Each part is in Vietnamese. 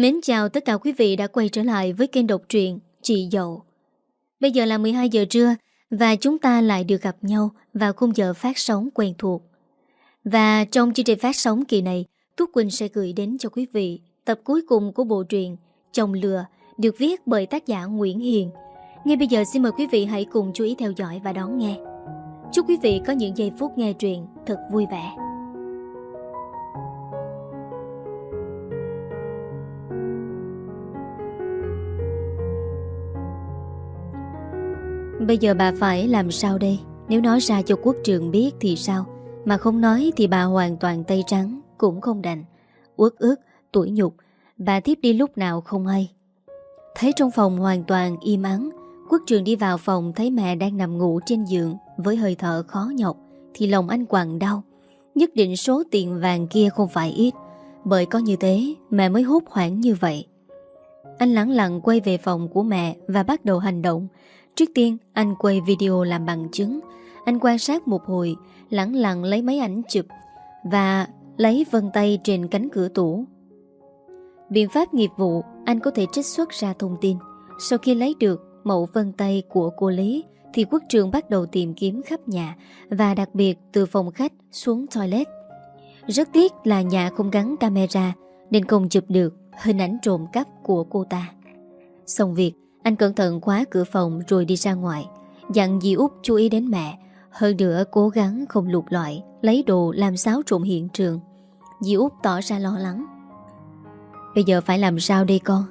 Mến chào tất cả quý vị đã quay trở lại với kênh độc truyện Chị Dậu. Bây giờ là 12 giờ trưa và chúng ta lại được gặp nhau vào khung giờ phát sóng quen thuộc. Và trong chương trình phát sóng kỳ này, Túc Quỳnh sẽ gửi đến cho quý vị tập cuối cùng của bộ truyện Chồng Lừa được viết bởi tác giả Nguyễn Hiền. Ngay bây giờ xin mời quý vị hãy cùng chú ý theo dõi và đón nghe. Chúc quý vị có những giây phút nghe truyện thật vui vẻ. Bây giờ bà phải làm sao đây? Nếu nói ra cho quốc trường biết thì sao? Mà không nói thì bà hoàn toàn tay trắng Cũng không đành. Uất ức, tuổi nhục Bà tiếp đi lúc nào không hay. Thấy trong phòng hoàn toàn im ắng Quốc trường đi vào phòng thấy mẹ đang nằm ngủ trên giường Với hơi thở khó nhọc Thì lòng anh quặn đau. Nhất định số tiền vàng kia không phải ít Bởi có như thế mẹ mới hốt hoảng như vậy. Anh lặng lặng quay về phòng của mẹ Và bắt đầu hành động. Trước tiên, anh quay video làm bằng chứng. Anh quan sát một hồi Lặng lặng lấy máy ảnh chụp Và lấy vân tay trên cánh cửa tủ. Biện pháp nghiệp vụ, Anh có thể trích xuất ra thông tin. Sau khi lấy được mẫu vân tay của cô Lý, Thì quốc trường bắt đầu tìm kiếm khắp nhà Và đặc biệt từ phòng khách xuống toilet. Rất tiếc là nhà không gắn camera, Nên không chụp được hình ảnh trộm cắp của cô ta. Xong việc anh cẩn thận khóa cửa phòng rồi đi ra ngoài. Dặn dì Út chú ý đến mẹ. Hơn nữa cố gắng không lục loại, Lấy đồ làm xáo trộn hiện trường. Dì Út tỏ ra lo lắng. Bây giờ phải làm sao đây con?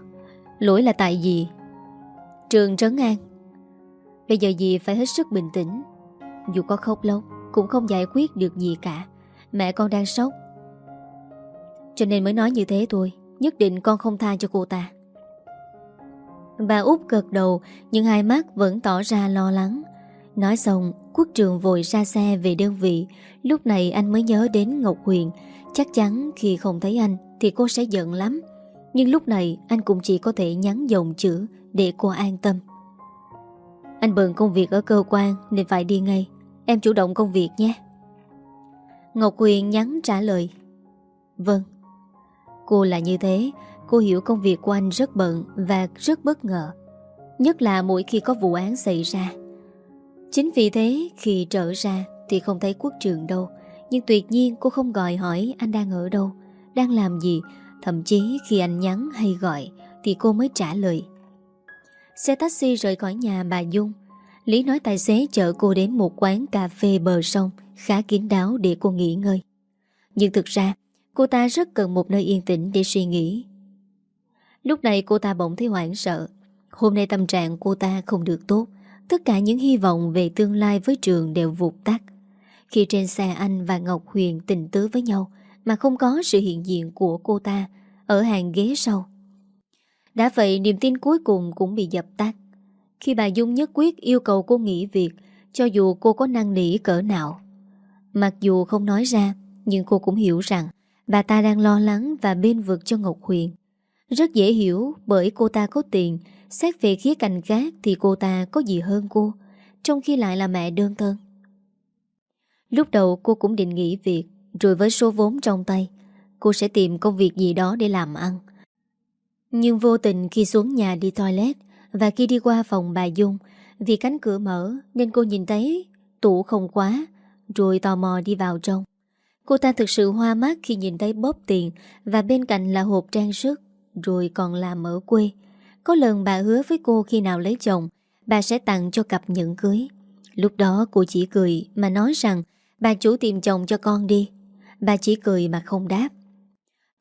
Lỗi là tại gì Trường trấn an. Bây giờ dì phải hết sức bình tĩnh. Dù có khóc lâu Cũng không giải quyết được gì cả. Mẹ con đang sốc. Cho nên mới nói như thế thôi. Nhất định con không tha cho cô ta. Bà út gật đầu, Nhưng hai mắt vẫn tỏ ra lo lắng. Nói xong, Quốc trường vội ra xe về đơn vị. Lúc này anh mới nhớ đến Ngọc Huyền. Chắc chắn khi không thấy anh Thì cô sẽ giận lắm. Nhưng lúc này anh cũng chỉ có thể nhắn dòng chữ Để cô an tâm. Anh bận công việc ở cơ quan Nên phải đi ngay. Em chủ động công việc nhé. Ngọc Huyền nhắn trả lời. Vâng. Cô là như thế. Cô hiểu công việc của anh rất bận và rất bất ngờ, Nhất là mỗi khi có vụ án xảy ra. Chính vì thế, khi trở ra thì không thấy quốc trường đâu, Nhưng tuyệt nhiên cô không gọi hỏi anh đang ở đâu, Đang làm gì. Thậm chí khi anh nhắn hay gọi Thì cô mới trả lời. Xe taxi rời khỏi nhà bà Dung. Lý nói tài xế chở cô đến một quán cà phê bờ sông Khá kín đáo để cô nghỉ ngơi. Nhưng thực ra, Cô ta rất cần một nơi yên tĩnh để suy nghĩ. Lúc này cô ta bỗng thấy hoảng sợ. Hôm nay tâm trạng cô ta không được tốt. Tất cả những hy vọng về tương lai với trường đều vụt tắt. Khi trên xe anh và Ngọc Huyền tình tứ với nhau, Mà không có sự hiện diện của cô ta, Ở hàng ghế sau. Đã vậy, niềm tin cuối cùng cũng bị dập tắt. Khi bà Dung nhất quyết yêu cầu cô nghỉ việc, Cho dù cô có năng nỉ cỡ nào. Mặc dù không nói ra, Nhưng cô cũng hiểu rằng Bà ta đang lo lắng và bên vực cho Ngọc Huyền rất dễ hiểu bởi cô ta có tiền. Xét về khía cạnh khác thì cô ta có gì hơn cô, Trong khi lại là mẹ đơn thân. Lúc đầu cô cũng định nghỉ việc, Rồi với số vốn trong tay, Cô sẽ tìm công việc gì đó để làm ăn. Nhưng vô tình khi xuống nhà đi toilet Và khi đi qua phòng bà Dung, Vì cánh cửa mở Nên cô nhìn thấy tủ không quá Rồi tò mò đi vào trong. Cô ta thực sự hoa mắt khi nhìn thấy bóp tiền Và bên cạnh là hộp trang sức rồi còn làm ở quê. Có lần bà hứa với cô khi nào lấy chồng, bà sẽ tặng cho cặp nhẫn cưới. Lúc đó cô chỉ cười mà nói rằng bà chủ tìm chồng cho con đi. Bà chỉ cười mà không đáp.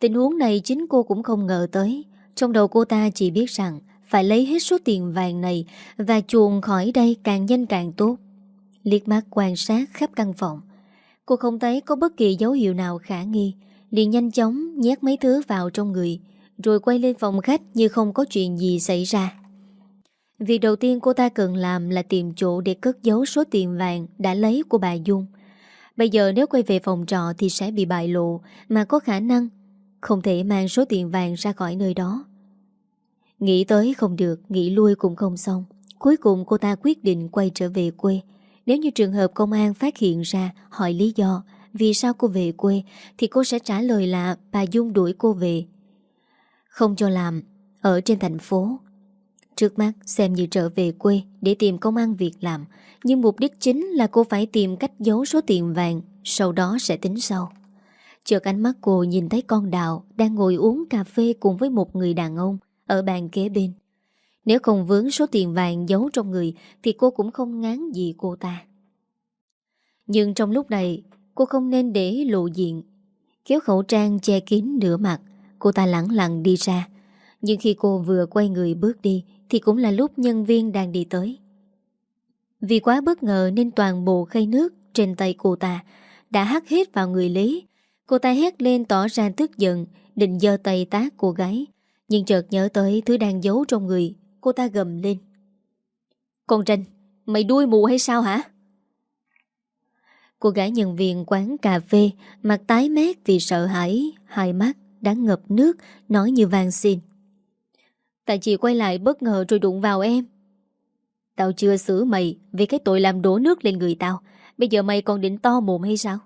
Tình huống này chính cô cũng không ngờ tới. Trong đầu cô ta chỉ biết rằng phải lấy hết số tiền vàng này và chuồn khỏi đây càng nhanh càng tốt. Liệt mắt quan sát khắp căn phòng. Cô không thấy có bất kỳ dấu hiệu nào khả nghi, liền nhanh chóng nhét mấy thứ vào trong người, rồi quay lên phòng khách như không có chuyện gì xảy ra. Việc đầu tiên cô ta cần làm là tìm chỗ để cất giấu số tiền vàng đã lấy của bà Dung. Bây giờ nếu quay về phòng trọ thì sẽ bị bại lộ Mà có khả năng không thể mang số tiền vàng ra khỏi nơi đó. Nghĩ tới không được, nghĩ lui cũng không xong. Cuối cùng cô ta quyết định quay trở về quê. Nếu như trường hợp công an phát hiện ra hỏi lý do vì sao cô về quê Thì cô sẽ trả lời là bà Dung đuổi cô về không cho làm, Ở trên thành phố. Trước mắt, xem như trở về quê Để tìm công ăn việc làm, Nhưng mục đích chính là cô phải tìm cách giấu số tiền vàng, Sau đó sẽ tính sau. Chợt ánh mắt cô nhìn thấy con đào Đang ngồi uống cà phê cùng với một người đàn ông Ở bàn kế bên. Nếu không vướng số tiền vàng giấu trong người, Thì cô cũng không ngán gì cô ta. Nhưng trong lúc này, Cô không nên để lộ diện. Kéo khẩu trang che kín nửa mặt Cô ta lặng lặng đi ra. Nhưng khi cô vừa quay người bước đi, Thì cũng là lúc nhân viên đang đi tới. Vì quá bất ngờ Nên toàn bộ khay nước trên tay cô ta Đã hắt hết vào người Lý. Cô ta hét lên tỏ ra tức giận, Định dơ tay tác cô gái. Nhưng chợt nhớ tới thứ đang giấu trong người, Cô ta gầm lên. Con tranh Mày đuôi mù hay sao hả? Cô gái nhân viên quán cà phê Mặt tái mét vì sợ hãi, Hai mắt đã ngập nước Nói như vang xin. Tại chị quay lại bất ngờ rồi đụng vào em. Tao chưa xử mày Vì cái tội làm đổ nước lên người tao. Bây giờ mày còn định to mồm hay sao?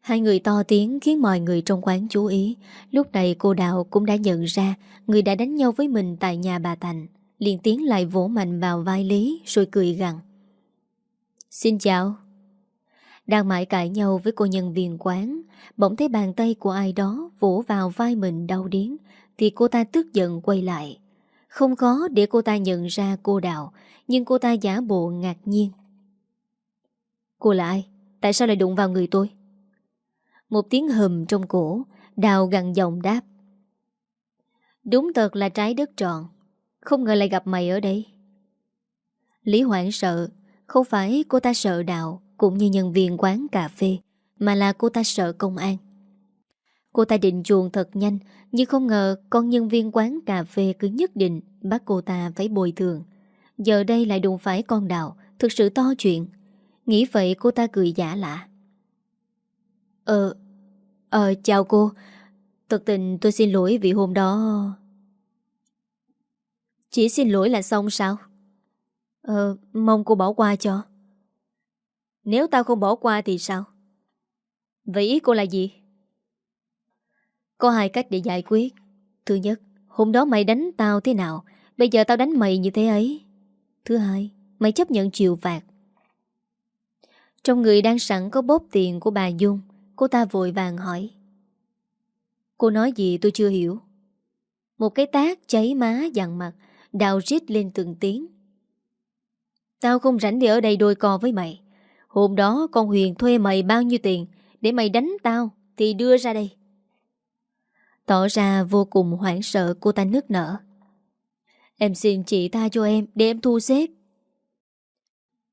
Hai người to tiếng khiến mọi người trong quán chú ý. Lúc này cô Đạo cũng đã nhận ra Người đã đánh nhau với mình tại nhà bà Thành. Liền tiếng lại vỗ mạnh vào vai Lý Rồi cười gằn. Xin chào đang mãi cãi nhau với cô nhân viên quán. Bỗng thấy bàn tay của ai đó Vỗ vào vai mình đau điến Thì cô ta tức giận quay lại. Không khó để cô ta nhận ra cô Đào, Nhưng cô ta giả bộ ngạc nhiên. Cô là ai? Tại sao lại đụng vào người tôi? Một tiếng hầm trong cổ, Đào gằn giọng đáp. Đúng thật là trái đất tròn, Không ngờ lại gặp mày ở đây. Lý hoảng sợ, Không phải cô ta sợ Đào cũng như nhân viên quán cà phê, mà là cô ta sợ công an. Cô ta định chuồn thật nhanh, nhưng không ngờ con nhân viên quán cà phê cứ nhất định bắt cô ta phải bồi thường. Giờ đây lại đụng phải con đào, thực sự to chuyện. Nghĩ vậy cô ta cười giả lạ. Ờ, ờ, chào cô. Thật tình tôi xin lỗi vì hôm đó... Chỉ xin lỗi là xong sao? Ờ, mong cô bỏ qua cho. Nếu tao không bỏ qua thì sao? Vậy ý cô là gì? Có hai cách để giải quyết. Thứ nhất, hôm đó mày đánh tao thế nào, bây giờ tao đánh mày như thế ấy. Thứ hai, mày chấp nhận chịu phạt. Trong người đang sẵn có bóp tiền của bà Dung, cô ta vội vàng hỏi. Cô nói gì tôi chưa hiểu. Một cái tác cháy má dằn mặt, đào rít lên từng tiếng. Tao không rảnh để ở đây đôi co với mày. Hôm đó con Huyền thuê mày bao nhiêu tiền Để mày đánh tao Thì đưa ra đây. Tỏ ra vô cùng hoảng sợ cô ta nức nở. Em xin chị tha cho em Để em thu xếp.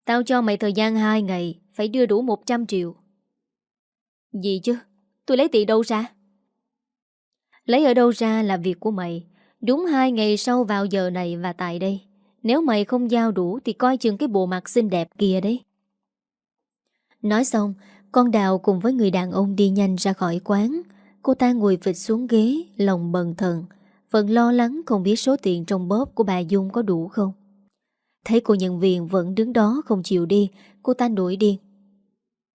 Tao cho mày thời gian 2 ngày, Phải đưa đủ 100 triệu. Gì chứ? Tôi lấy tiền đâu ra? Lấy ở đâu ra là việc của mày. Đúng hai ngày sau vào giờ này và tại đây. Nếu mày không giao đủ Thì coi chừng cái bộ mặt xinh đẹp kia đấy. Nói xong, con đào cùng với người đàn ông đi nhanh ra khỏi quán. Cô ta ngồi vịt xuống ghế, lòng bần thần. Vẫn lo lắng không biết số tiền trong bóp của bà Dung có đủ không. Thấy cô nhân viên vẫn đứng đó không chịu đi, cô ta nổi điên.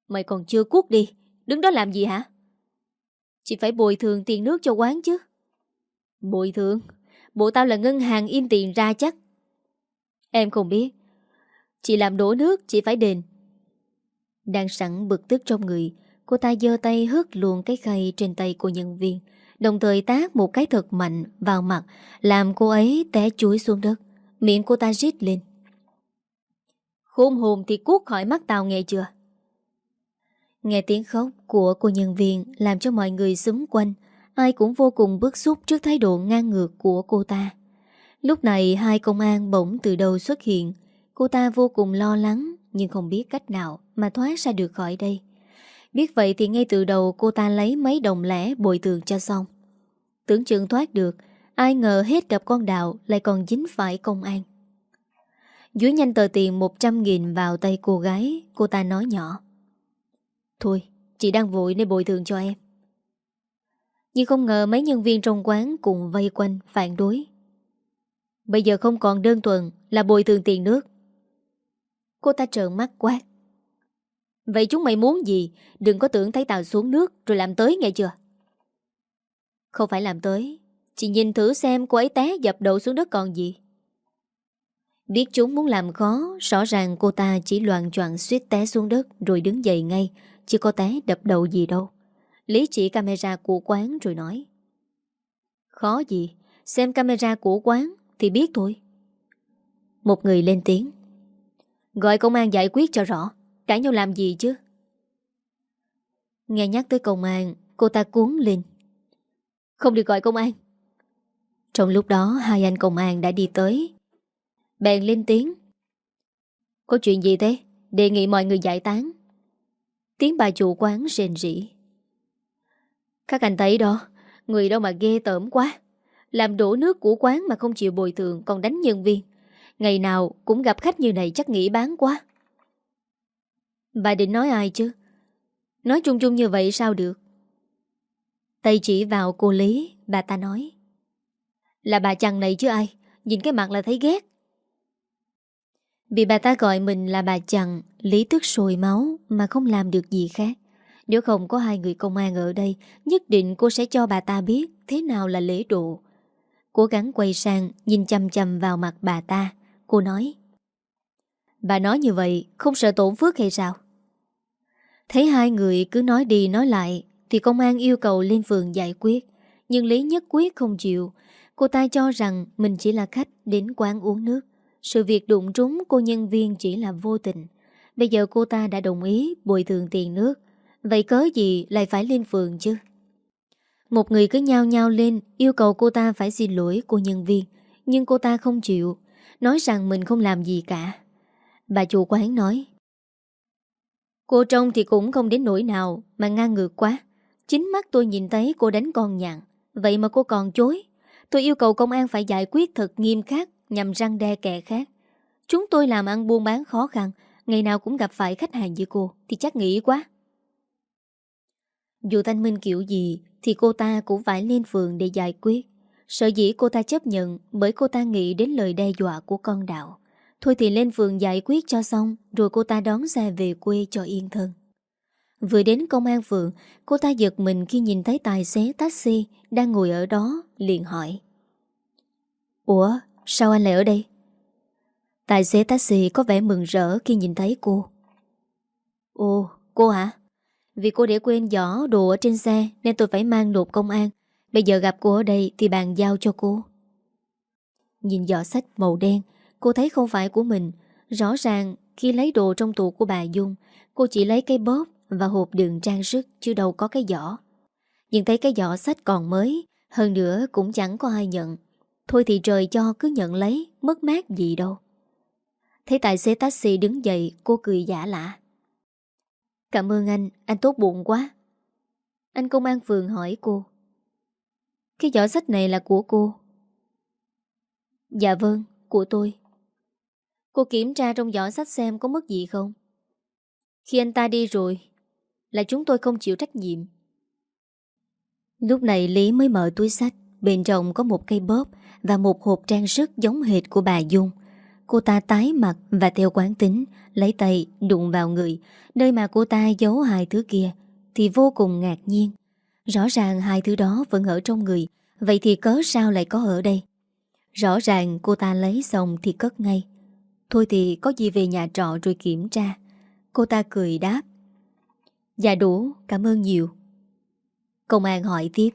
Mày còn chưa cuốc đi, đứng đó làm gì hả? Chị phải bồi thường tiền nước cho quán chứ. Bồi thường? Bộ tao là ngân hàng in tiền ra chắc. Em không biết. Chị làm đổ nước, chị phải đền. Đang sẵn bực tức trong người, Cô ta dơ tay hớt luôn cái khay trên tay của nhân viên, Đồng thời tác một cái thật mạnh vào mặt, Làm cô ấy té chuối xuống đất. Miệng cô ta rít lên. Khôn hồn thì cuốc khỏi mắt tao nghe chưa? Nghe tiếng khóc của cô nhân viên Làm cho mọi người xúm quanh, Ai cũng vô cùng bức xúc trước thái độ ngang ngược của cô ta. Lúc này hai công an bỗng từ đầu xuất hiện, Cô ta vô cùng lo lắng nhưng không biết cách nào mà thoát ra được khỏi đây. Biết vậy thì ngay từ đầu cô ta lấy mấy đồng lẻ bồi thường cho xong. Tưởng chừng thoát được, ai ngờ hết gặp con đạo lại còn dính phải công an. Dưới nhanh tờ tiền 100.000 vào tay cô gái, cô ta nói nhỏ. Thôi, chị đang vội nên bồi thường cho em. Nhưng không ngờ mấy nhân viên trong quán cùng vây quanh phản đối. Bây giờ không còn đơn thuần là bồi thường tiền nước. Cô ta trợn mắt quát. Vậy chúng mày muốn gì? Đừng có tưởng thấy tao xuống nước Rồi làm tới nghe chưa? Không phải làm tới Chị nhìn thử xem cô ấy té dập đầu xuống đất còn gì. Biết chúng muốn làm khó, Rõ ràng cô ta chỉ loạn choạng suýt té xuống đất Rồi đứng dậy ngay, Chứ có té đập đầu gì đâu. Lý chỉ camera của quán rồi nói. Khó gì, Xem camera của quán Thì biết thôi. Một người lên tiếng. Gọi công an giải quyết cho rõ. Cãi nhau làm gì chứ? Nghe nhắc tới công an, Cô ta cuốn lên. Không được gọi công an. Trong lúc đó, hai anh công an đã đi tới. Bèn lên tiếng. Có chuyện gì thế? Đề nghị mọi người giải tán. Tiếng bà chủ quán rền rỉ Các anh thấy đó, Người đâu mà ghê tởm quá. Làm đổ nước của quán mà không chịu bồi thường, Còn đánh nhân viên. Ngày nào cũng gặp khách như này chắc nghĩ bán quá. Bà định nói ai chứ? Nói chung chung như vậy sao được? Tay chỉ vào cô Lý, Bà ta nói. Là bà chàng này chứ ai? Nhìn cái mặt là thấy ghét. Bị bà ta gọi mình là bà chàng, Lý tức sôi máu Mà không làm được gì khác. Nếu không có hai người công an ở đây, Nhất định cô sẽ cho bà ta biết Thế nào là lễ độ. Cố gắng quay sang, Nhìn chăm chăm vào mặt bà ta. Cô nói. Bà nói như vậy, không sợ tổn phước hay sao? Thấy hai người cứ nói đi nói lại, Thì công an yêu cầu lên phường giải quyết. Nhưng Lý nhất quyết không chịu. Cô ta cho rằng mình chỉ là khách đến quán uống nước. Sự việc đụng trúng cô nhân viên chỉ là vô tình. Bây giờ cô ta đã đồng ý bồi thường tiền nước. Vậy cớ gì lại phải lên phường chứ? Một người cứ nhao nhao lên, Yêu cầu cô ta phải xin lỗi cô nhân viên. Nhưng cô ta không chịu. Nói rằng mình không làm gì cả. Bà chủ quán nói, Cô trông thì cũng không đến nỗi nào Mà ngang ngược quá. Chính mắt tôi nhìn thấy cô đánh con nhạn, Vậy mà cô còn chối. Tôi yêu cầu công an phải giải quyết thật nghiêm khắc, Nhằm răng đe kẻ khác. Chúng tôi làm ăn buôn bán khó khăn, Ngày nào cũng gặp phải khách hàng như cô, Thì chắc nghĩ quá. Dù thanh minh kiểu gì, Thì cô ta cũng phải lên phường để giải quyết. Sợ dĩ cô ta chấp nhận Bởi cô ta nghĩ đến lời đe dọa của con đạo. Thôi thì lên phường giải quyết cho xong, Rồi cô ta đón xe về quê cho yên thân. Vừa đến công an phường, Cô ta giật mình khi nhìn thấy tài xế taxi Đang ngồi ở đó, liền hỏi. Ủa, sao anh lại ở đây? Tài xế taxi có vẻ mừng rỡ khi nhìn thấy cô. Ồ, cô hả? Vì cô để quên giỏ đồ ở trên xe Nên tôi phải mang nộp công an. Bây giờ gặp cô ở đây thì bàn giao cho cô. Nhìn giỏ sách màu đen Cô thấy không phải của mình. Rõ ràng khi lấy đồ trong tủ của bà Dung Cô chỉ lấy cái bóp Và hộp đường trang sức Chứ đâu có cái giỏ. Nhưng thấy cái giỏ sách còn mới Hơn nữa cũng chẳng có ai nhận. Thôi thì trời cho cứ nhận lấy Mất mát gì đâu. Thấy tài xế taxi đứng dậy Cô cười giả lạ Cảm ơn anh, anh tốt bụng quá. Anh công an phường hỏi cô. Cái giỏ sách này là của cô. Dạ vâng, của tôi. Cô kiểm tra trong giỏ sách xem có mất gì không. Khi anh ta đi rồi Là chúng tôi không chịu trách nhiệm. Lúc này Lý mới mở túi sách Bên trong có một cây bóp Và một hộp trang sức giống hệt của bà Dung. Cô ta tái mặt và theo quán tính Lấy tay đụng vào người. Nơi mà cô ta giấu hai thứ kia Thì vô cùng ngạc nhiên. Rõ ràng hai thứ đó vẫn ở trong người Vậy thì cớ sao lại có ở đây? Rõ ràng cô ta lấy xong thì cất ngay. Thôi thì có gì về nhà trọ rồi kiểm tra. Cô ta cười đáp. Dạ đủ, cảm ơn nhiều. Công an hỏi tiếp.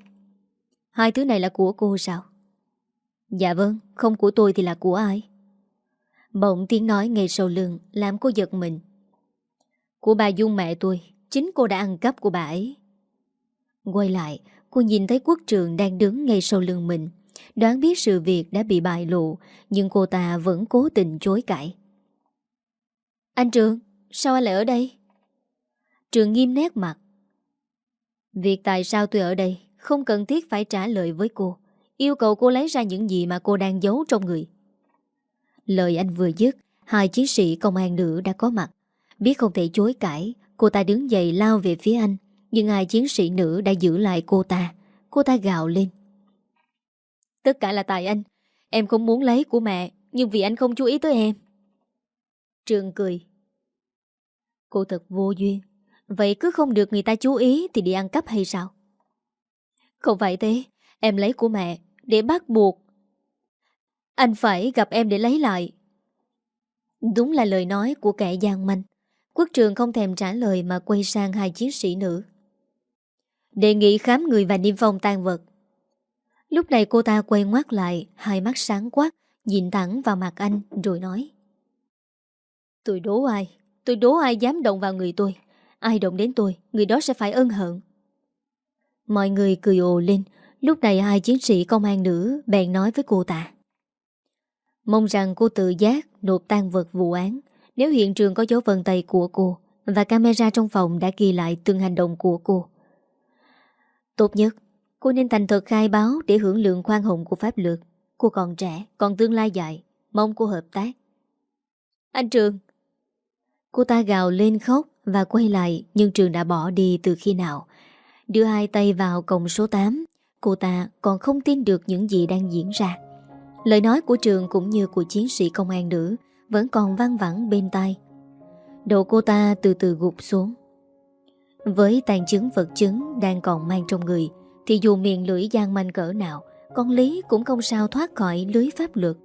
Hai thứ này là của cô sao? Dạ vâng, không của tôi thì là của ai? Bỗng tiếng nói ngay sau lưng Làm cô giật mình. Của bà Dung mẹ tôi Chính cô đã ăn cắp của bà ấy. Quay lại, Cô nhìn thấy quốc trường đang đứng ngay sau lưng mình. Đoán biết sự việc đã bị bại lộ, Nhưng cô ta vẫn cố tình chối cãi. Anh Trường, Sao anh lại ở đây? Trường nghiêm nét mặt. Việc tại sao tôi ở đây? Không cần thiết phải trả lời với cô. Yêu cầu cô lấy ra những gì mà cô đang giấu trong người. Lời anh vừa dứt, Hai chiến sĩ công an nữ đã có mặt. Biết không thể chối cãi, Cô ta đứng dậy lao về phía anh. Nhưng hai chiến sĩ nữ đã giữ lại cô ta Cô ta gào lên Tất cả là tại anh Em không muốn lấy của mẹ Nhưng vì anh không chú ý tới em Trường cười Cô thật vô duyên Vậy cứ không được người ta chú ý Thì đi ăn cắp hay sao Không phải thế Em lấy của mẹ để bắt buộc. Anh phải gặp em để lấy lại. Đúng là lời nói của kẻ gian manh. Quốc trường không thèm trả lời mà quay sang hai chiến sĩ nữ. Đề nghị khám người và niêm phong tan vật. Lúc này cô ta quay ngoắt lại, hai mắt sáng quát, nhìn thẳng vào mặt anh rồi nói. Tôi đố ai? Tôi đố ai dám động vào người tôi. Ai động đến tôi, người đó sẽ phải ân hận. Mọi người cười ồ lên, lúc này hai chiến sĩ công an nữ bèn nói với cô ta. Mong rằng cô tự giác nộp tan vật vụ án nếu hiện trường có dấu vân tay của cô và camera trong phòng đã ghi lại từng hành động của cô. Tốt nhất, cô nên thành thật khai báo để hưởng lượng khoan hồng của pháp luật. Cô còn trẻ, còn tương lai dài, mong cô hợp tác. Anh Trường! Cô ta gào lên khóc và quay lại nhưng Trường đã bỏ đi từ khi nào. Đưa hai tay vào cổng số 8, cô ta còn không tin được những gì đang diễn ra. Lời nói của Trường cũng như của chiến sĩ công an nữ vẫn còn văng vẳng bên tai. Đầu cô ta từ từ gục xuống. Với tàn chứng vật chứng đang còn mang trong người, thì dù miệng lưỡi gian manh cỡ nào, con Lý cũng không sao thoát khỏi lưới pháp luật.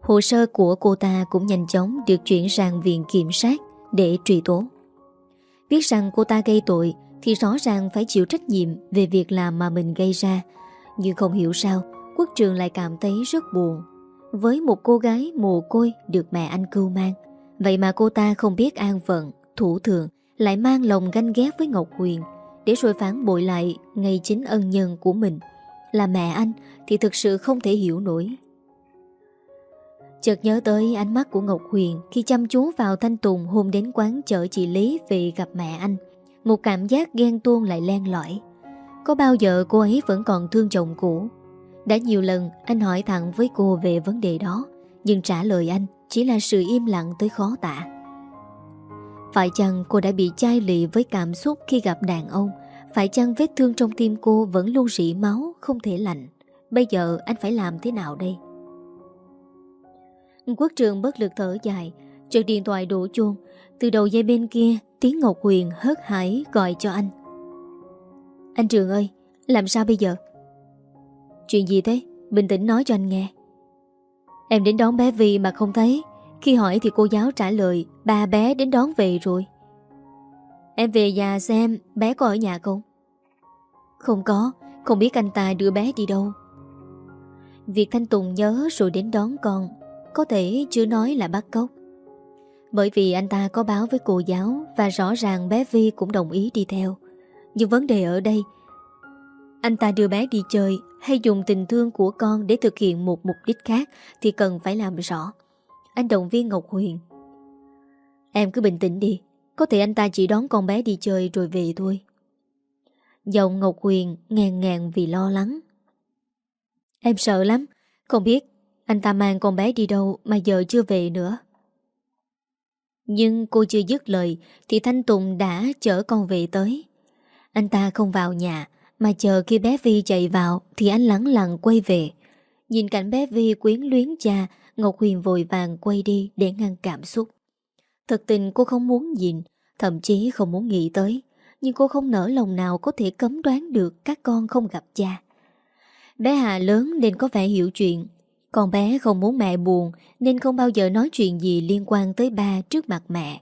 Hồ sơ của cô ta cũng nhanh chóng được chuyển sang viện kiểm sát để truy tố. Biết rằng cô ta gây tội thì rõ ràng phải chịu trách nhiệm về việc làm mà mình gây ra. Nhưng không hiểu sao, Quốc Trường lại cảm thấy rất buồn với một cô gái mồ côi được mẹ anh cưu mang. Vậy mà cô ta không biết an phận, thủ thường, lại mang lòng ganh ghét với Ngọc Huyền, để rồi phản bội lại ngày chính ân nhân của mình. Là mẹ anh thì thực sự không thể hiểu nổi. Chợt nhớ tới ánh mắt của Ngọc Huyền khi chăm chú vào Thanh Tùng hôm đến quán chở chị Lý về gặp mẹ anh. Một cảm giác ghen tuông lại len lỏi. Có bao giờ cô ấy vẫn còn thương chồng cũ đã nhiều lần anh hỏi thẳng với cô về vấn đề đó Nhưng trả lời anh chỉ là sự im lặng tới khó tả phải chăng cô đã bị chai lị với cảm xúc khi gặp đàn ông? Phải chăng vết thương trong tim cô vẫn luôn rỉ máu, không thể lạnh Bây giờ anh phải làm thế nào đây? Quốc trường bất lực thở dài Chợt điện thoại đổ chuông. Từ đầu dây bên kia Tiếng Ngọc Huyền hớt hải gọi cho anh. Anh Trường ơi, Làm sao bây giờ? Chuyện gì thế? Bình tĩnh nói cho anh nghe. Em đến đón bé Vi mà không thấy. Khi hỏi thì cô giáo trả lời, Ba bé đến đón về rồi Em về nhà xem, bé có ở nhà không? Không có, Không biết anh ta đưa bé đi đâu Việc Thanh Tùng nhớ rồi đến đón con, Có thể chưa nói là bắt cóc Bởi vì anh ta có báo với cô giáo Và rõ ràng bé Vi cũng đồng ý đi theo Nhưng vấn đề ở đây, Anh ta đưa bé đi chơi hay dùng tình thương của con để thực hiện một mục đích khác thì cần phải làm rõ. Anh động viên Ngọc Huyền. Em cứ bình tĩnh đi, có thể anh ta chỉ đón con bé đi chơi rồi về thôi. Giọng Ngọc Huyền ngàn ngàn vì lo lắng. Em sợ lắm, không biết anh ta mang con bé đi đâu mà giờ chưa về nữa. Nhưng cô chưa dứt lời thì Thanh Tùng đã chở con về tới. Anh ta không vào nhà mà chờ khi bé Vi chạy vào Thì anh lắng lặng quay về Nhìn cảnh bé Vi quyến luyến cha Ngọc Huyền vội vàng quay đi để ngăn cảm xúc. Thật tình cô không muốn nhìn Thậm chí không muốn nghĩ tới Nhưng cô không nở lòng nào có thể cấm đoán được Các con không gặp cha. Bé Hà lớn nên có vẻ hiểu chuyện. Còn bé không muốn mẹ buồn Nên không bao giờ nói chuyện gì liên quan tới ba trước mặt mẹ.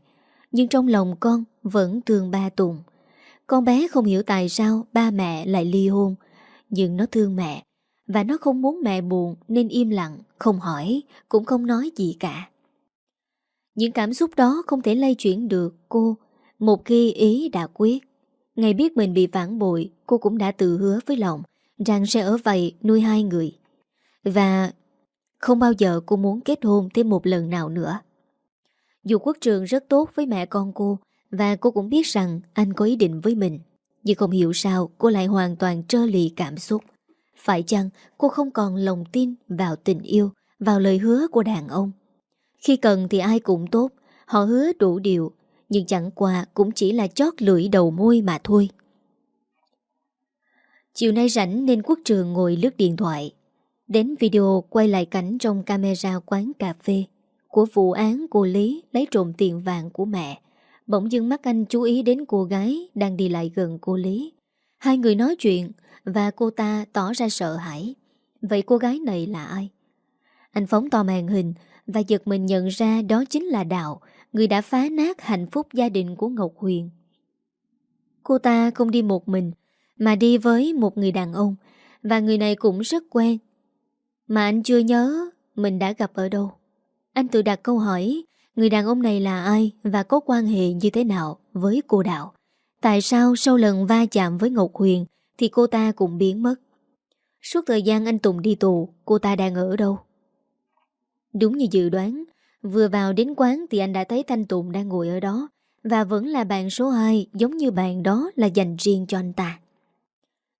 Nhưng trong lòng con vẫn thương ba Tùng. Con bé không hiểu tại sao ba mẹ lại ly hôn, nhưng nó thương mẹ, và nó không muốn mẹ buồn nên im lặng, không hỏi, cũng không nói gì cả. Những cảm xúc đó không thể lay chuyển được cô, một khi ý đã quyết. Ngày biết mình bị phản bội, cô cũng đã tự hứa với lòng rằng sẽ ở vậy nuôi hai người. Và không bao giờ cô muốn kết hôn thêm một lần nào nữa. Dù quốc trường rất tốt với mẹ con cô, và cô cũng biết rằng anh có ý định với mình Nhưng không hiểu sao cô lại hoàn toàn trơ lì cảm xúc phải chăng cô không còn lòng tin vào tình yêu, Vào lời hứa của đàn ông? Khi cần thì ai cũng tốt, Họ hứa đủ điều, Nhưng chẳng qua cũng chỉ là chót lưỡi đầu môi mà thôi. Chiều nay rảnh nên quốc trường ngồi lướt điện thoại. Đến video quay lại cảnh trong camera quán cà phê, Của vụ án cô Lý lấy trộm tiền vàng của mẹ. Bỗng dưng mắt anh chú ý đến cô gái đang đi lại gần cô Lý. Hai người nói chuyện và cô ta tỏ ra sợ hãi. Vậy cô gái này là ai? Anh phóng to màn hình và giật mình nhận ra đó chính là Đạo, người đã phá nát hạnh phúc gia đình của Ngọc Huyền. Cô ta không đi một mình, mà đi với một người đàn ông, và người này cũng rất quen. Mà anh chưa nhớ mình đã gặp ở đâu. Anh tự đặt câu hỏi người đàn ông này là ai và có quan hệ như thế nào với cô Đạo. Tại sao sau lần va chạm với Ngọc Huyền thì cô ta cũng biến mất? Suốt thời gian anh Tùng đi tù, cô ta đang ở đâu? Đúng như dự đoán, vừa vào đến quán thì anh đã thấy Thanh Tùng đang ngồi ở đó và vẫn là bàn số 2 giống như bàn đó là dành riêng cho anh ta.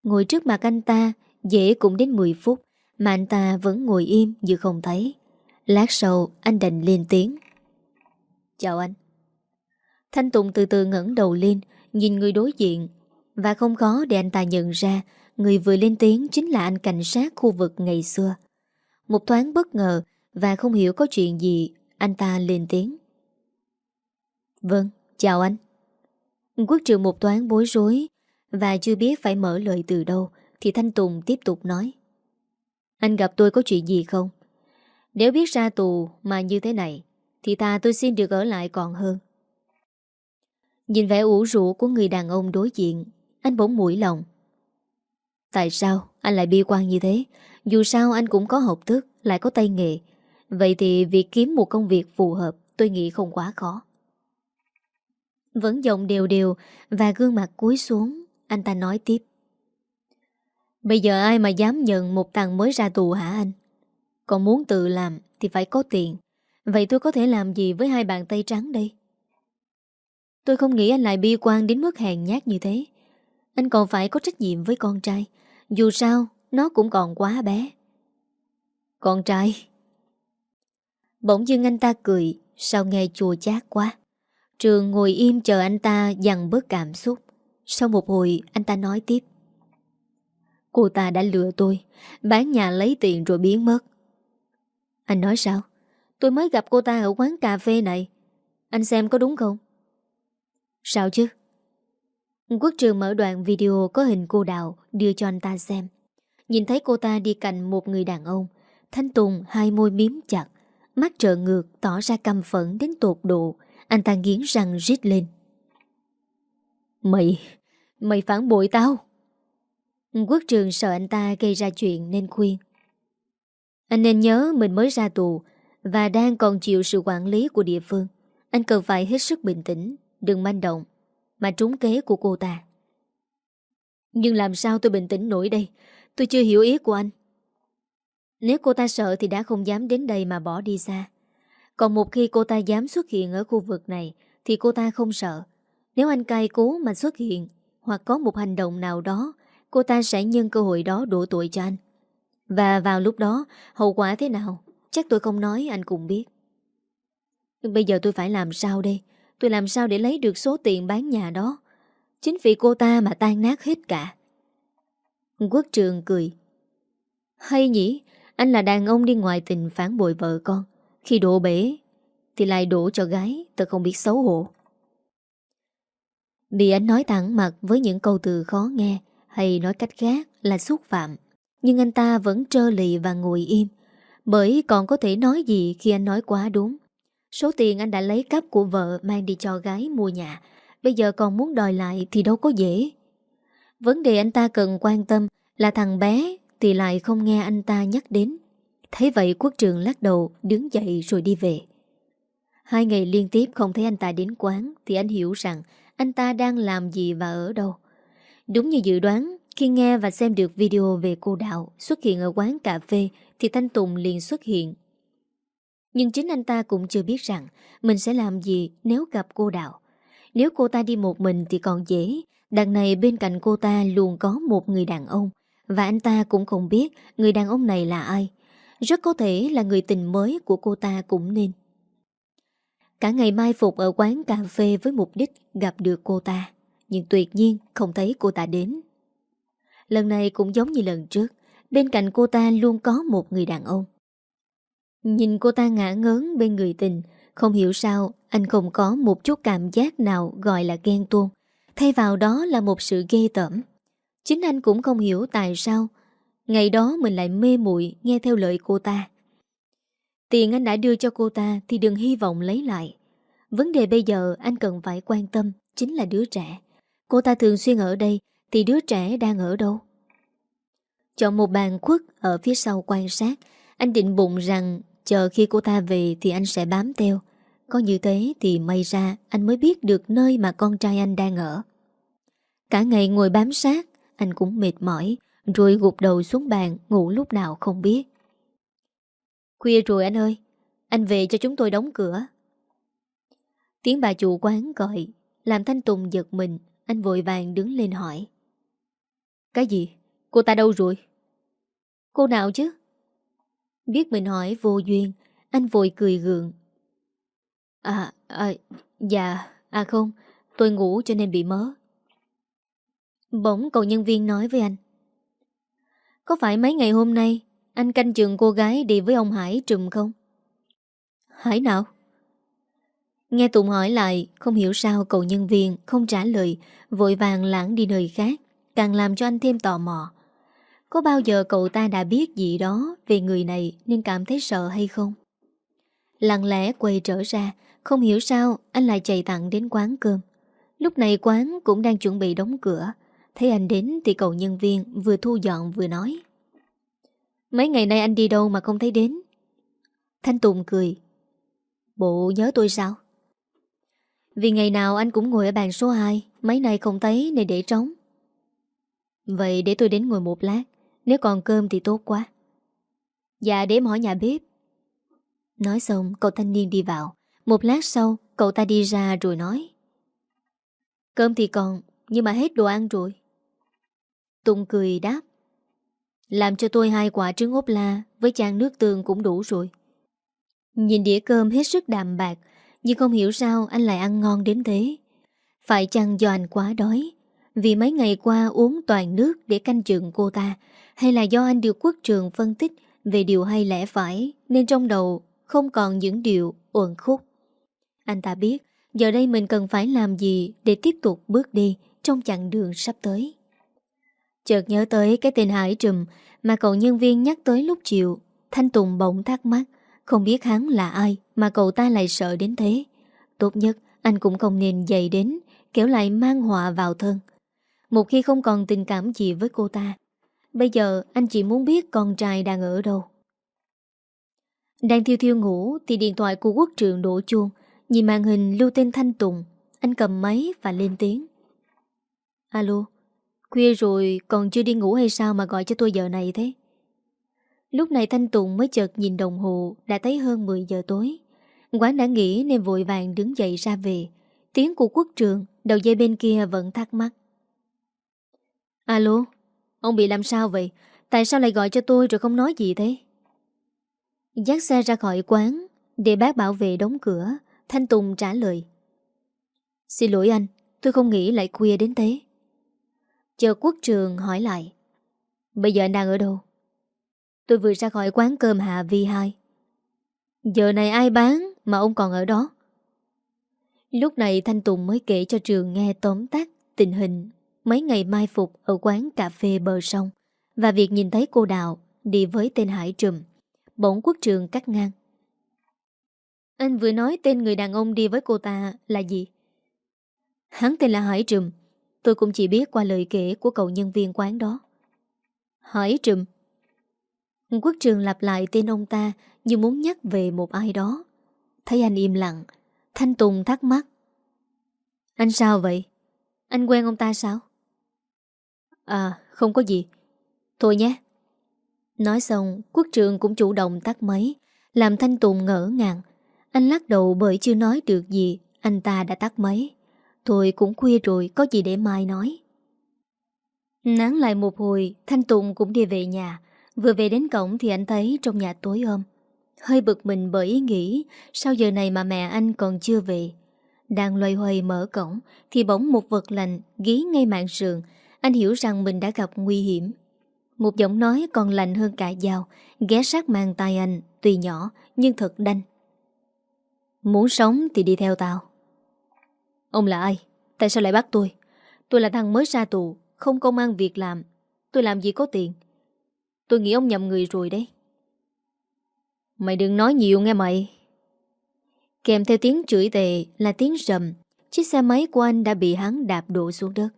Ngồi trước mặt anh ta, dễ cũng đến 10 phút mà anh ta vẫn ngồi im như không thấy. Lát sau anh đành lên tiếng. Chào anh. Thanh Tùng từ từ ngẩng đầu lên, nhìn người đối diện và không khó để anh ta nhận ra người vừa lên tiếng chính là anh cảnh sát khu vực ngày xưa. Một thoáng bất ngờ và không hiểu có chuyện gì, anh ta lên tiếng. Vâng, chào anh. Quốc trưởng một thoáng bối rối và chưa biết phải mở lời từ đâu thì Thanh Tùng tiếp tục nói. Anh gặp tôi có chuyện gì không? Nếu biết ra tù mà như thế này thì ta tôi xin được ở lại còn hơn. Nhìn vẻ ủ rũ của người đàn ông đối diện, anh bỗng mũi lòng. Tại sao anh lại bi quan như thế? Dù sao anh cũng có học thức, lại có tay nghề. Vậy thì việc kiếm một công việc phù hợp tôi nghĩ không quá khó. Vẫn giọng đều đều và gương mặt cúi xuống, anh ta nói tiếp. Bây giờ ai mà dám nhận một thằng mới ra tù hả anh? Còn muốn tự làm thì phải có tiền. Vậy tôi có thể làm gì với hai bàn tay trắng đây? Tôi không nghĩ anh lại bi quan đến mức hèn nhát như thế. Anh còn phải có trách nhiệm với con trai. Dù sao, nó cũng còn quá bé. Con trai? Bỗng dưng anh ta cười, sao nghe chua chát quá. Trường ngồi im chờ anh ta dằn bớt cảm xúc. Sau một hồi, anh ta nói tiếp. Cô ta đã lừa tôi, bán nhà lấy tiền rồi biến mất. Anh nói sao? Tôi mới gặp cô ta ở quán cà phê này. Anh xem có đúng không? Sao chứ? Quốc trường mở đoạn video có hình cô Đào đưa cho anh ta xem. Nhìn thấy cô ta đi cạnh một người đàn ông. Thanh Tùng hai môi miếm chặt. Mắt trợn ngược tỏ ra căm phẫn đến tột độ. Anh ta nghiến răng rít lên. Mày, mày phản bội tao. Quốc trường sợ anh ta gây ra chuyện nên khuyên. Anh nên nhớ mình mới ra tù và đang còn chịu sự quản lý của địa phương. Anh cần phải hết sức bình tĩnh, đừng manh động, mà trúng kế của cô ta. Nhưng làm sao tôi bình tĩnh nổi đây? Tôi chưa hiểu ý của anh. Nếu cô ta sợ thì đã không dám đến đây mà bỏ đi xa. Còn một khi cô ta dám xuất hiện ở khu vực này thì cô ta không sợ. Nếu anh cay cố mà xuất hiện hoặc có một hành động nào đó, cô ta sẽ nhân cơ hội đó đổ tội cho anh. Và vào lúc đó, hậu quả thế nào? Chắc tôi không nói anh cũng biết. Nhưng bây giờ tôi phải làm sao đây? Tôi làm sao để lấy được số tiền bán nhà đó? Chính vì cô ta mà tan nát hết cả. Quốc trường cười. Hay nhỉ, anh là đàn ông đi ngoài tình phản bội vợ con. Khi đổ bể, thì lại đổ cho gái, tôi không biết xấu hổ. Bị anh nói thẳng mặt với những câu từ khó nghe, hay nói cách khác là xúc phạm. Nhưng anh ta vẫn trơ lì và ngồi im. Bởi còn có thể nói gì khi anh nói quá đúng. Số tiền anh đã lấy cắp của vợ mang đi cho gái mua nhà. Bây giờ còn muốn đòi lại thì đâu có dễ. Vấn đề anh ta cần quan tâm là thằng bé thì lại không nghe anh ta nhắc đến. Thấy vậy quốc trường lắc đầu đứng dậy rồi đi về. Hai ngày liên tiếp không thấy anh ta đến quán thì anh hiểu rằng anh ta đang làm gì và ở đâu. Đúng như dự đoán, khi nghe và xem được video về cô Đạo xuất hiện ở quán cà phê thì Thanh Tùng liền xuất hiện. Nhưng chính anh ta cũng chưa biết rằng mình sẽ làm gì nếu gặp cô Đạo. Nếu cô ta đi một mình thì còn dễ, đằng này bên cạnh cô ta luôn có một người đàn ông và anh ta cũng không biết người đàn ông này là ai. Rất có thể là người tình mới của cô ta cũng nên. Cả ngày mai phục ở quán cà phê với mục đích gặp được cô ta, nhưng tuyệt nhiên không thấy cô ta đến. Lần này cũng giống như lần trước, bên cạnh cô ta luôn có một người đàn ông. Nhìn cô ta ngã ngớn bên người tình, không hiểu sao anh không có một chút cảm giác nào gọi là ghen tuông. Thay vào đó là một sự ghê tởm. Chính anh cũng không hiểu tại sao Ngày đó mình lại mê muội nghe theo lời cô ta. Tiền anh đã đưa cho cô ta thì đừng hy vọng lấy lại. Vấn đề bây giờ anh cần phải quan tâm chính là đứa trẻ. Cô ta thường xuyên ở đây thì đứa trẻ đang ở đâu? Chọn một bàn khuất ở phía sau quan sát. Anh định bụng rằng chờ khi cô ta về thì anh sẽ bám theo. Có như thế thì may ra anh mới biết được nơi mà con trai anh đang ở. Cả ngày ngồi bám sát, anh cũng mệt mỏi, rồi gục đầu xuống bàn ngủ lúc nào không biết. Khuya rồi anh ơi, anh về cho chúng tôi đóng cửa. Tiếng bà chủ quán gọi, làm Thanh Tùng giật mình, anh vội vàng đứng lên hỏi. Cái gì? Cô ta đâu rồi? Cô nào chứ? Biết mình hỏi vô duyên, anh vội cười gượng. À, à, dạ, à không, tôi ngủ cho nên bị mớ. Bỗng cậu nhân viên nói với anh. Có phải mấy ngày hôm nay anh canh trường cô gái đi với ông Hải trùm không? Hải nào? Nghe Tùng hỏi lại, không hiểu sao cậu nhân viên không trả lời, vội vàng lãng đi nơi khác, càng làm cho anh thêm tò mò. Có bao giờ cậu ta đã biết gì đó về người này nên cảm thấy sợ hay không? Lặng lẽ quay trở ra, không hiểu sao anh lại chạy tặng đến quán cơm. Lúc này quán cũng đang chuẩn bị đóng cửa. Thấy anh đến thì cậu nhân viên vừa thu dọn vừa nói. Mấy ngày nay anh đi đâu mà không thấy đến? Thanh Tùng cười. Bộ nhớ tôi sao? Vì ngày nào anh cũng ngồi ở bàn số 2 Mấy nay không thấy nên để trống Vậy để tôi đến ngồi một lát nếu còn cơm thì tốt quá. Dạ để hỏi nhà bếp. Nói xong, cậu thanh niên đi vào. Một lát sau, cậu ta đi ra rồi nói. Cơm thì còn, Nhưng mà hết đồ ăn rồi. Tùng cười đáp. Làm cho tôi hai quả trứng ốp la, Với chan nước tương cũng đủ rồi. Nhìn đĩa cơm hết sức đạm bạc, Nhưng không hiểu sao anh lại ăn ngon đến thế. Phải chăng do anh quá đói? Vì mấy ngày qua uống toàn nước Để canh chừng cô ta hay là do anh được quốc trường phân tích Về điều hay lẽ phải, Nên trong đầu không còn những điều uẩn khúc. Anh ta biết, Giờ đây mình cần phải làm gì Để tiếp tục bước đi Trong chặng đường sắp tới. Chợt nhớ tới cái tên Hải Trùm Mà cậu nhân viên nhắc tới lúc chiều, Thanh Tùng bỗng thắc mắc, Không biết hắn là ai Mà cậu ta lại sợ đến thế. Tốt nhất, anh cũng không nên dày đến, Kéo lại mang họa vào thân. Một khi không còn tình cảm gì với cô ta Bây giờ anh chỉ muốn biết con trai đang ở đâu. Đang thiêu thiêu ngủ Thì điện thoại của quốc trường đổ chuông. Nhìn màn hình, lưu tên Thanh Tùng. Anh cầm máy và lên tiếng. Alo, Khuya rồi còn chưa đi ngủ hay sao mà gọi cho tôi giờ này thế? Lúc này Thanh Tùng mới chợt nhìn đồng hồ, Đã thấy hơn 10 giờ tối. Quán đã nghỉ nên vội vàng đứng dậy ra về. Tiếng của quốc trường Đầu dây bên kia vẫn thắc mắc. Alo Ông bị làm sao vậy? Tại sao lại gọi cho tôi rồi không nói gì thế? Dắt xe ra khỏi quán, Để bác bảo vệ đóng cửa, Thanh Tùng trả lời. Xin lỗi anh, Tôi không nghĩ lại khuya đến thế. Chờ quốc trường hỏi lại. Bây giờ anh đang ở đâu? Tôi vừa ra khỏi quán cơm Hà Vi 2 Giờ này ai bán Mà ông còn ở đó? Lúc này Thanh Tùng mới kể cho Trường nghe tóm tắt tình hình mấy ngày mai phục ở quán cà phê bờ sông và việc nhìn thấy cô Đào đi với tên Hải Trùm. Bỗng quốc trường cắt ngang. Anh vừa nói tên người đàn ông đi với cô ta là gì? Hắn tên là Hải Trùm. Tôi cũng chỉ biết qua lời kể của cậu nhân viên quán đó. Hải Trùm. Quốc trường lặp lại tên ông ta như muốn nhắc về một ai đó. Thấy anh im lặng, Thanh Tùng thắc mắc. Anh sao vậy? Anh quen ông ta sao? À, không có gì. Thôi nhé. Nói xong, quốc trường cũng chủ động tắt máy, làm Thanh Tùng ngỡ ngàng. Anh lắc đầu bởi chưa nói được gì, anh ta đã tắt máy. Thôi cũng khuya rồi, có gì để mai nói. Nắng lại một hồi, Thanh Tùng cũng đi về nhà. Vừa về đến cổng thì anh thấy trong nhà tối ôm. Hơi bực mình bởi ý nghĩ sao giờ này mà mẹ anh còn chưa về. Đang loay hoay mở cổng thì bỗng một vật lành ghi ngay mạng sườn. Anh hiểu rằng mình đã gặp nguy hiểm. Một giọng nói còn lạnh hơn cả dao, ghé sát mang tay anh, tuy nhỏ nhưng thật đanh. Muốn sống thì đi theo tao. Ông là ai? Tại sao lại bắt tôi? Tôi là thằng mới ra tù, Không công an việc làm Tôi làm gì có tiền Tôi nghĩ ông nhầm người rồi đấy Mày đừng nói nhiều nghe mày Kèm theo tiếng chửi tệ là tiếng rầm, Chiếc xe máy của anh đã bị hắn đạp đổ xuống đất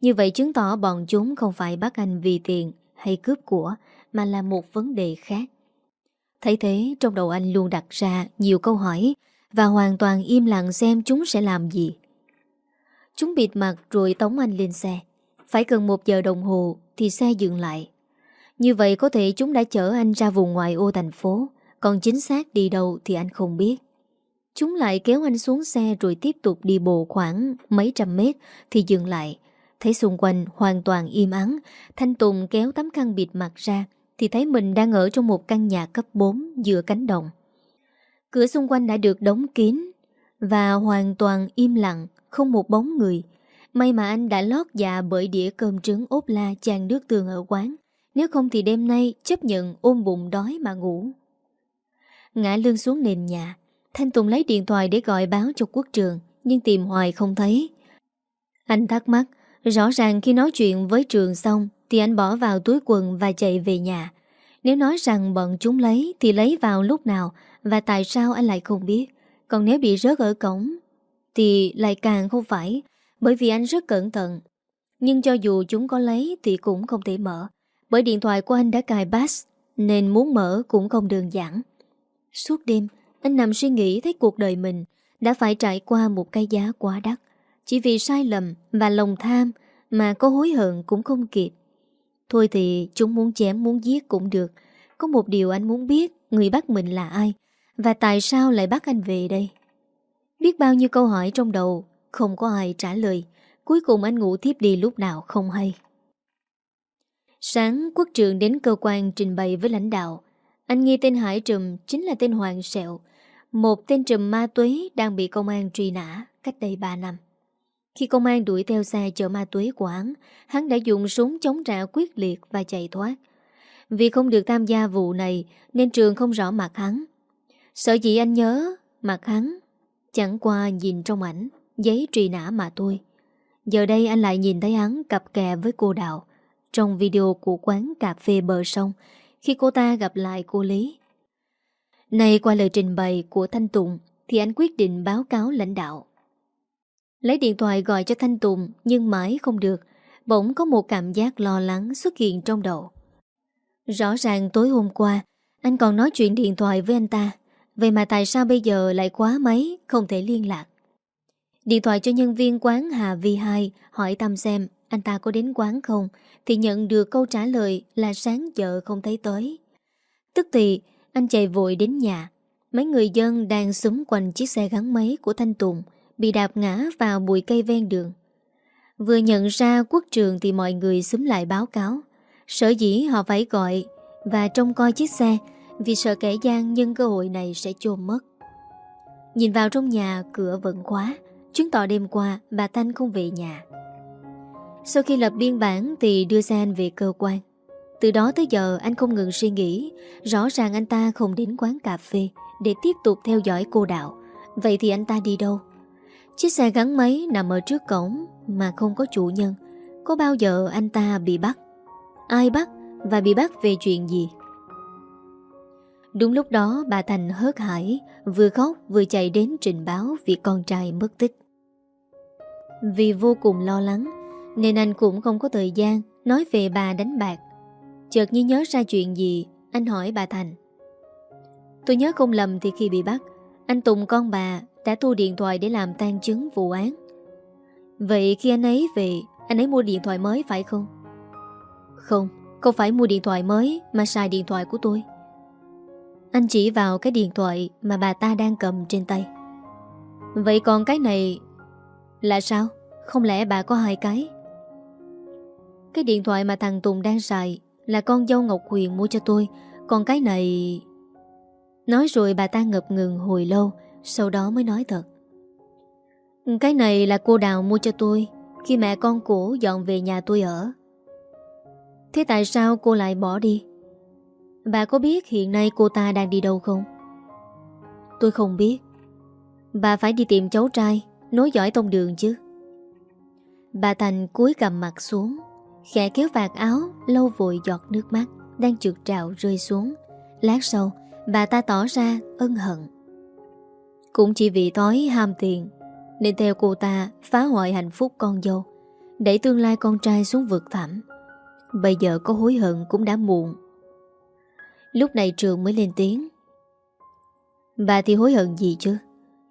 như vậy chứng tỏ bọn chúng không phải bắt anh vì tiền hay cướp của, Mà là một vấn đề khác. Thấy thế, trong đầu anh luôn đặt ra nhiều câu hỏi Và hoàn toàn im lặng xem chúng sẽ làm gì. Chúng bịt mặt rồi tống anh lên xe. Phải cần một giờ đồng hồ thì xe dừng lại. Như vậy có thể chúng đã chở anh ra vùng ngoại ô thành phố, Còn chính xác đi đâu thì anh không biết. Chúng lại kéo anh xuống xe rồi tiếp tục đi bộ khoảng mấy trăm mét thì dừng lại. Thấy xung quanh hoàn toàn im ắng, Thanh Tùng kéo tấm khăn bịt mặt ra thì thấy mình đang ở trong một căn nhà cấp 4 giữa cánh đồng. Cửa xung quanh đã được đóng kín và hoàn toàn im lặng, không một bóng người. May mà anh đã lót dạ bởi đĩa cơm trứng ốp la chan nước tương ở quán. Nếu không thì đêm nay chấp nhận ôm bụng đói mà ngủ. Ngã lưng xuống nền nhà, Thanh Tùng lấy điện thoại để gọi báo cho quốc trường Nhưng tìm hoài không thấy Anh thắc mắc Rõ ràng khi nói chuyện với trường xong Thì anh bỏ vào túi quần và chạy về nhà. Nếu nói rằng bọn chúng lấy Thì lấy vào lúc nào Và tại sao anh lại không biết. Còn nếu bị rớt ở cổng Thì lại càng không phải, Bởi vì anh rất cẩn thận. Nhưng cho dù chúng có lấy Thì cũng không thể mở. Bởi điện thoại của anh đã cài bass Nên muốn mở cũng không đơn giản. Suốt đêm, anh nằm suy nghĩ thấy cuộc đời mình đã phải trải qua một cái giá quá đắt. Chỉ vì sai lầm và lòng tham mà có hối hận cũng không kịp. Thôi thì chúng muốn chém muốn giết cũng được. Có một điều anh muốn biết, người bắt mình là ai và tại sao lại bắt anh về đây. Biết bao nhiêu câu hỏi trong đầu, không có ai trả lời. Cuối cùng anh ngủ thiếp đi lúc nào không hay. Sáng, quốc trường đến cơ quan trình bày với lãnh đạo. Anh nghe tên Hải Trùm chính là tên Hoàng Sẹo, một tên trùm ma túy đang bị công an truy nã cách đây 3 năm. Khi công an đuổi theo xe chở ma túy của hắn, hắn đã dùng súng chống trả quyết liệt và chạy thoát. Vì không được tham gia vụ này nên trường không rõ mặt hắn. Sợ gì anh nhớ mặt hắn, chẳng qua nhìn trong ảnh, giấy truy nã mà thôi. Giờ đây anh lại nhìn thấy hắn cặp kè với cô Đào trong video của quán cà phê bờ sông khi cô ta gặp lại cô Lý. Này qua lời trình bày của Thanh Tùng thì anh quyết định báo cáo lãnh đạo. Lấy điện thoại gọi cho Thanh Tùng nhưng mãi không được, bỗng có một cảm giác lo lắng xuất hiện trong đầu. Rõ ràng tối hôm qua, anh còn nói chuyện điện thoại với anh ta, vậy mà tại sao bây giờ lại quá máy, không thể liên lạc. Điện thoại cho nhân viên quán Hà Vi 2 hỏi thăm xem anh ta có đến quán không, thì nhận được câu trả lời là sáng giờ không thấy tới. Tức thì anh chạy vội đến nhà Mấy người dân đang xúm quanh chiếc xe gắn máy của Thanh Tùng Bị đạp ngã vào bụi cây ven đường. Vừa nhận ra quốc trường thì mọi người xúm lại báo cáo. Sở dĩ họ phải gọi Và trông coi chiếc xe, Vì sợ kẻ gian nhân cơ hội này sẽ chôn mất. Nhìn vào trong nhà, cửa vẫn khóa. Chứng tỏ đêm qua, bà Thanh không về nhà. Sau khi lập biên bản thì đưa xe anh về cơ quan. Từ đó tới giờ, anh không ngừng suy nghĩ. Rõ ràng anh ta không đến quán cà phê Để tiếp tục theo dõi cô đạo. Vậy thì anh ta đi đâu? Chiếc xe gắn máy nằm ở trước cổng Mà không có chủ nhân. Có bao giờ anh ta bị bắt? Ai bắt và bị bắt về chuyện gì? Đúng lúc đó, bà Thành hớt hải, Vừa khóc vừa chạy đến trình báo Việc con trai mất tích. Vì vô cùng lo lắng, Nên anh cũng không có thời gian Nói về bà đánh bạc. Chợt như nhớ ra chuyện gì, Anh hỏi bà Thành. Tôi nhớ không lầm thì khi bị bắt, Anh Tùng con bà đã thu điện thoại để làm tan chứng vụ án Vậy khi anh ấy về Anh ấy mua điện thoại mới phải không? Không, không phải mua điện thoại mới Mà xài điện thoại của tôi Anh chỉ vào cái điện thoại Mà bà ta đang cầm trên tay Vậy còn cái này Là sao? Không lẽ bà có hai cái? Cái điện thoại mà thằng Tùng đang xài là con dâu Ngọc Huyền mua cho tôi Còn cái này... Nói rồi bà ta ngập ngừng hồi lâu sau đó mới nói thật. Cái này là cô Đào mua cho tôi Khi mẹ con cổ dọn về nhà tôi ở. Thế tại sao cô lại bỏ đi? Bà có biết hiện nay cô ta đang đi đâu không? Tôi không biết. Bà phải đi tìm cháu trai, Nối dõi tông đường chứ. Bà Thành cúi cầm mặt xuống, Khẽ kéo vạt áo Lâu vội giọt nước mắt Đang trượt trào rơi xuống. Lát sau, bà ta tỏ ra ân hận. Cũng chỉ vì tối ham tiền, Nên theo cô ta phá hoại hạnh phúc con dâu, Đẩy tương lai con trai xuống vực thẳm. Bây giờ có hối hận cũng đã muộn. Lúc này trường mới lên tiếng. Bà thì hối hận gì chứ?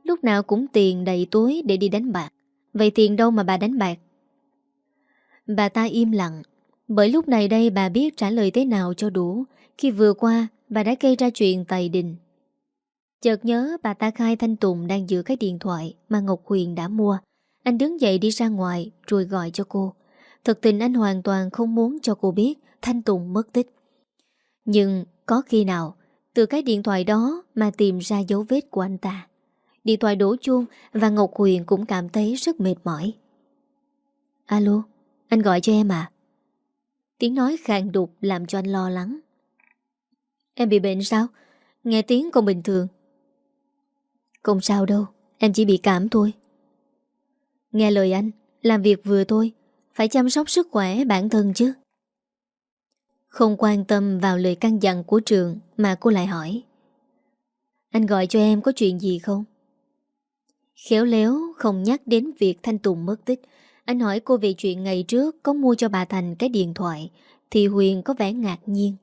Lúc nào cũng tiền đầy túi để đi đánh bạc. Vậy tiền đâu mà bà đánh bạc? Bà ta im lặng. Bởi lúc này đây bà biết trả lời thế nào cho đủ, Khi vừa qua bà đã gây ra chuyện tài đình. Chợt nhớ bà ta khai Thanh Tùng đang giữ cái điện thoại mà Ngọc Huyền đã mua. Anh đứng dậy đi ra ngoài, rồi gọi cho cô. Thực tình anh hoàn toàn không muốn cho cô biết Thanh Tùng mất tích. Nhưng có khi nào, Từ cái điện thoại đó mà tìm ra dấu vết của anh ta. Điện thoại đổ chuông Và Ngọc Huyền cũng cảm thấy rất mệt mỏi. Alo, Anh gọi cho em à? Tiếng nói khàn đục làm cho anh lo lắng. Em bị bệnh sao? Nghe tiếng còn bình thường. Không sao đâu, Em chỉ bị cảm thôi. Nghe lời anh, Làm việc vừa thôi, Phải chăm sóc sức khỏe bản thân chứ. Không quan tâm vào lời căn dặn của trường Mà cô lại hỏi. Anh gọi cho em có chuyện gì không? Khéo léo, không nhắc đến việc Thanh Tùng mất tích, Anh hỏi cô về chuyện ngày trước Có mua cho bà Thành cái điện thoại Thì Huyền có vẻ ngạc nhiên.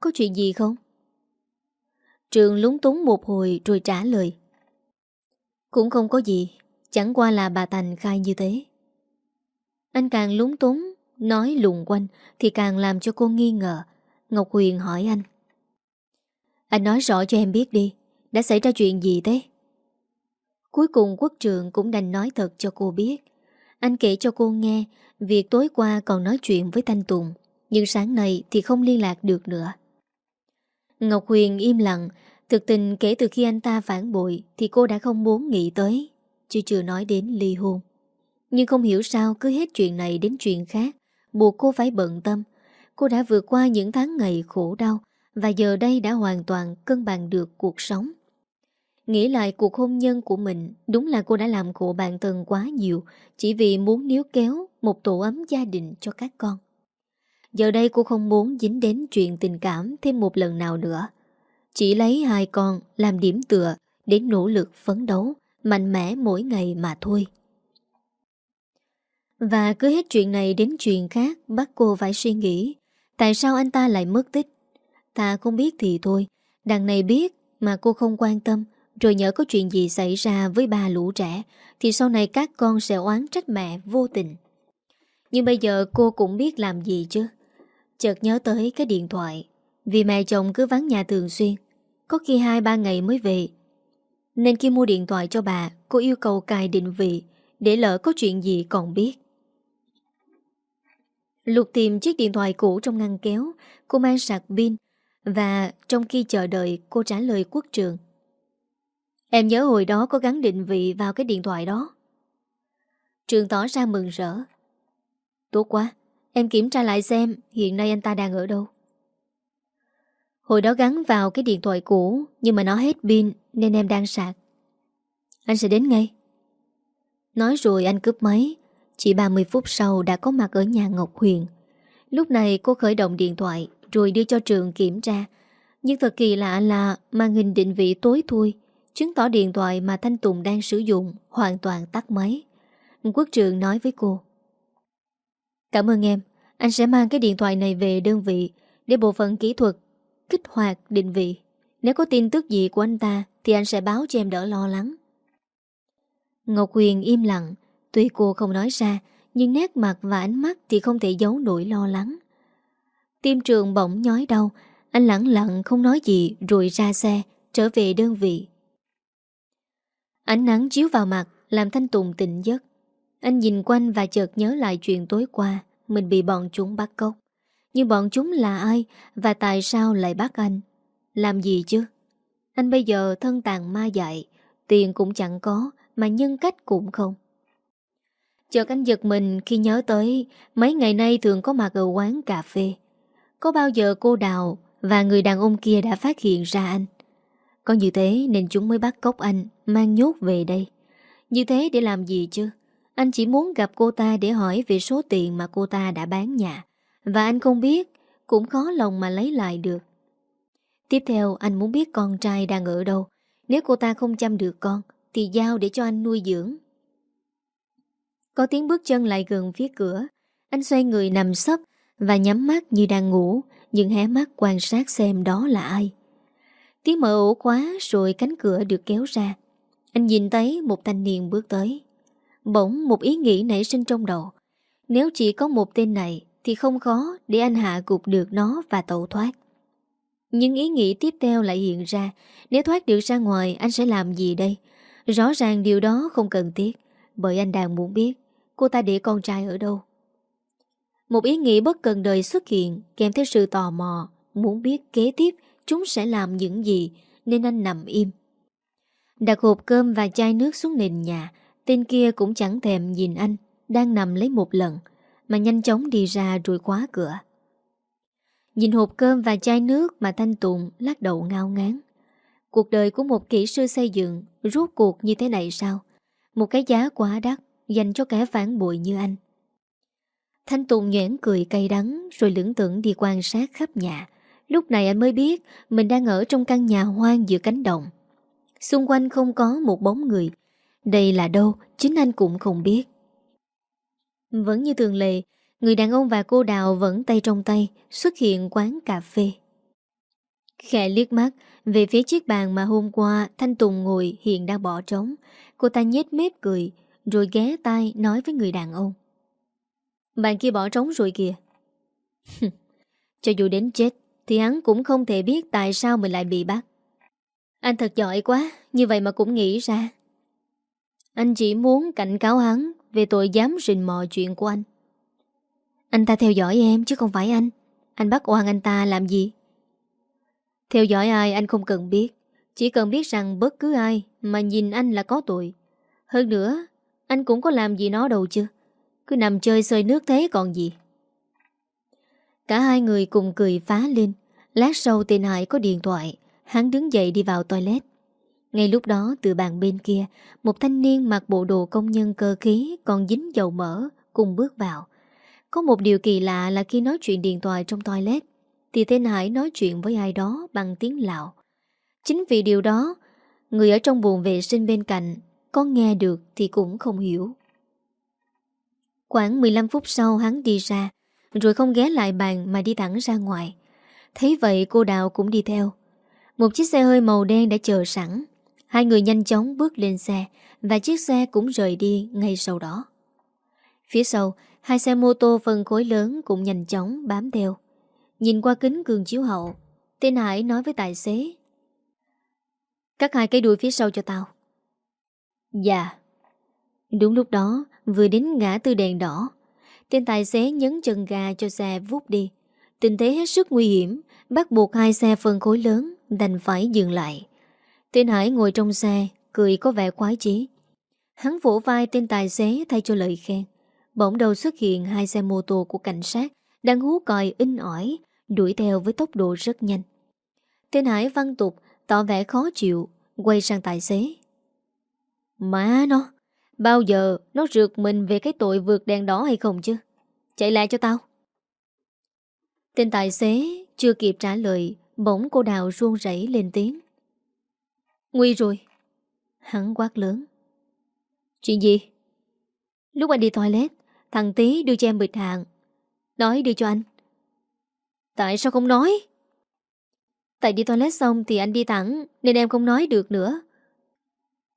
Có chuyện gì không? Trường lúng túng một hồi rồi trả lời Cũng không có gì Chẳng qua là bà Thành khai như thế Anh càng lúng túng Nói lùng quanh Thì càng làm cho cô nghi ngờ Ngọc Huyền hỏi anh Anh nói rõ cho em biết đi Đã xảy ra chuyện gì thế? Cuối cùng quốc trường cũng đành nói thật cho cô biết. Anh kể cho cô nghe việc tối qua còn nói chuyện với Thanh Tùng, nhưng sáng nay thì không liên lạc được nữa. Ngọc Huyền im lặng, thực tình kể từ khi anh ta phản bội thì cô đã không muốn nghĩ tới, chứ chưa nói đến ly hôn. Nhưng không hiểu sao cứ hết chuyện này đến chuyện khác, buộc cô phải bận tâm. Cô đã vượt qua những tháng ngày khổ đau và giờ đây đã hoàn toàn cân bằng được cuộc sống. Nghĩ lại cuộc hôn nhân của mình Đúng là cô đã làm khổ bạn thân quá nhiều Chỉ vì muốn níu kéo Một tổ ấm gia đình cho các con Giờ đây cô không muốn dính đến chuyện tình cảm Thêm một lần nào nữa chỉ lấy hai con làm điểm tựa Để nỗ lực phấn đấu, Mạnh mẽ mỗi ngày mà thôi. Và cứ hết chuyện này đến chuyện khác Bắt cô phải suy nghĩ, Tại sao anh ta lại mất tích? Ta không biết thì thôi, Đằng này biết mà cô không quan tâm, rồi nhớ có chuyện gì xảy ra với ba lũ trẻ, Thì sau này các con sẽ oán trách mẹ vô tình. Nhưng bây giờ cô cũng biết làm gì chứ. Chợt nhớ tới cái điện thoại, Vì mẹ chồng cứ vắng nhà thường xuyên có khi 2-3 ngày mới về Nên khi mua điện thoại cho bà Cô yêu cầu cài định vị Để lỡ có chuyện gì còn biết Lục tìm chiếc điện thoại cũ trong ngăn kéo Cô mang sạc pin Và trong khi chờ đợi cô trả lời quốc trường Em nhớ hồi đó có gắn định vị vào cái điện thoại đó. Trường tỏ ra mừng rỡ. Tốt quá, em kiểm tra lại xem hiện nay anh ta đang ở đâu. Hồi đó gắn vào cái điện thoại cũ nhưng mà nó hết pin nên em đang sạc. Anh sẽ đến ngay. Nói rồi anh cướp máy. Chỉ 30 phút sau đã có mặt ở nhà Ngọc Huyền. Lúc này cô khởi động điện thoại rồi đưa cho trường kiểm tra. Nhưng thật kỳ lạ là màn hình định vị tối thui chứng tỏ điện thoại mà Thanh Tùng đang sử dụng hoàn toàn tắt máy. Quốc trường nói với cô. Cảm ơn em, anh sẽ mang cái điện thoại này về đơn vị để bộ phận kỹ thuật kích hoạt định vị. Nếu có tin tức gì của anh ta thì anh sẽ báo cho em đỡ lo lắng. Ngọc Huyền im lặng, tuy cô không nói ra, nhưng nét mặt và ánh mắt thì không thể giấu nổi lo lắng. Tim trường bỗng nhói đau, anh lặng lặng không nói gì rồi ra xe, trở về đơn vị. Ánh nắng chiếu vào mặt Làm Thanh Tùng tỉnh giấc Anh nhìn quanh và chợt nhớ lại chuyện tối qua Mình bị bọn chúng bắt cóc nhưng bọn chúng là ai Và tại sao lại bắt anh? Làm gì chứ? Anh bây giờ thân tàn ma dại, Tiền cũng chẳng có Mà nhân cách cũng không. Chợt anh giật mình khi nhớ tới Mấy ngày nay thường có mặt ở quán cà phê. Có bao giờ cô Đào Và người đàn ông kia đã phát hiện ra anh? Có như thế nên chúng mới bắt cóc anh, Mang nhốt về đây. Như thế để làm gì chứ? Anh chỉ muốn gặp cô ta để hỏi về số tiền Mà cô ta đã bán nhà. Và anh không biết, Cũng khó lòng mà lấy lại được. Tiếp theo, anh muốn biết con trai đang ở đâu. Nếu cô ta không chăm được con, Thì giao để cho anh nuôi dưỡng. Có tiếng bước chân lại gần phía cửa. Anh xoay người nằm sấp Và nhắm mắt như đang ngủ, Nhưng hé mắt quan sát xem đó là ai. Tiếng mở ổ khóa Rồi cánh cửa được kéo ra. Anh nhìn thấy một thanh niên bước tới. Bỗng một ý nghĩ nảy sinh trong đầu. Nếu chỉ có một tên này thì không khó để anh hạ gục được nó và tẩu thoát. Những ý nghĩ tiếp theo lại hiện ra. Nếu thoát được ra ngoài, anh sẽ làm gì đây? Rõ ràng điều đó không cần thiết, Bởi anh đang muốn biết Cô ta để con trai ở đâu. Một ý nghĩ bất cần đời xuất hiện Kèm theo sự tò mò, Muốn biết kế tiếp chúng sẽ làm những gì, Nên anh nằm im. Đặt hộp cơm và chai nước xuống nền nhà, Tên kia cũng chẳng thèm nhìn anh, Đang nằm lấy một lần. Mà nhanh chóng đi ra rồi khóa cửa. Nhìn hộp cơm và chai nước Mà Thanh Tùng lắc đầu ngao ngán. Cuộc đời của một kỹ sư xây dựng Rốt cuộc như thế này sao? Một cái giá quá đắt Dành cho kẻ phản bội như anh. Thanh Tùng nhoảng cười cay đắng Rồi lưỡng tưởng đi quan sát khắp nhà. Lúc này anh mới biết Mình đang ở trong căn nhà hoang giữa cánh đồng. Xung quanh không có một bóng người. Đây là đâu? Chính anh cũng không biết. Vẫn như thường lệ, Người đàn ông và cô đào vẫn tay trong tay, Xuất hiện quán cà phê. Khẽ liếc mắt, Về phía chiếc bàn mà hôm qua Thanh Tùng ngồi hiện đang bỏ trống, Cô ta nhếch mép cười, Rồi ghé tay nói với người đàn ông. Bàn kia bỏ trống rồi kìa. Cho dù đến chết Thì hắn cũng không thể biết Tại sao mình lại bị bắt. Anh thật giỏi quá, Như vậy mà cũng nghĩ ra. Anh chỉ muốn cảnh cáo hắn về tội dám rình mò chuyện của anh. Anh ta theo dõi em chứ không phải anh. Anh bắt oan anh ta làm gì? Theo dõi ai anh không cần biết. Chỉ cần biết rằng bất cứ ai Mà nhìn anh là có tội. Hơn nữa, Anh cũng có làm gì nó đâu chứ. Cứ nằm chơi xơi nước thế còn gì. Cả hai người cùng cười phá lên. Lát sau tên Hải có điện thoại. Hắn đứng dậy đi vào toilet ngay lúc đó, từ bàn bên kia, Một thanh niên mặc bộ đồ công nhân cơ khí Còn dính dầu mỡ Cùng bước vào. Có một điều kỳ lạ là khi nói chuyện điện thoại trong toilet, Thì tên Hải nói chuyện với ai đó Bằng tiếng Lào. Chính vì điều đó, Người ở trong buồng vệ sinh bên cạnh Có nghe được thì cũng không hiểu. Khoảng 15 phút sau, hắn đi ra, Rồi không ghé lại bàn mà đi thẳng ra ngoài. Thấy vậy, cô Đào cũng đi theo. Một chiếc xe hơi màu đen đã chờ sẵn. Hai người nhanh chóng bước lên xe Và chiếc xe cũng rời đi ngay sau đó. Phía sau, Hai xe mô tô phân khối lớn Cũng nhanh chóng bám theo. Nhìn qua kính cường chiếu hậu, Tên Hải nói với tài xế, Cắt hai cái đuôi phía sau cho tao. Dạ. Đúng lúc đó, Vừa đến ngã tư đèn đỏ, Tên tài xế nhấn chân ga cho xe vút đi. Tình thế hết sức nguy hiểm, Bắt buộc hai xe phân khối lớn Đành phải dừng lại. Tên Hải ngồi trong xe, Cười có vẻ khoái chí. Hắn vỗ vai tên tài xế thay cho lời khen. Bỗng đầu xuất hiện hai xe mô tô của cảnh sát, Đang hú còi in ỏi, Đuổi theo với tốc độ rất nhanh. Tên Hải văn tục, Tỏ vẻ khó chịu, Quay sang tài xế. Má nó, Bao giờ nó rượt mình về cái tội vượt đèn đỏ hay không chứ? Chạy lại cho tao. Tên tài xế chưa kịp trả lời, Bỗng cô đào ruông rảy lên tiếng. Nguy rồi. Hắn quát lớn. Chuyện gì? Lúc anh đi toilet Thằng Tý đưa cho em bịch hàng Nói đưa cho anh. Tại sao không nói? Tại đi toilet xong thì anh đi thẳng Nên em không nói được nữa.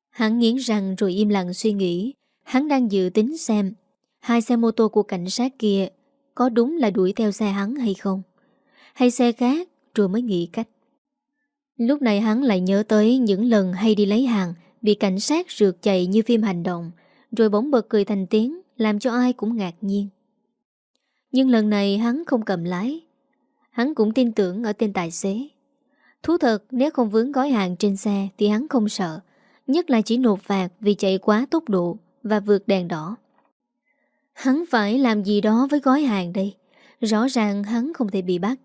Hắn nghiến răng rồi im lặng suy nghĩ. Hắn đang dự tính xem Hai xe mô tô của cảnh sát kia Có đúng là đuổi theo xe hắn hay không. Hay xe khác Rồi mới nghĩ cách Lúc này hắn lại nhớ tới những lần hay đi lấy hàng, Bị cảnh sát rượt chạy như phim hành động, Rồi bỗng bật cười thành tiếng, Làm cho ai cũng ngạc nhiên. Nhưng lần này hắn không cầm lái. Hắn cũng tin tưởng ở tên tài xế. Thú thật, nếu không vướng gói hàng trên xe Thì hắn không sợ, Nhất là chỉ nộp phạt vì chạy quá tốc độ Và vượt đèn đỏ. Hắn phải làm gì đó với gói hàng đây? Rõ ràng hắn không thể bị bắt,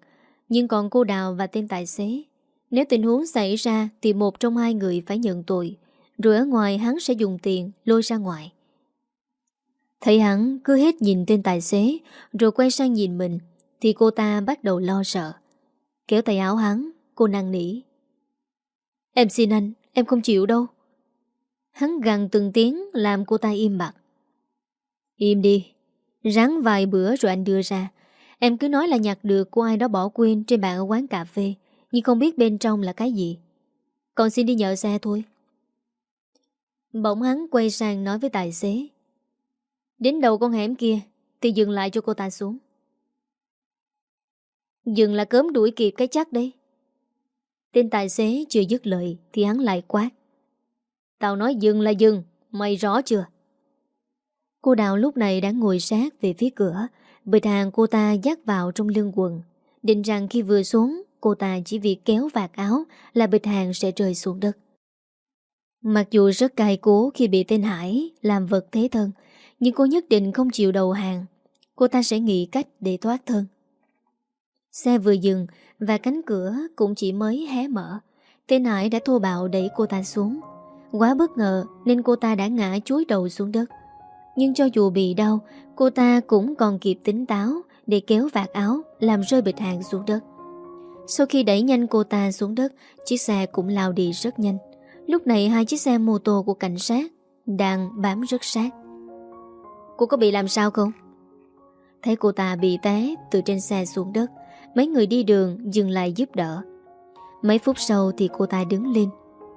Nhưng còn cô Đào và tên tài xế nếu tình huống xảy ra thì một trong hai người phải nhận tội, rồi ở ngoài hắn sẽ dùng tiền lôi ra ngoài. Thấy hắn cứ hết nhìn tên tài xế rồi quay sang nhìn mình Thì cô ta bắt đầu lo sợ. Kéo tay áo hắn Cô năng nỉ. Em xin anh, em không chịu đâu. Hắn gằn từng tiếng Làm cô ta im bặt. Im đi. Ráng vài bữa rồi anh đưa ra. Em cứ nói là nhặt được của ai đó bỏ quên Trên bàn ở quán cà phê. Nhưng không biết bên trong là cái gì. Còn xin đi nhờ xe thôi. Bỗng hắn quay sang nói với tài xế. Đến đầu con hẻm kia, Thì dừng lại cho cô ta xuống. Dừng là cớm đuổi kịp cái chắc đấy. Tên tài xế chưa dứt lời, Thì hắn lại quát. Tao nói dừng là dừng, Mày rõ chưa? Cô Đào lúc này đã ngồi sát về phía cửa, Bịch hàng cô ta dắt vào trong lưng quần, Định rằng khi vừa xuống Cô ta chỉ việc kéo vạt áo Là bịch hàng sẽ rơi xuống đất. Mặc dù rất cay cố khi bị tên Hải Làm vật thế thân, Nhưng cô nhất định không chịu đầu hàng. Cô ta sẽ nghĩ cách để thoát thân. Xe vừa dừng Và cánh cửa cũng chỉ mới hé mở, Tên Hải đã thô bạo đẩy cô ta xuống. Quá bất ngờ Nên cô ta đã ngã chuối đầu xuống đất. Nhưng cho dù bị đau, Cô ta cũng còn kịp tính táo Để kéo vạt áo Làm rơi bịch hàng xuống đất. Sau khi đẩy nhanh cô ta xuống đất, Chiếc xe cũng lao đi rất nhanh. Lúc này hai chiếc xe mô tô của cảnh sát Đang bám rất sát. Cô có bị làm sao không? Thấy cô ta bị té từ trên xe xuống đất, Mấy người đi đường dừng lại giúp đỡ. Mấy phút sau thì cô ta đứng lên,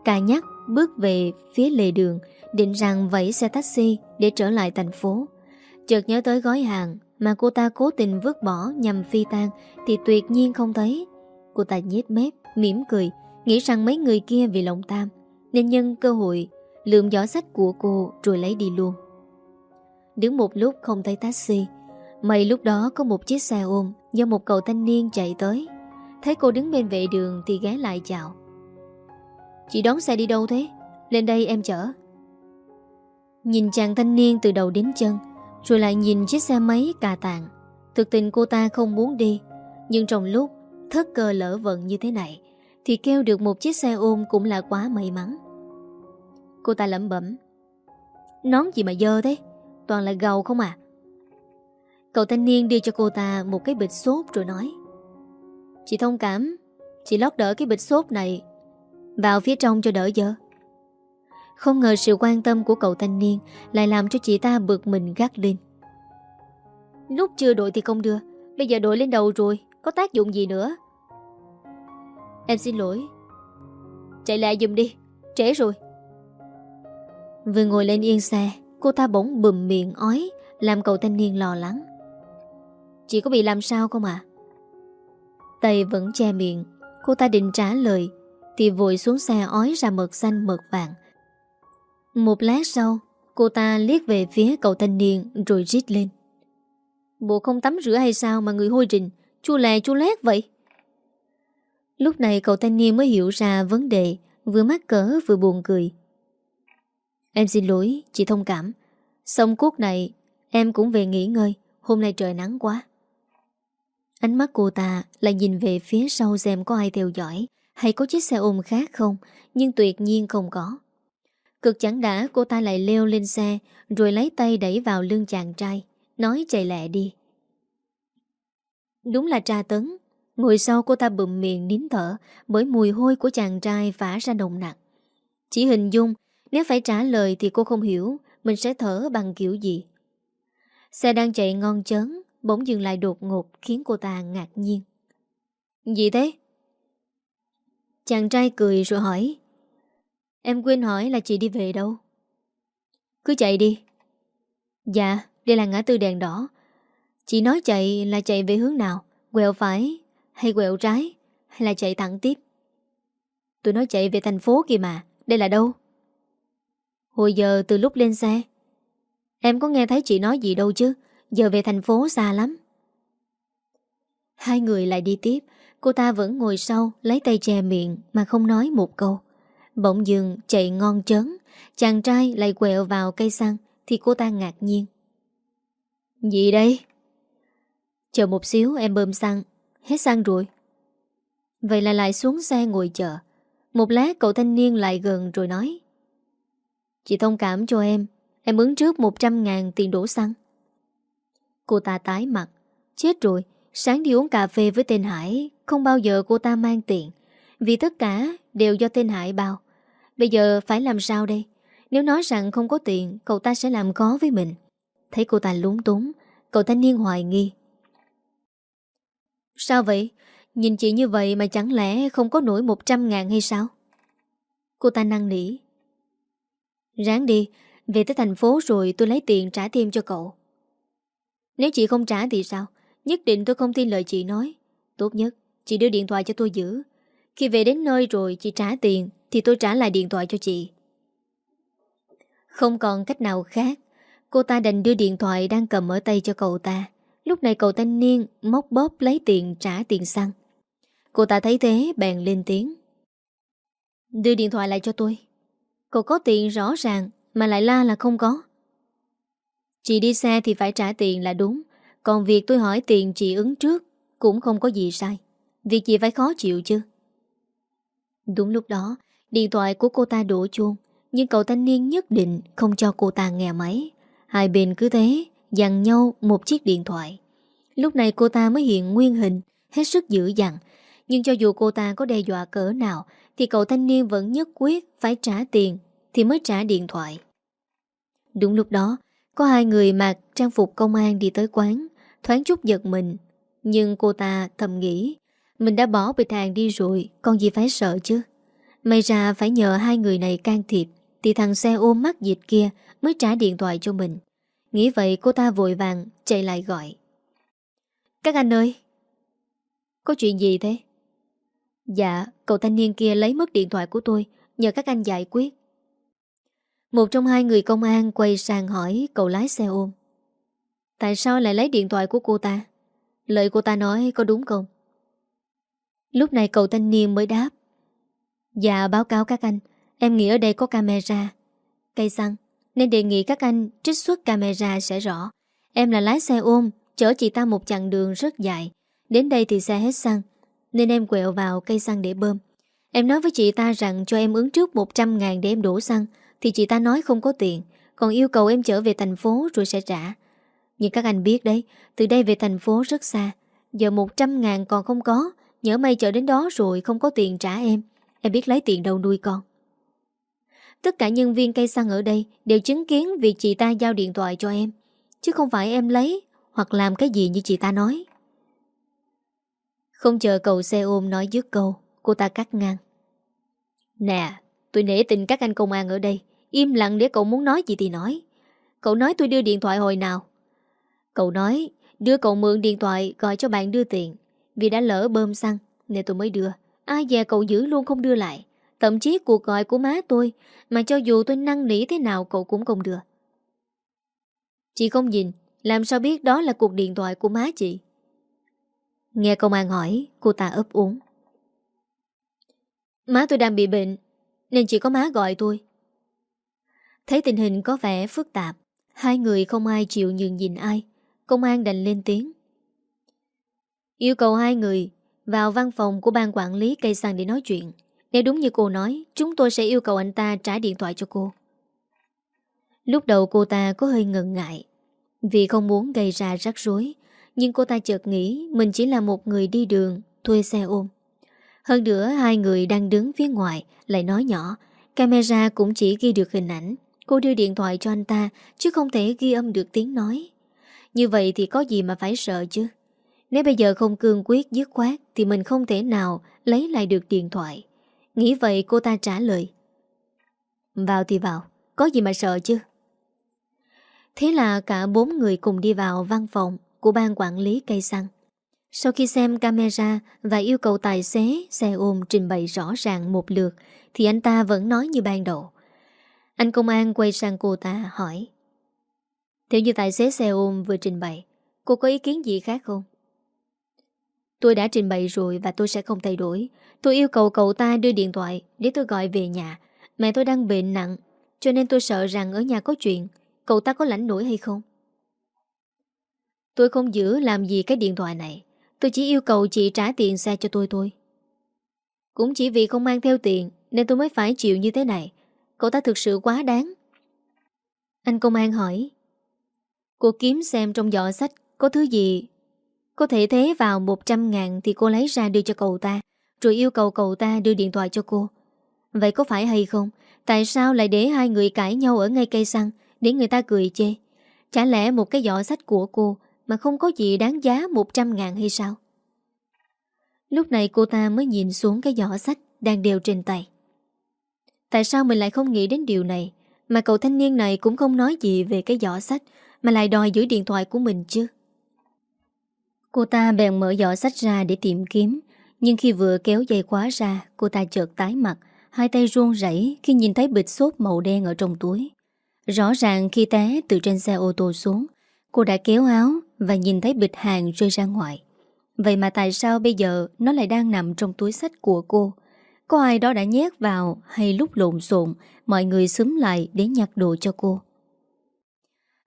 Cà nhắc bước về phía lề đường, Định rằng vẫy xe taxi Để trở lại thành phố. Chợt nhớ tới gói hàng Mà cô ta cố tình vứt bỏ nhằm phi tan Thì tuyệt nhiên không thấy. Cô ta nhếch mép, mỉm cười Nghĩ rằng mấy người kia vì lòng tam Nên nhân cơ hội Lượm giỏ sách của cô rồi lấy đi luôn. Đứng một lúc không thấy taxi May lúc đó có một chiếc xe ôm Do một cậu thanh niên chạy tới. Thấy cô đứng bên vệ đường thì ghé lại chào. Chị đón xe đi đâu thế? Lên đây em chở. Nhìn chàng thanh niên từ đầu đến chân Rồi lại nhìn chiếc xe máy cà tạng. Thực tình cô ta không muốn đi Nhưng trong lúc thất cơ lỡ vận như thế này, Thì kêu được một chiếc xe ôm cũng là quá may mắn. Cô ta lẩm bẩm, Nón gì mà dơ thế? Toàn là gầu không à? Cậu thanh niên đưa cho cô ta một cái bịch xốp rồi nói, Chị thông cảm, Chị lót đỡ cái bịch xốp này Vào phía trong cho đỡ dơ. Không ngờ sự quan tâm của cậu thanh niên Lại làm cho chị ta bực mình gắt lên. Lúc chưa đội thì không đưa, Bây giờ đội lên đầu rồi. Có tác dụng gì nữa? Em xin lỗi. Chạy lại giùm đi, Trễ rồi. Vừa ngồi lên yên xe, Cô ta bỗng bùm miệng ói, Làm cậu thanh niên lo lắng. Chị có bị làm sao không ạ? À? Tay vẫn che miệng, Cô ta định trả lời, Thì vội xuống xe ói ra mực xanh mực vàng. Một lát sau, Cô ta liếc về phía cậu thanh niên Rồi rít lên. Bộ không tắm rửa hay sao mà người hôi rình? Chú lè chú lét vậy Lúc này cậu thanh niên mới hiểu ra vấn đề Vừa mắc cỡ vừa buồn cười Em xin lỗi, chị thông cảm Xong cuốc này Em cũng về nghỉ ngơi Hôm nay trời nắng quá Ánh mắt cô ta lại nhìn về phía sau xem có ai theo dõi hay có chiếc xe ôm khác không, nhưng tuyệt nhiên không có. Cực chẳng đã cô ta lại leo lên xe rồi lấy tay đẩy vào lưng chàng trai, nói chạy lẹ đi. Đúng là tra tấn, ngồi sau cô ta bụm miệng nín thở bởi mùi hôi của chàng trai phả ra nồng nặc. Chỉ hình dung nếu phải trả lời thì cô không hiểu mình sẽ thở bằng kiểu gì. Xe đang chạy ngon chớn bỗng dừng lại đột ngột khiến cô ta ngạc nhiên. Gì thế? Chàng trai cười rồi hỏi. Em quên hỏi là chị đi về đâu? Cứ chạy đi. Dạ, đây là ngã tư đèn đỏ. Chị nói chạy là chạy về hướng nào? Quẹo phải hay quẹo trái? Hay là chạy thẳng tiếp? Tôi nói chạy về thành phố kìa mà. Đây là đâu? Hồi giờ từ lúc lên xe, Em có nghe thấy chị nói gì đâu chứ Giờ về thành phố xa lắm Hai người lại đi tiếp Cô ta vẫn ngồi sau, Lấy tay che miệng mà không nói một câu Bỗng dừng, chạy ngon chớn Chàng trai lại quẹo vào cây xăng Thì cô ta ngạc nhiên Gì đây? Chờ một xíu em bơm xăng. Hết xăng rồi. Vậy là lại xuống xe ngồi chờ. Một lát cậu thanh niên lại gần rồi nói. Chị thông cảm cho em. Em ứng trước 100 ngàn tiền đổ xăng. Cô ta tái mặt. Chết rồi. Sáng đi uống cà phê với tên Hải. Không bao giờ cô ta mang tiền. Vì tất cả đều do tên Hải bao. Bây giờ phải làm sao đây? Nếu nói rằng không có tiền, Cậu ta sẽ làm khó với mình. Thấy cô ta lúng túng, Cậu thanh niên hoài nghi. Sao vậy? Nhìn chị như vậy mà chẳng lẽ không có nổi 100 ngàn hay sao? Cô ta năng nỉ. Ráng đi, Về tới thành phố rồi tôi lấy tiền trả thêm cho cậu. Nếu chị không trả thì sao? Nhất định tôi không tin lời chị nói. Tốt nhất, chị đưa điện thoại cho tôi giữ. Khi về đến nơi rồi chị trả tiền Thì tôi trả lại điện thoại cho chị. Không còn cách nào khác, Cô ta đành đưa điện thoại đang cầm ở tay cho cậu ta. Lúc này cậu thanh niên móc bóp lấy tiền trả tiền xăng. Cô ta thấy thế, bèn lên tiếng. Đưa điện thoại lại cho tôi. Cậu có tiền rõ ràng, Mà lại la là không có. Chị đi xe thì phải trả tiền là đúng. Còn việc tôi hỏi tiền chị ứng trước Cũng không có gì sai. Việc chị phải khó chịu chứ? Đúng lúc đó, Điện thoại của cô ta đổ chuông, Nhưng cậu thanh niên nhất định không cho cô ta nghe máy. Hai bên cứ thế Dặn nhau một chiếc điện thoại. Lúc này cô ta mới hiện nguyên hình, Hết sức dữ dằn. Nhưng cho dù cô ta có đe dọa cỡ nào, Thì cậu thanh niên vẫn nhất quyết Phải trả tiền Thì mới trả điện thoại. Đúng lúc đó, Có hai người mặc trang phục công an đi tới quán, Thoáng chút giật mình. Nhưng cô ta thầm nghĩ, Mình đã bỏ bịch hàng đi rồi, Còn gì phải sợ chứ? May ra phải nhờ hai người này can thiệp, Thì thằng xe ôm mắt dịch kia Mới trả điện thoại cho mình. Nghĩ vậy cô ta vội vàng chạy lại gọi. Các anh ơi! Có chuyện gì thế? Dạ, cậu thanh niên kia lấy mất điện thoại của tôi Nhờ các anh giải quyết. Một trong hai người công an quay sang hỏi cậu lái xe ôm. Tại sao lại lấy điện thoại của cô ta? Lời cô ta nói có đúng không? Lúc này cậu thanh niên mới đáp. Dạ báo cáo các anh Em nghĩ ở đây có camera. Cây xăng. Nên đề nghị các anh trích xuất camera sẽ rõ. Em là lái xe ôm, Chở chị ta một chặng đường rất dài. Đến đây thì xe hết xăng, Nên em quẹo vào cây xăng để bơm. Em nói với chị ta rằng cho em ứng trước 100 ngàn để em đổ xăng, Thì chị ta nói không có tiền. Còn yêu cầu em trở về thành phố rồi sẽ trả. Nhưng các anh biết đấy, Từ đây về thành phố rất xa. Giờ 100 ngàn còn không có Nhớ may chở đến đó rồi không có tiền trả em. Em biết lấy tiền đâu nuôi con. Tất cả nhân viên cây xăng ở đây Đều chứng kiến việc chị ta giao điện thoại cho em. Chứ không phải em lấy Hoặc làm cái gì như chị ta nói. Không chờ cậu xe ôm nói dứt câu, Cô ta cắt ngang. Nè, tôi nể tình các anh công an ở đây. Im lặng để cậu muốn nói gì thì nói. Cậu nói tôi đưa điện thoại hồi nào? Cậu nói, Đưa cậu mượn điện thoại gọi cho bạn đưa tiền. Vì đã lỡ bơm xăng, Nên tôi mới đưa. Ai dè cậu giữ luôn không đưa lại. Thậm chí cuộc gọi của má tôi, Mà cho dù tôi năn nỉ thế nào cậu cũng không đưa Chị không nhìn, Làm sao biết đó là cuộc điện thoại của má chị? Nghe công an hỏi, Cô ta ấp uống Má tôi đang bị bệnh, Nên chỉ có má gọi tôi. Thấy tình hình có vẻ phức tạp, Hai người không ai chịu nhường nhìn ai, Công an đành lên tiếng. Yêu cầu hai người vào văn phòng của ban quản lý cây xăng để nói chuyện. Nếu đúng như cô nói, chúng tôi sẽ yêu cầu anh ta trả điện thoại cho cô. Lúc đầu cô ta có hơi ngần ngại, vì không muốn gây ra rắc rối, nhưng cô ta chợt nghĩ mình chỉ là một người đi đường, thuê xe ôm. Hơn nữa hai người đang đứng phía ngoài lại nói nhỏ, camera cũng chỉ ghi được hình ảnh. Cô đưa điện thoại cho anh ta chứ không thể ghi âm được tiếng nói. Như vậy thì có gì mà phải sợ chứ? Nếu bây giờ không cương quyết dứt khoát Thì mình không thể nào lấy lại được điện thoại Nghĩ vậy cô ta trả lời Vào thì vào, Có gì mà sợ chứ Thế là cả bốn người cùng đi vào văn phòng Của ban quản lý cây xăng Sau khi xem camera Và yêu cầu tài xế xe ôm trình bày rõ ràng một lượt, Thì anh ta vẫn nói như ban đầu Anh công an quay sang cô ta hỏi, Theo như tài xế xe ôm vừa trình bày, Cô có ý kiến gì khác không? Tôi đã trình bày rồi và tôi sẽ không thay đổi. Tôi yêu cầu cậu ta đưa điện thoại để tôi gọi về nhà. Mẹ tôi đang bệnh nặng, cho nên tôi sợ rằng ở nhà có chuyện. Cậu ta có lãnh nổi hay không? Tôi không giữ làm gì cái điện thoại này. Tôi chỉ yêu cầu chị trả tiền xe cho tôi thôi. Cũng chỉ vì không mang theo tiền nên tôi mới phải chịu như thế này. Cậu ta thực sự quá đáng. Anh công an hỏi. Cô kiếm xem trong giỏ sách có thứ gì Có thể thế vào 100 ngàn thì cô lấy ra đưa cho cậu ta, rồi yêu cầu cậu ta đưa điện thoại cho cô. Vậy có phải hay không? Tại sao lại để hai người cãi nhau ở ngay cây xăng để người ta cười chê? Chả lẽ một cái giỏ sách của cô mà không có gì đáng giá 100 ngàn hay sao? Lúc này cô ta mới nhìn xuống cái giỏ sách đang đều trên tay. Tại sao mình lại không nghĩ đến điều này Mà cậu thanh niên này cũng không nói gì về cái giỏ sách Mà lại đòi giữ điện thoại của mình chứ Cô ta bèn mở giỏ sách ra để tìm kiếm nhưng khi vừa kéo dây khóa ra, Cô ta chợt tái mặt, Hai tay run rẩy khi nhìn thấy bịch xốp màu đen ở trong túi. Rõ ràng khi té từ trên xe ô tô xuống, Cô đã kéo áo Và nhìn thấy bịch hàng rơi ra ngoài. Vậy mà tại sao bây giờ Nó lại đang nằm trong túi sách của cô? Có ai đó đã nhét vào hay lúc lộn xộn, Mọi người xúm lại để nhặt đồ cho cô?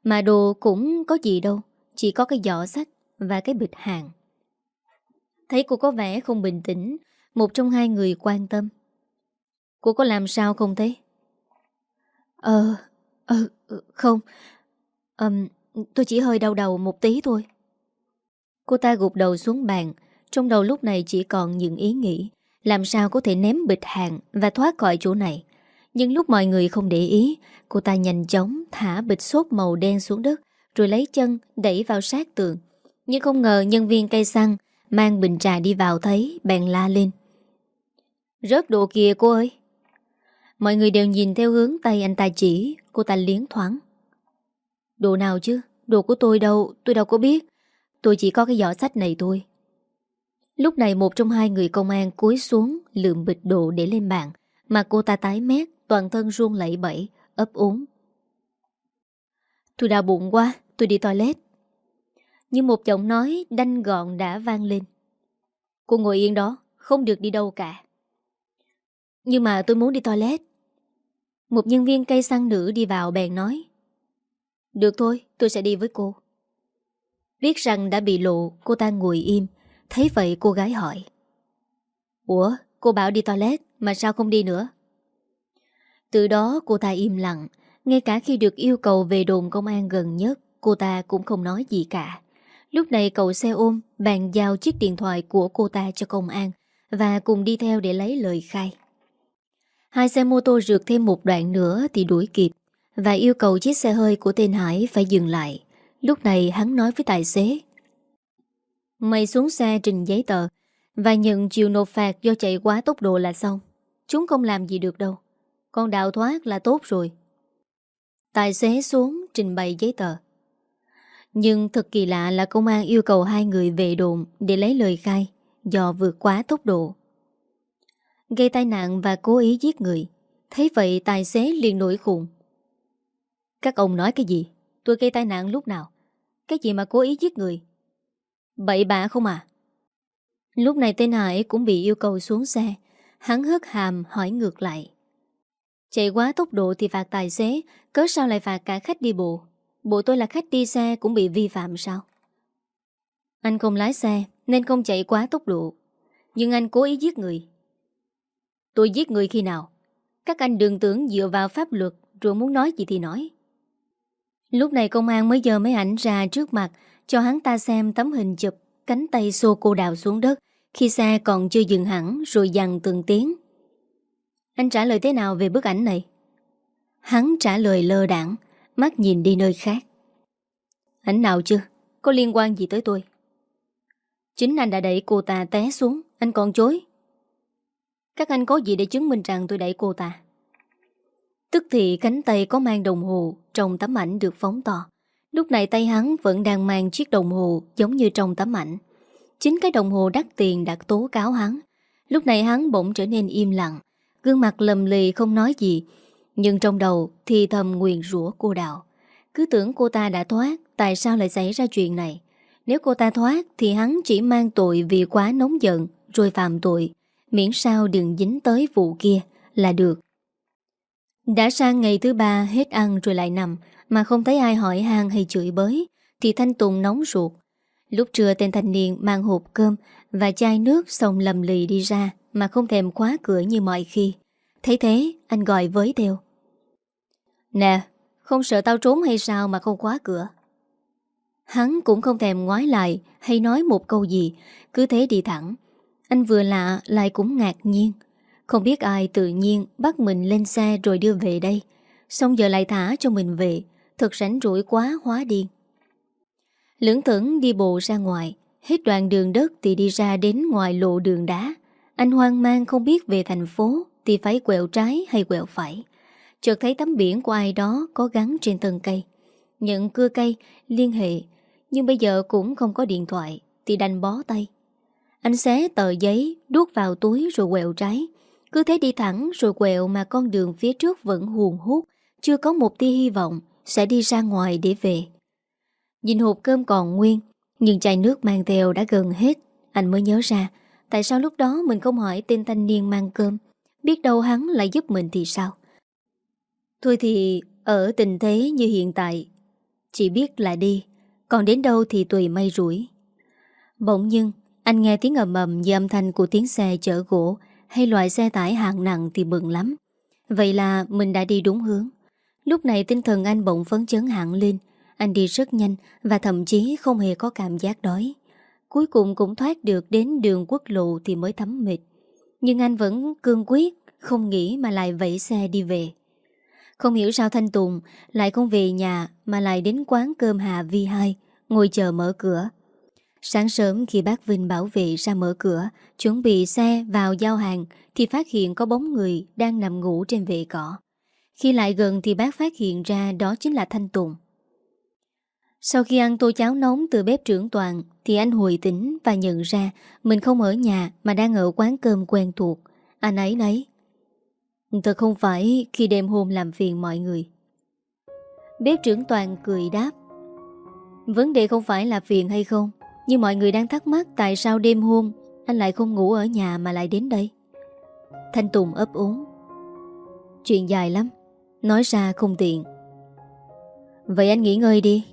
Mà đồ cũng có gì đâu, Chỉ có cái giỏ sách và cái bịch hàng. Thấy cô có vẻ không bình tĩnh Một trong hai người quan tâm. Cô có làm sao không thế? Ờ, ờ, ừ, không. Um, Tôi chỉ hơi đau đầu một tí thôi. Cô ta gục đầu xuống bàn Trong đầu lúc này chỉ còn những ý nghĩ làm sao có thể ném bịch hàng Và thoát khỏi chỗ này. Nhưng lúc mọi người không để ý Cô ta nhanh chóng thả bịch sốt màu đen xuống đất Rồi lấy chân đẩy vào sát tường. Nhưng không ngờ nhân viên cây xăng Mang bình trà đi vào thấy Bèn la lên. Rớt đồ kìa cô ơi. Mọi người đều nhìn theo hướng tay anh ta chỉ Cô ta liến thoáng. Đồ nào chứ? Đồ của tôi đâu? Tôi đâu có biết. Tôi chỉ có cái giỏ sách này thôi. Lúc này một trong hai người công an cúi xuống lượm bịch đồ để lên bàn, mà cô ta tái mét, toàn thân run lẩy bẩy, ấp úng. Tôi đau bụng quá, tôi đi toilet như một giọng nói đanh gọn đã vang lên. Cô ngồi yên đó, không được đi đâu cả. Nhưng mà tôi muốn đi toilet. Một nhân viên cây xăng nữ đi vào bèn nói. Được thôi, tôi sẽ đi với cô. Biết rằng đã bị lộ, cô ta ngồi im, Thấy vậy cô gái hỏi Ủa cô bảo đi toilet Mà sao không đi nữa Từ đó cô ta im lặng Ngay cả khi được yêu cầu về đồn công an gần nhất Cô ta cũng không nói gì cả Lúc này cậu xe ôm Bàn giao chiếc điện thoại của cô ta cho công an Và cùng đi theo để lấy lời khai. Hai xe mô tô rượt thêm một đoạn nữa Thì đuổi kịp Và yêu cầu chiếc xe hơi của tên Hải phải dừng lại. Lúc này hắn nói với tài xế, Mày xuống xe trình giấy tờ Và nhận chịu nộp phạt do chạy quá tốc độ là xong. Chúng không làm gì được đâu. Con đào thoát là tốt rồi. Tài xế xuống trình bày giấy tờ. Nhưng thật kỳ lạ là công an yêu cầu hai người về đồn để lấy lời khai do vượt quá tốc độ. Gây tai nạn và cố ý giết người. Thấy vậy tài xế liền nổi khùng. Các ông nói cái gì? Tôi gây tai nạn lúc nào? Cái gì mà cố ý giết người? Bậy bạ không à? Lúc này tên Hải cũng bị yêu cầu xuống xe. Hắn hớt hàm hỏi ngược lại. Chạy quá tốc độ thì phạt tài xế, cớ sao lại phạt cả khách đi bộ? Bộ tôi là khách đi xe cũng bị vi phạm sao? Anh không lái xe nên không chạy quá tốc độ. Nhưng anh cố ý giết người. Tôi giết người khi nào? Các anh đừng tưởng dựa vào pháp luật rồi muốn nói gì thì nói. Lúc này công an mới dơ mấy ảnh ra trước mặt cho hắn ta xem tấm hình chụp cánh tay xô cô đào xuống đất khi xe còn chưa dừng hẳn rồi dằn từng tiếng. Anh trả lời thế nào về bức ảnh này? Hắn trả lời lơ đảng, mắt nhìn đi nơi khác. Ảnh nào chưa? Có liên quan gì tới tôi? Chính anh đã đẩy cô ta té xuống, anh còn chối. Các anh có gì để chứng minh rằng tôi đẩy cô ta? Tức thì cánh tay có mang đồng hồ trong tấm ảnh được phóng to. Lúc này tay hắn vẫn đang mang chiếc đồng hồ giống như trong tấm ảnh. Chính cái đồng hồ đắt tiền đã tố cáo hắn. Lúc này hắn bỗng trở nên im lặng, gương mặt lầm lì không nói gì. Nhưng trong đầu thì thầm nguyện rủa cô Đào. Cứ tưởng cô ta đã thoát, tại sao lại xảy ra chuyện này? Nếu cô ta thoát thì hắn chỉ mang tội vì quá nóng giận rồi phạm tội. Miễn sao đừng dính tới vụ kia là được. Đã sang ngày thứ ba hết ăn rồi lại nằm, mà không thấy ai hỏi han hay chửi bới Thì Thanh Tùng nóng ruột Lúc trưa tên thanh niên mang hộp cơm Và chai nước xong lầm lì đi ra Mà không thèm khóa cửa như mọi khi Thấy thế anh gọi với theo Nè Không sợ tao trốn hay sao mà không khóa cửa Hắn cũng không thèm ngoái lại hay nói một câu gì, cứ thế đi thẳng. Anh vừa lạ lại cũng ngạc nhiên. Không biết ai tự nhiên bắt mình lên xe rồi đưa về đây. Xong giờ lại thả cho mình về. Thật rảnh rủi quá hóa điên. Lưỡng thưởng đi bộ ra ngoài. Hết đoạn đường đất thì đi ra đến ngoài lộ đường đá. Anh hoang mang không biết về thành phố thì phải quẹo trái hay quẹo phải. Chợt thấy tấm biển của ai đó có gắn trên thân cây. Nhận cưa cây, liên hệ. Nhưng bây giờ cũng không có điện thoại thì đành bó tay. Anh xé tờ giấy, đút vào túi rồi quẹo trái. Cứ thế đi thẳng rồi quẹo mà con đường phía trước vẫn huồn hút, chưa có một tia hy vọng sẽ đi ra ngoài để về. Nhìn hộp cơm còn nguyên, nhưng chai nước mang theo đã gần hết, anh mới nhớ ra tại sao lúc đó mình không hỏi tên thanh niên mang cơm, biết đâu hắn lại giúp mình thì sao. Thôi thì ở tình thế như hiện tại, chỉ biết là đi, còn đến đâu thì tùy may rủi. Bỗng nhưng, anh nghe tiếng ầm ầm như âm thanh của tiếng xe chở gỗ hay loại xe tải hạng nặng thì mừng lắm. Vậy là mình đã đi đúng hướng. Lúc này tinh thần anh bỗng phấn chấn hẳn lên. Anh đi rất nhanh và thậm chí không hề có cảm giác đói. Cuối cùng cũng thoát được đến đường quốc lộ thì mới thấm mệt. Nhưng anh vẫn cương quyết, không nghĩ mà lại vẫy xe đi về. Không hiểu sao Thanh Tùng lại không về nhà mà lại đến quán cơm Hà Vi 2, ngồi chờ mở cửa. Sáng sớm khi bác Vinh bảo vệ ra mở cửa, chuẩn bị xe vào giao hàng thì phát hiện có bóng người đang nằm ngủ trên vệ cỏ. Khi lại gần thì bác phát hiện ra đó chính là Thanh Tùng. Sau khi ăn tô cháo nóng từ bếp trưởng toàn thì anh hồi tỉnh và nhận ra mình không ở nhà mà đang ở quán cơm quen thuộc. Anh ấy nấy. Thật không phải khi đêm hôm làm phiền mọi người. Bếp trưởng toàn cười đáp. Vấn đề không phải là phiền hay không nhưng mọi người đang thắc mắc tại sao đêm hôm anh lại không ngủ ở nhà mà lại đến đây. Thanh Tùng ấp úng. Chuyện dài lắm, nói ra không tiện. Vậy anh nghỉ ngơi đi.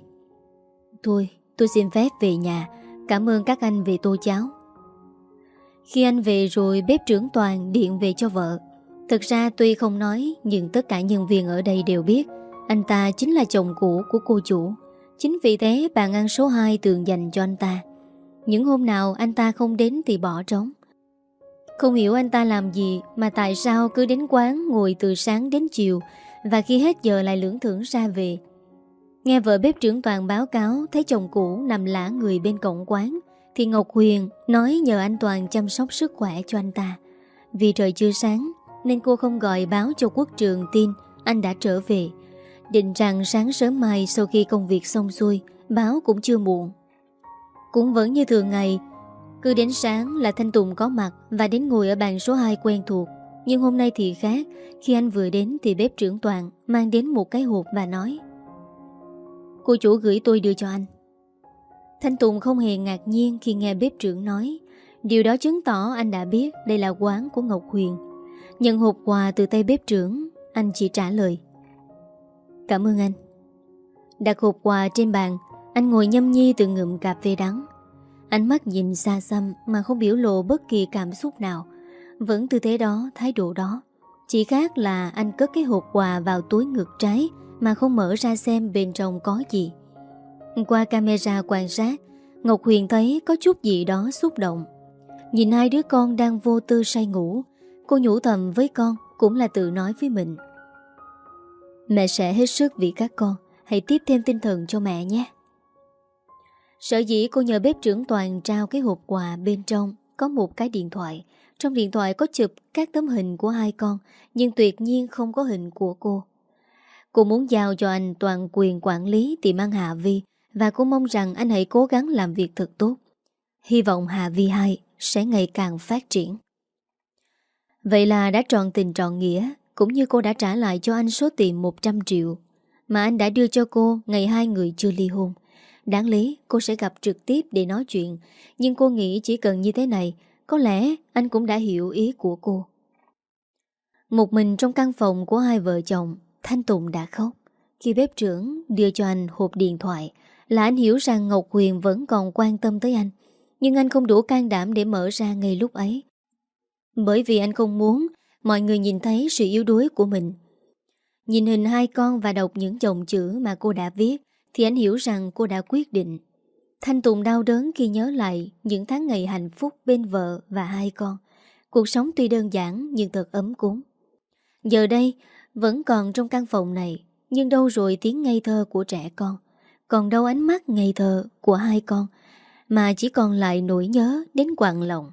Thôi, tôi xin phép về nhà, cảm ơn các anh về tô cháo. Khi anh về rồi bếp trưởng toàn điện về cho vợ. Thực ra tuy không nói, nhưng tất cả nhân viên ở đây đều biết, anh ta chính là chồng cũ của cô chủ. Chính vì thế bàn ăn số 2 tường dành cho anh ta. Những hôm nào anh ta không đến thì bỏ trống. Không hiểu anh ta làm gì, Mà tại sao cứ đến quán ngồi từ sáng đến chiều, Và khi hết giờ lại lưỡng thưởng ra về. Nghe vợ bếp trưởng toàn báo cáo Thấy chồng cũ nằm lã người bên cổng quán, Thì Ngọc Huyền nói nhờ anh Toàn chăm sóc sức khỏe cho anh ta. Vì trời chưa sáng nên cô không gọi báo cho quốc trường tin, Anh đã trở về. Định rằng sáng sớm mai sau khi công việc xong xuôi, Báo cũng chưa muộn. Cũng vẫn như thường ngày, Cứ đến sáng là Thanh Tùng có mặt Và đến ngồi ở bàn số 2 quen thuộc. Nhưng hôm nay thì khác, Khi anh vừa đến thì bếp trưởng toàn Mang đến một cái hộp và nói, Cô chủ gửi tôi đưa cho anh. Thanh Tùng không hề ngạc nhiên Khi nghe bếp trưởng nói. Điều đó chứng tỏ anh đã biết Đây là quán của Ngọc Huyền. Nhận hộp quà từ tay bếp trưởng Anh chỉ trả lời. Cảm ơn anh. Đặt hộp quà trên bàn Anh ngồi nhâm nhi từ ngụm cà phê đắng. Ánh mắt nhìn xa xăm Mà không biểu lộ bất kỳ cảm xúc nào. Vẫn tư thế đó, thái độ đó. Chỉ khác là anh cất cái hộp quà vào túi ngực trái Mà không mở ra xem bên trong có gì. Qua camera quan sát Ngọc Huyền thấy có chút gì đó xúc động. Nhìn hai đứa con đang vô tư say ngủ Cô nhủ thầm với con Cũng là tự nói với mình. Mẹ sẽ hết sức vì các con, Hãy tiếp thêm tinh thần cho mẹ nhé. Sở dĩ cô nhờ bếp trưởng toàn trao cái hộp quà bên trong Có một cái điện thoại. Trong điện thoại có chụp các tấm hình của hai con, Nhưng tuyệt nhiên không có hình của cô. Cô muốn giao cho anh toàn quyền quản lý tiệm ăn Hạ Vi Và cô mong rằng anh hãy cố gắng làm việc thật tốt. Hy vọng Hạ Vi 2 sẽ ngày càng phát triển. Vậy là đã tròn tình tròn nghĩa, cũng như cô đã trả lại cho anh số tiền 100 triệu Mà anh đã đưa cho cô ngày hai người chưa ly hôn. Đáng lý cô sẽ gặp trực tiếp để nói chuyện, Nhưng cô nghĩ chỉ cần như thế này, Có lẽ anh cũng đã hiểu ý của cô. Một mình trong căn phòng của hai vợ chồng, Thanh Tùng đã khóc. Khi bếp trưởng đưa cho anh hộp điện thoại, Là anh hiểu rằng Ngọc Huyền vẫn còn quan tâm tới anh, Nhưng anh không đủ can đảm để mở ra ngay lúc ấy. Bởi vì anh không muốn Mọi người nhìn thấy sự yếu đuối của mình. Nhìn hình hai con và đọc những dòng chữ mà cô đã viết, Thì anh hiểu rằng cô đã quyết định. Thanh Tùng đau đớn khi nhớ lại Những tháng ngày hạnh phúc bên vợ và hai con. Cuộc sống tuy đơn giản Nhưng thật ấm cúng. Giờ đây, vẫn còn trong căn phòng này, Nhưng đâu rồi tiếng ngây thơ của trẻ con, Còn đâu ánh mắt ngây thơ của hai con, Mà chỉ còn lại nỗi nhớ đến quặn lòng.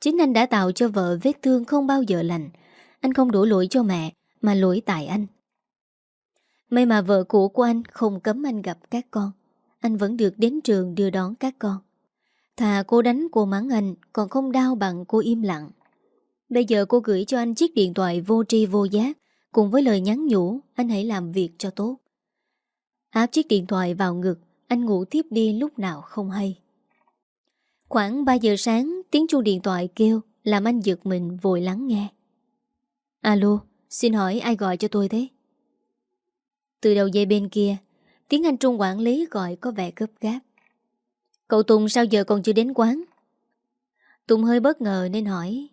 Chính anh đã tạo cho vợ vết thương không bao giờ lành. Anh không đổ lỗi cho mẹ, Mà lỗi tại anh. May mà vợ cũ của anh không cấm anh gặp các con. Anh vẫn được đến trường đưa đón các con. Thà cô đánh, cô mắng anh, Còn không đau bằng cô im lặng. Bây giờ cô gửi cho anh chiếc điện thoại vô tri vô giác. Cùng với lời nhắn nhủ, Anh hãy làm việc cho tốt. Áp chiếc điện thoại vào ngực, Anh ngủ tiếp đi lúc nào không hay. Khoảng 3 giờ sáng Tiếng chuông điện thoại kêu Làm anh giật mình vội lắng nghe. Alo Xin hỏi ai gọi cho tôi thế? Từ đầu dây bên kia Tiếng anh Trung quản lý gọi có vẻ gấp gáp. Cậu Tùng sao giờ còn chưa đến quán? Tùng hơi bất ngờ nên hỏi.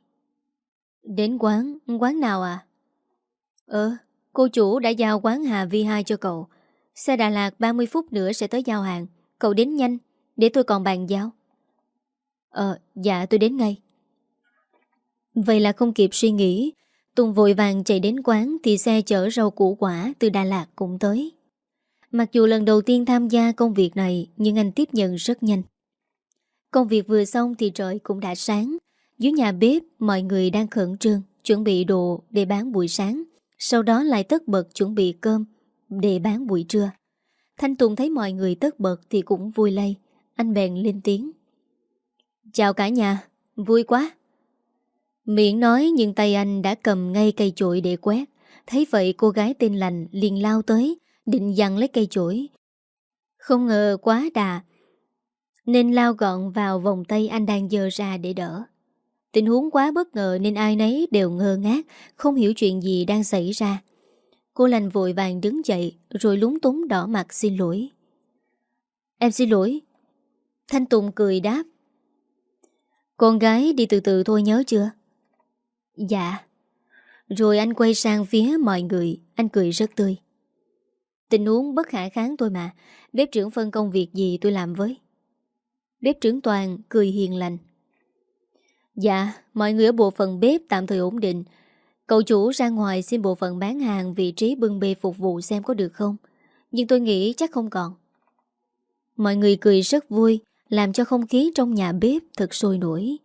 Đến quán, quán nào à? Ờ, cô chủ đã giao quán Hà Vi 2 cho cậu. Xe Đà Lạt 30 phút nữa sẽ tới giao hàng. Cậu đến nhanh Để tôi còn bàn giao. Ờ, dạ tôi đến ngay. Vậy là không kịp suy nghĩ Tùng vội vàng chạy đến quán Thì xe chở rau củ quả từ Đà Lạt cũng tới. Mặc dù lần đầu tiên tham gia công việc này Nhưng anh tiếp nhận rất nhanh. Công việc vừa xong thì trời cũng đã sáng. Dưới nhà bếp mọi người đang khẩn trương Chuẩn bị đồ để bán buổi sáng. Sau đó lại tất bật chuẩn bị cơm Để bán buổi trưa. Thanh Tùng thấy mọi người tất bật Thì cũng vui lây. Anh bèn lên tiếng. Chào cả nhà, vui quá. Miệng nói nhưng tay anh đã cầm ngay cây chổi để quét. Thấy vậy cô gái tên lành liền lao tới Định dằn lấy cây chổi. Không ngờ quá đà Nên lao gọn vào vòng tay anh đang dơ ra để đỡ. Tình huống quá bất ngờ nên ai nấy đều ngơ ngác Không hiểu chuyện gì đang xảy ra. Cô lành vội vàng đứng dậy Rồi lúng túng đỏ mặt xin lỗi. Em xin lỗi. Thanh Tùng cười đáp con gái đi từ từ thôi nhớ chưa? Dạ. Rồi anh quay sang phía mọi người, anh cười rất tươi. Tình huống bất khả kháng tôi mà, bếp trưởng phân công việc gì tôi làm với. Bếp trưởng Toàn cười hiền lành. Dạ, mọi người ở bộ phận bếp tạm thời ổn định. Cậu chủ ra ngoài xin bộ phận bán hàng vị trí bưng bê phục vụ xem có được không. Nhưng tôi nghĩ chắc không còn. Mọi người cười rất vui làm cho không khí trong nhà bếp thật sôi nổi.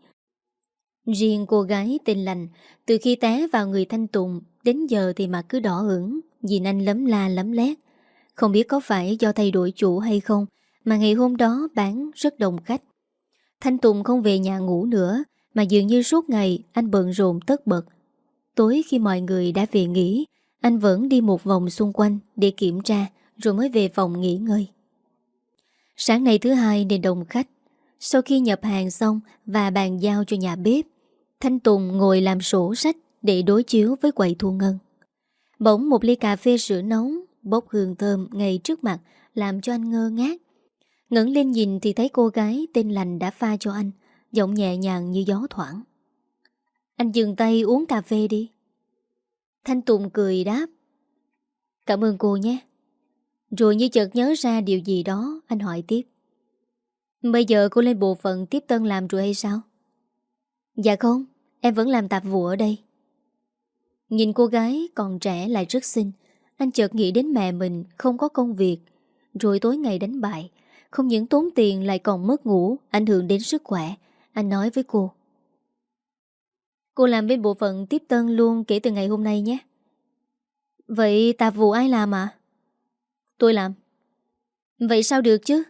Riêng cô gái tên lành, từ khi té vào người Thanh Tùng, đến giờ thì mặt cứ đỏ ửng, nhìn anh lấm la lấm lét. Không biết có phải do thay đổi chủ hay không, mà ngày hôm đó bán rất đông khách. Thanh Tùng không về nhà ngủ nữa, mà dường như suốt ngày anh bận rộn tất bật. Tối khi mọi người đã về nghỉ, anh vẫn đi một vòng xung quanh để kiểm tra, rồi mới về phòng nghỉ ngơi. Sáng nay thứ hai, nên đông khách. Sau khi nhập hàng xong Và bàn giao cho nhà bếp, Thanh Tùng ngồi làm sổ sách Để đối chiếu với quầy thu ngân. Bỗng một ly cà phê sữa nóng Bốc hương thơm ngay trước mặt, Làm cho anh ngơ ngác. Ngẩng lên nhìn thì thấy cô gái tên lành đã pha cho anh, Giọng nhẹ nhàng như gió thoảng. Anh dừng tay uống cà phê đi. Thanh Tùng cười đáp. Cảm ơn cô nhé rồi như chợt nhớ ra điều gì đó, Anh hỏi tiếp Bây giờ cô lên bộ phận tiếp tân làm rồi hay sao? Dạ không, Em vẫn làm tạp vụ ở đây Nhìn cô gái còn trẻ lại rất xinh, Anh chợt nghĩ đến mẹ mình Không có công việc, Rồi tối ngày đánh bại Không những tốn tiền lại còn mất ngủ, Ảnh hưởng đến sức khỏe, Anh nói với cô Cô làm bên bộ phận tiếp tân luôn kể từ ngày hôm nay nhé Vậy tạp vụ ai làm ạ? À? Tôi làm. Vậy sao được chứ?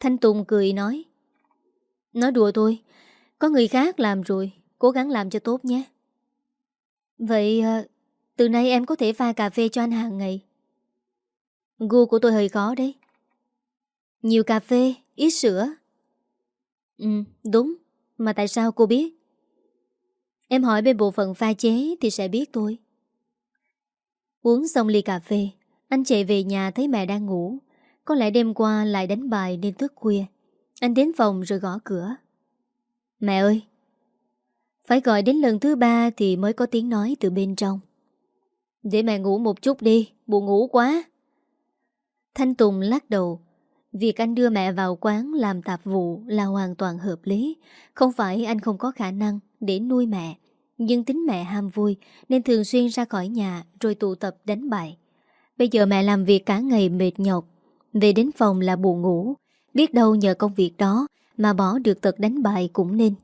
Thanh Tùng cười nói. Nói đùa thôi Có người khác làm rồi Cố gắng làm cho tốt nhé. Vậy ờ, từ nay em có thể pha cà phê cho anh hàng ngày. Gu của tôi hơi khó đấy. Nhiều cà phê, ít sữa. Ừ, đúng Mà tại sao cô biết? Em hỏi bên bộ phận pha chế Thì sẽ biết tôi Uống xong ly cà phê anh chạy về nhà thấy mẹ đang ngủ Có lẽ đêm qua lại đánh bài nên thức khuya Anh đến phòng rồi gõ cửa Mẹ ơi Phải gọi đến lần thứ ba Thì mới có tiếng nói từ bên trong Để mẹ ngủ một chút đi, Buồn ngủ quá Thanh Tùng lắc đầu. Việc anh đưa mẹ vào quán làm tạp vụ là hoàn toàn hợp lý. Không phải anh không có khả năng để nuôi mẹ. Nhưng tính mẹ ham vui nên thường xuyên ra khỏi nhà rồi tụ tập đánh bại. Bây giờ mẹ làm việc cả ngày mệt nhọc. Về đến phòng là buồn ngủ. Biết đâu nhờ công việc đó mà bỏ được tật đánh bại cũng nên.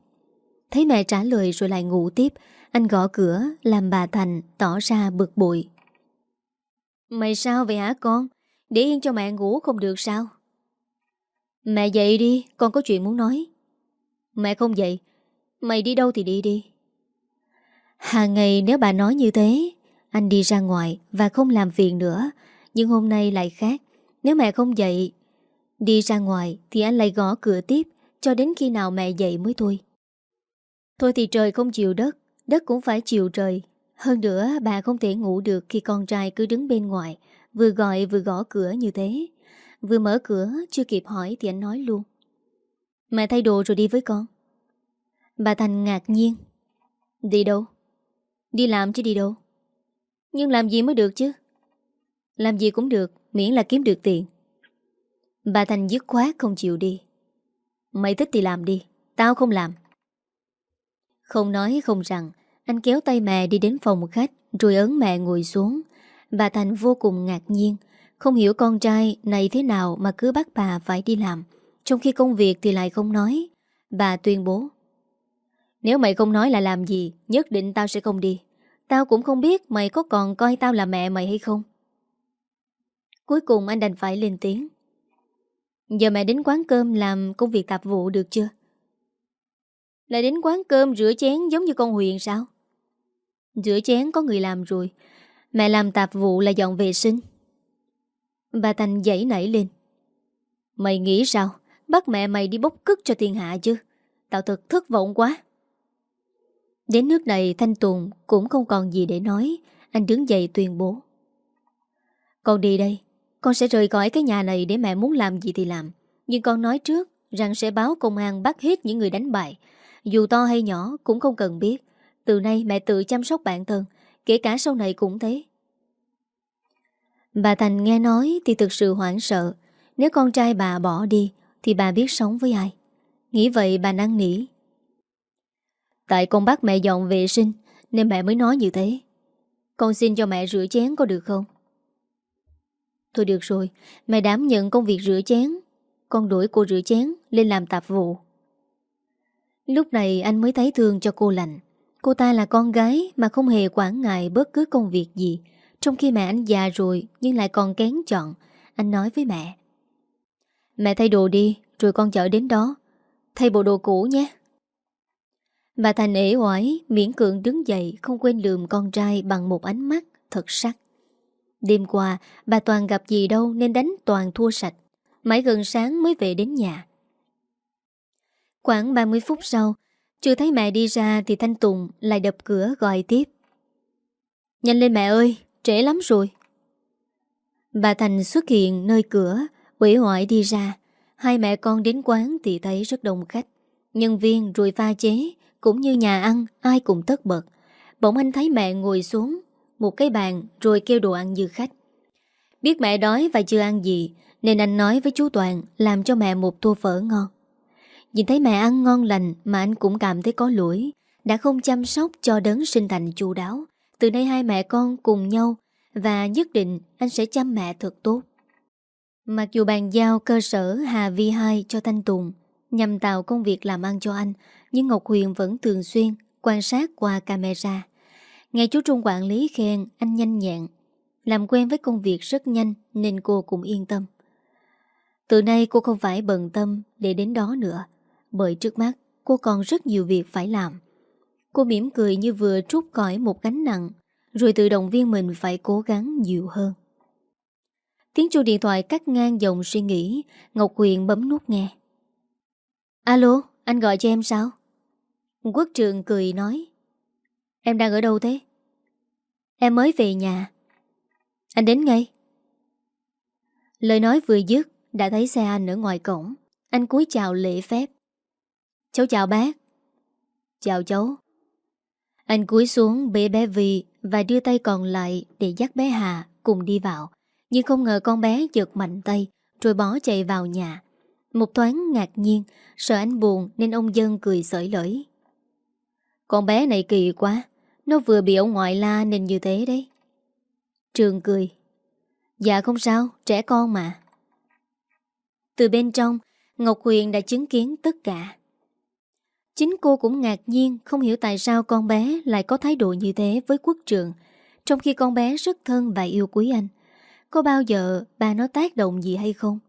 Thấy mẹ trả lời rồi lại ngủ tiếp, anh gõ cửa làm bà Thành tỏ ra bực bội. Mày sao vậy hả con? Để yên cho mẹ ngủ không được sao? Mẹ dậy đi, con có chuyện muốn nói. Mẹ không dậy, mày đi đâu thì đi đi. Hàng ngày nếu bà nói như thế, anh đi ra ngoài và không làm phiền nữa. Nhưng hôm nay lại khác. Nếu mẹ không dậy, đi ra ngoài thì anh lại gõ cửa tiếp cho đến khi nào mẹ dậy mới thôi. Thôi thì trời không chịu đất, đất cũng phải chịu trời. Hơn nữa bà không thể ngủ được khi con trai cứ đứng bên ngoài, vừa gọi vừa gõ cửa như thế. Vừa mở cửa, chưa kịp hỏi thì anh nói luôn. Mẹ thay đồ rồi đi với con. Bà Thành ngạc nhiên. Đi đâu? Đi làm chứ đi đâu? Nhưng làm gì mới được chứ? Làm gì cũng được, miễn là kiếm được tiền. Bà Thành dứt khoát không chịu đi. Mày thích thì làm đi, tao không làm. Không nói không rằng, anh kéo tay mẹ đi đến phòng khách rồi ấn mẹ ngồi xuống. Bà Thành vô cùng ngạc nhiên, không hiểu con trai này thế nào mà cứ bắt bà phải đi làm, trong khi công việc thì lại không nói. Bà tuyên bố. Nếu mày không nói là làm gì, nhất định tao sẽ không đi. Tao cũng không biết mày có còn coi tao là mẹ mày hay không. Cuối cùng anh đành phải lên tiếng. Giờ mẹ đến quán cơm làm công việc tạp vụ được chưa? Lại đến quán cơm rửa chén giống như con Huyền sao? Rửa chén có người làm rồi. Mẹ làm tạp vụ là dọn vệ sinh. Bà Thành dậy nảy lên. Mày nghĩ sao? Bắt mẹ mày đi bốc cức cho thiên hạ chứ? Tao thật thất vọng quá. Đến nước này Thanh Tùng cũng không còn gì để nói. Anh đứng dậy tuyên bố. Con đi đây. Con sẽ rời khỏi cái nhà này để mẹ muốn làm gì thì làm. Nhưng con nói trước rằng sẽ báo công an bắt hết những người đánh bại. Dù to hay nhỏ cũng không cần biết. Từ nay mẹ tự chăm sóc bản thân, kể cả sau này cũng thế. Bà Thành nghe nói thì thực sự hoảng sợ. Nếu con trai bà bỏ đi thì bà biết sống với ai. Nghĩ vậy bà năn nỉ. Tại con bắt mẹ dọn vệ sinh nên mẹ mới nói như thế. Con xin cho mẹ rửa chén có được không? Thôi được rồi, mẹ đảm nhận công việc rửa chén. Con đuổi cô rửa chén lên làm tạp vụ. Lúc này anh mới thấy thương cho cô lành. Cô ta là con gái mà không hề quản ngại bất cứ công việc gì. Trong khi mẹ anh già rồi nhưng lại còn kén chọn. Anh nói với mẹ. Mẹ thay đồ đi rồi con chở đến đó. Thay bộ đồ cũ nhé. Bà Thành ế oải, miễn cưỡng đứng dậy không quên lườm con trai bằng một ánh mắt thật sắc. Đêm qua, bà Toàn gặp gì đâu nên đánh Toàn thua sạch. Mãi gần sáng mới về đến nhà. Khoảng 30 phút sau, chưa thấy mẹ đi ra thì Thanh Tùng lại đập cửa gọi tiếp. Nhanh lên mẹ ơi, trễ lắm rồi. Bà Thành xuất hiện nơi cửa, quỷ hoại đi ra. Hai mẹ con đến quán thì thấy rất đông khách. Nhân viên rồi pha chế, cũng như nhà ăn, ai cũng tất bật. Bỗng anh thấy mẹ ngồi xuống, một cái bàn rồi kêu đồ ăn dư khách. Biết mẹ đói và chưa ăn gì, nên anh nói với chú Toàn làm cho mẹ một tô phở ngon. Nhìn thấy mẹ ăn ngon lành mà anh cũng cảm thấy có lỗi, đã không chăm sóc cho đấng sinh thành chu đáo. Từ nay hai mẹ con cùng nhau và nhất định anh sẽ chăm mẹ thật tốt. Mặc dù bàn giao cơ sở Hà Vi 2 cho Thanh Tùng nhằm tạo công việc làm ăn cho anh, nhưng Ngọc Huyền vẫn thường xuyên quan sát qua camera. Nghe chú Trung quản lý khen anh nhanh nhẹn, làm quen với công việc rất nhanh nên cô cũng yên tâm. Từ nay cô không phải bận tâm để đến đó nữa. Bởi trước mắt cô còn rất nhiều việc phải làm Cô mỉm cười như vừa trút cõi một gánh nặng Rồi tự động viên mình phải cố gắng nhiều hơn Tiếng chuông điện thoại cắt ngang dòng suy nghĩ Ngọc Huyền bấm nút nghe Alo, anh gọi cho em sao? Quốc trường cười nói, Em đang ở đâu thế? Em mới về nhà. Anh đến ngay. Lời nói vừa dứt, Đã thấy xe anh ở ngoài cổng. Anh cúi chào lễ phép. Cháu chào bác. Chào cháu. Anh cúi xuống bế bé Vi Và đưa tay còn lại để dắt bé Hà Cùng đi vào. Nhưng không ngờ con bé giật mạnh tay, Rồi bỏ chạy vào nhà. Một thoáng ngạc nhiên, Sợ anh buồn nên ông dân cười sởi lưỡi. Con bé này kỳ quá Nó vừa bị ông ngoại la nên như thế đấy. Trường cười. Dạ không sao, trẻ con mà. Từ bên trong Ngọc Huyền đã chứng kiến tất cả. Chính cô cũng ngạc nhiên Không hiểu tại sao con bé lại có thái độ như thế với quốc trường Trong khi con bé rất thân và yêu quý anh. Có bao giờ bà nó tác động gì hay không?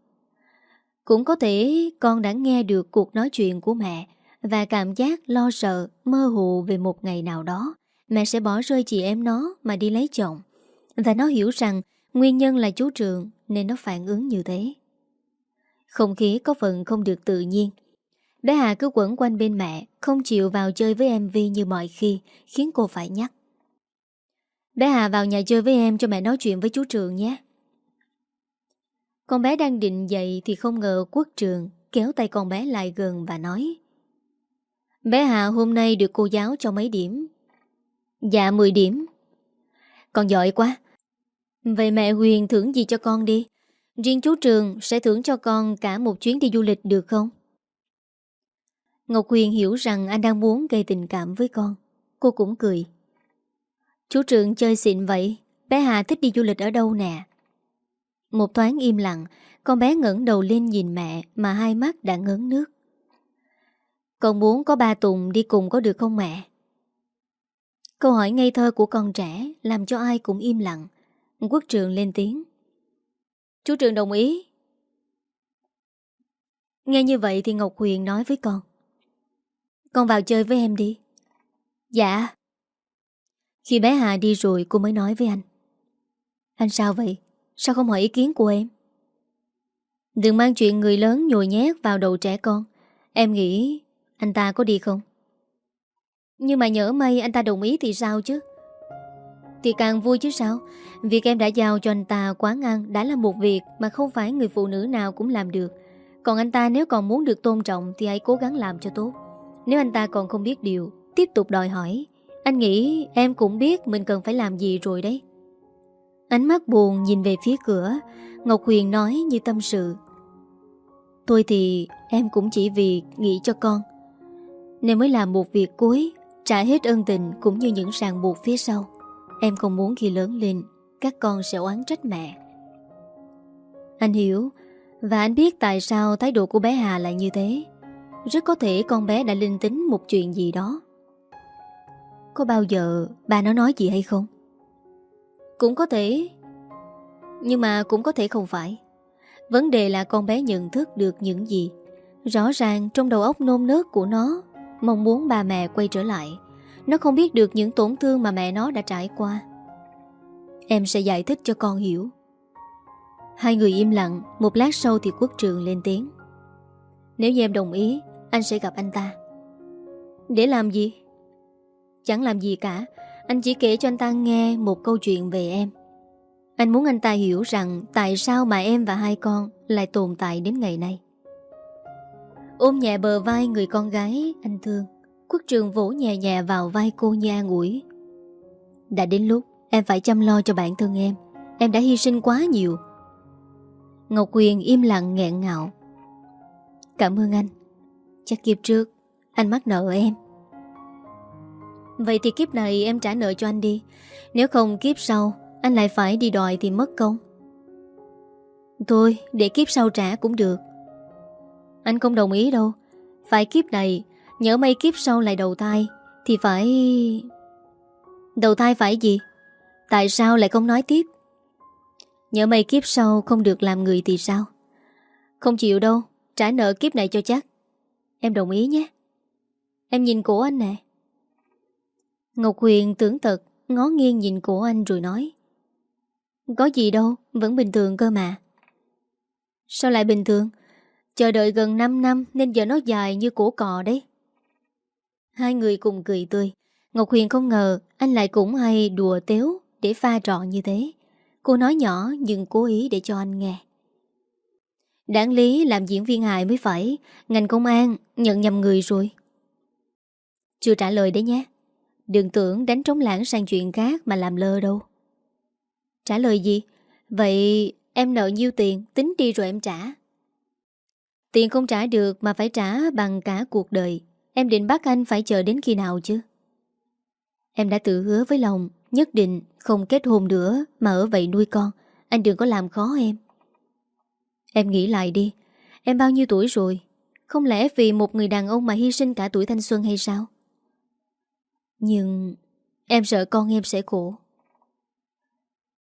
Cũng có thể con đã nghe được cuộc nói chuyện của mẹ và cảm giác lo sợ, mơ hồ về một ngày nào đó. Mẹ sẽ bỏ rơi chị em nó mà đi lấy chồng. Và nó hiểu rằng nguyên nhân là chú Trường Nên nó phản ứng như thế. Không khí có phần không được tự nhiên. Bé Hà cứ quẩn quanh bên mẹ Không chịu vào chơi với em Vi như mọi khi Khiến cô phải nhắc. Bé Hà vào nhà chơi với em cho mẹ nói chuyện với chú Trường nhé. Con bé đang định dậy Thì không ngờ quốc trường Kéo tay con bé lại gần và nói Bé Hà hôm nay được cô giáo cho mấy điểm Dạ 10 điểm Con giỏi quá Vậy mẹ Huyền thưởng gì cho con đi Riêng chú Trường sẽ thưởng cho con cả một chuyến đi du lịch được không? Ngọc Huyền hiểu rằng anh đang muốn gây tình cảm với con. Cô cũng cười. Chú Trường chơi xịn vậy, bé Hà thích đi du lịch ở đâu nè? Một thoáng im lặng, con bé ngẩng đầu lên nhìn mẹ mà hai mắt đã ngấn nước. Con muốn có ba Tùng đi cùng có được không mẹ? Câu hỏi ngây thơ của con trẻ làm cho ai cũng im lặng. Quốc trường lên tiếng. Chú Trường đồng ý. Nghe như vậy thì Ngọc Huyền nói với con. Con vào chơi với em đi Dạ Khi bé Hà đi rồi cô mới nói với anh Anh sao vậy Sao không hỏi ý kiến của em Đừng mang chuyện người lớn nhồi nhét vào đầu trẻ con Em nghĩ anh ta có đi không? Nhưng mà nhỡ may anh ta đồng ý thì sao chứ? Thì càng vui chứ sao? Việc em đã giao cho anh ta quán ăn Đã là một việc mà không phải người phụ nữ nào cũng làm được. Còn anh ta nếu còn muốn được tôn trọng Thì hãy cố gắng làm cho tốt. Nếu anh ta còn không biết điều, Tiếp tục đòi hỏi. Anh nghĩ em cũng biết mình cần phải làm gì rồi đấy. Ánh mắt buồn nhìn về phía cửa, Ngọc Huyền nói như tâm sự. Tôi thì em cũng chỉ vì nghĩ cho con. Nên mới làm một việc cuối, Trả hết ân tình cũng như những ràng buộc phía sau. Em không muốn khi lớn lên, Các con sẽ oán trách mẹ. Anh hiểu, Và anh biết tại sao thái độ của bé Hà lại như thế. Rất có thể con bé đã linh tính một chuyện gì đó. Có bao giờ bà nó nói gì hay không? Cũng có thể, Nhưng mà cũng có thể không phải. Vấn đề là con bé nhận thức được những gì. Rõ ràng trong đầu óc nôn nớt của nó Mong muốn bà mẹ quay trở lại. Nó không biết được những tổn thương mà mẹ nó đã trải qua. Em sẽ giải thích cho con hiểu. Hai người im lặng, Một lát sau thì quốc trường lên tiếng. Nếu như em đồng ý, anh sẽ gặp anh ta. Để làm gì? Chẳng làm gì cả. Anh chỉ kể cho anh ta nghe một câu chuyện về em. Anh muốn anh ta hiểu rằng Tại sao mà em và hai con Lại tồn tại đến ngày nay. Ôm nhẹ bờ vai người con gái, Anh thương. Quốc trường vỗ nhẹ nhẹ vào vai cô nha ngủi. Đã đến lúc Em phải chăm lo cho bản thân em. Em đã hy sinh quá nhiều. Ngọc Huyền im lặng nghẹn ngạo Cảm ơn anh. Chắc kiếp trước, Anh mắc nợ em. Vậy thì kiếp này em trả nợ cho anh đi. Nếu không kiếp sau, Anh lại phải đi đòi thì mất công. Thôi, để kiếp sau trả cũng được. Anh không đồng ý đâu. Phải kiếp này Nhớ may kiếp sau lại đầu thai, Thì phải Đầu thai phải gì? Tại sao lại không nói tiếp? Nhớ may kiếp sau không được làm người thì sao? Không chịu đâu, Trả nợ kiếp này cho chắc. Em đồng ý nhé. Em nhìn cổ anh nè. Ngọc Huyền tưởng tật, Ngó nghiêng nhìn cổ anh rồi nói. Có gì đâu, Vẫn bình thường cơ mà. Sao lại bình thường? Chờ đợi gần 5 năm Nên giờ nó dài như cổ cò đấy. Hai người cùng cười tươi. Ngọc Huyền không ngờ Anh lại cũng hay đùa tếu Để pha trò như thế. Cô nói nhỏ nhưng cố ý để cho anh nghe. Đáng lý làm diễn viên hài mới phải. Ngành công an nhận nhầm người rồi. Chưa trả lời đấy nhé. Đừng tưởng đánh trống lãng sang chuyện khác Mà làm lơ đâu. Trả lời gì? Vậy em nợ nhiêu tiền, Tính đi rồi em trả. Tiền không trả được mà phải trả bằng cả cuộc đời. Em định bắt anh phải chờ đến khi nào chứ? Em đã tự hứa với lòng, Nhất định không kết hôn nữa Mà ở vậy nuôi con. Anh đừng có làm khó em. Em nghĩ lại đi. Em bao nhiêu tuổi rồi? Không lẽ vì một người đàn ông mà hy sinh cả tuổi thanh xuân hay sao? Nhưng Em sợ con em sẽ khổ.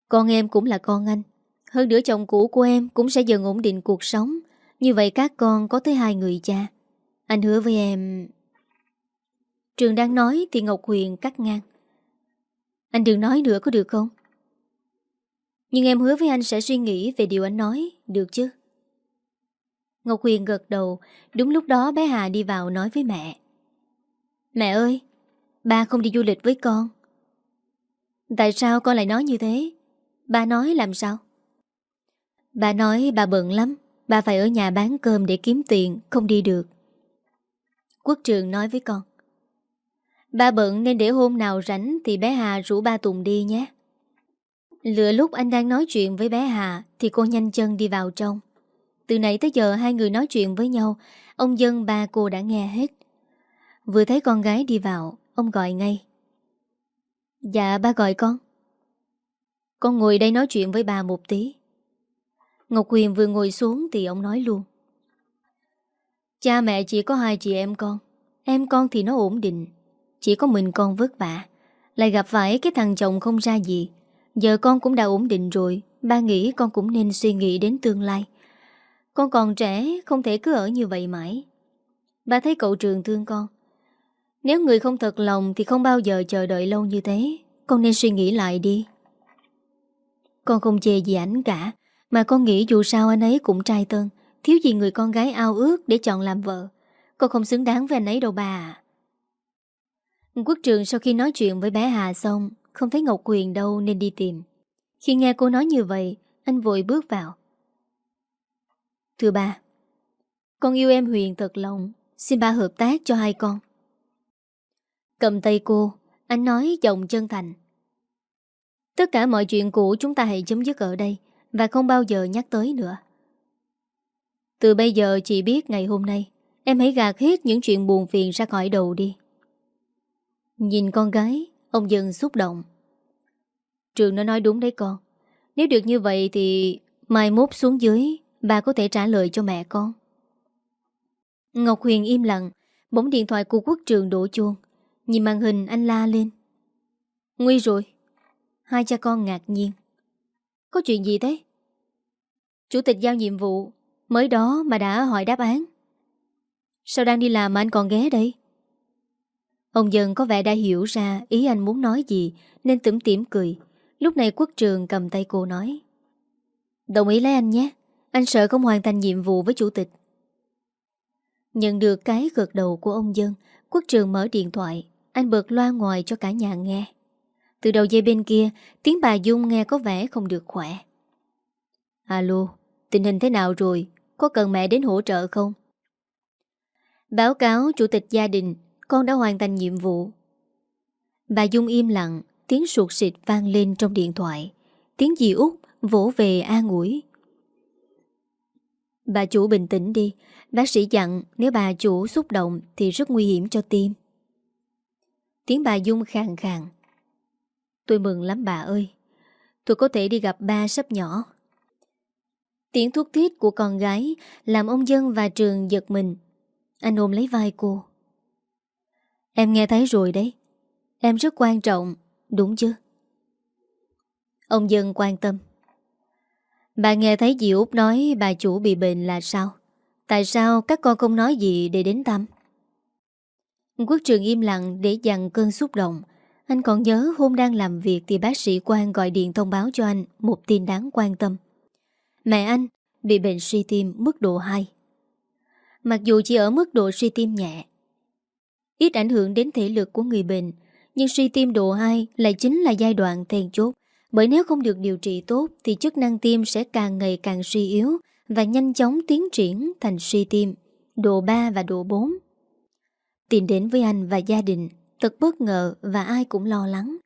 Con em cũng là con anh. Hơn nữa chồng cũ của em Cũng sẽ dần ổn định cuộc sống. Như vậy các con có tới hai người cha. Anh hứa với em. Trường đang nói thì Ngọc Huyền cắt ngang. Anh đừng nói nữa có được không? Nhưng em hứa với anh sẽ suy nghĩ Về điều anh nói, Được chứ? Ngọc Huyền gật đầu, Đúng lúc đó bé Hà đi vào nói với mẹ. Mẹ ơi, Ba không đi du lịch với con. Tại sao con lại nói như thế? Ba nói làm sao? Ba nói bà bận lắm. Bà phải ở nhà bán cơm để kiếm tiền, Không đi được. Quốc trường nói với con, Ba bận nên để hôm nào rảnh Thì bé Hà rủ ba Tùng đi nhé. Lựa lúc anh đang nói chuyện với bé Hà Thì cô nhanh chân đi vào trong. Từ nãy tới giờ hai người nói chuyện với nhau, Ông dân ba cô đã nghe hết. Vừa thấy con gái đi vào, Ông gọi ngay Dạ ba gọi con. Con ngồi đây nói chuyện với bà một tí. Ngọc Huyền vừa ngồi xuống Thì ông nói luôn. Cha mẹ chỉ có hai chị em con. Em con thì nó ổn định. Chỉ có mình con vất vả. Lại gặp phải cái thằng chồng không ra gì. Giờ con cũng đã ổn định rồi. Ba nghĩ con cũng nên suy nghĩ đến tương lai. Con còn trẻ, Không thể cứ ở như vậy mãi. Ba thấy cậu trường thương con. Nếu người không thật lòng Thì không bao giờ chờ đợi lâu như thế. Con nên suy nghĩ lại đi. Con không chê gì ảnh cả. Mà con nghĩ dù sao anh ấy cũng trai tân Thiếu gì người con gái ao ước Để chọn làm vợ. Con không xứng đáng với anh ấy đâu bà. Quốc trường sau khi nói chuyện với bé Hà xong Không thấy Ngọc Quyền đâu nên đi tìm. Khi nghe cô nói như vậy Anh vội bước vào. Thưa bà, Con yêu em Huyền thật lòng. Xin ba hợp tác cho hai con. Cầm tay cô Anh nói giọng chân thành. Tất cả mọi chuyện cũ chúng ta hãy chấm dứt ở đây. Và không bao giờ nhắc tới nữa. Từ bây giờ chị biết ngày hôm nay, Em hãy gạt hết những chuyện buồn phiền ra khỏi đầu đi. Nhìn con gái, Ông dần xúc động. Trường nó nói đúng đấy con, Nếu được như vậy thì Mai mốt xuống dưới, Bà có thể trả lời cho mẹ con. Ngọc Huyền im lặng, Bỗng điện thoại của quốc trường đổ chuông. Nhìn màn hình, anh la lên. Nguy rồi. Hai cha con ngạc nhiên. Có chuyện gì thế? Chủ tịch giao nhiệm vụ, Mới đó mà đã hỏi đáp án. Sao đang đi làm mà anh còn ghé đây? Ông dần có vẻ đã hiểu ra Ý anh muốn nói gì, Nên tủm tỉm cười. Lúc này quốc trường cầm tay cô nói. Đồng ý lấy anh nhé, Anh sợ không hoàn thành nhiệm vụ với chủ tịch. Nhận được cái gật đầu của ông dân, Quốc trường mở điện thoại, anh bật loa ngoài cho cả nhà nghe. Từ đầu dây bên kia, Tiếng bà Dung nghe có vẻ không được khỏe. Alo, Tình hình thế nào rồi? Có cần mẹ đến hỗ trợ không? Báo cáo chủ tịch gia đình, Con đã hoàn thành nhiệm vụ. Bà Dung im lặng, Tiếng sụt xịt vang lên trong điện thoại. Tiếng dì út vỗ về an ủi Bà chủ bình tĩnh đi. Bác sĩ dặn nếu bà chủ xúc động Thì rất nguy hiểm cho tim. Tiếng bà Dung khàn khàn. Tôi mừng lắm bà ơi. Tôi có thể đi gặp ba sắp nhỏ. Tiếng thuốc thiết của con gái Làm ông Dân và Trường giật mình. Anh ôm lấy vai cô. Em nghe thấy rồi đấy. Em rất quan trọng, Đúng chứ? Ông Dân quan tâm. Bà nghe thấy dì Út nói bà chủ bị bệnh là sao? Tại sao các con không nói gì để đến thăm? Quốc trường im lặng để dằn cơn xúc động. Anh còn nhớ hôm đang làm việc Thì bác sĩ quan gọi điện thông báo cho anh, Một tin đáng quan tâm. Mẹ anh, bị bệnh suy tim mức độ 2 Mặc dù chỉ ở mức độ suy tim nhẹ, Ít ảnh hưởng đến thể lực của người bệnh, Nhưng suy tim độ 2 lại chính là giai đoạn then chốt. Bởi nếu không được điều trị tốt Thì chức năng tim sẽ càng ngày càng suy yếu Và nhanh chóng tiến triển thành suy tim, Độ 3 và độ 4 Tìm đến với anh và gia đình Thật bất ngờ và ai cũng lo lắng.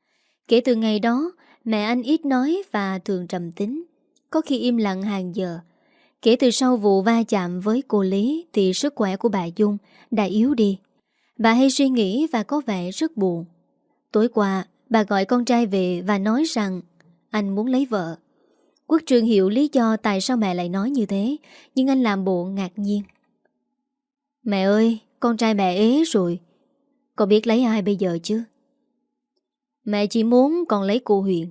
Kể từ ngày đó, Mẹ anh ít nói và thường trầm tính. Có khi im lặng hàng giờ. Kể từ sau vụ va chạm với cô Lý Thì sức khỏe của bà Dung đã yếu đi. Bà hay suy nghĩ và có vẻ rất buồn. Tối qua, Bà gọi con trai về và nói rằng, Anh muốn lấy vợ. Quốc trường hiểu lý do tại sao mẹ lại nói như thế, Nhưng anh làm bộ ngạc nhiên. Mẹ ơi, Con trai mẹ ế rồi. Con biết lấy ai bây giờ chứ? Mẹ chỉ muốn con lấy cô Huyền.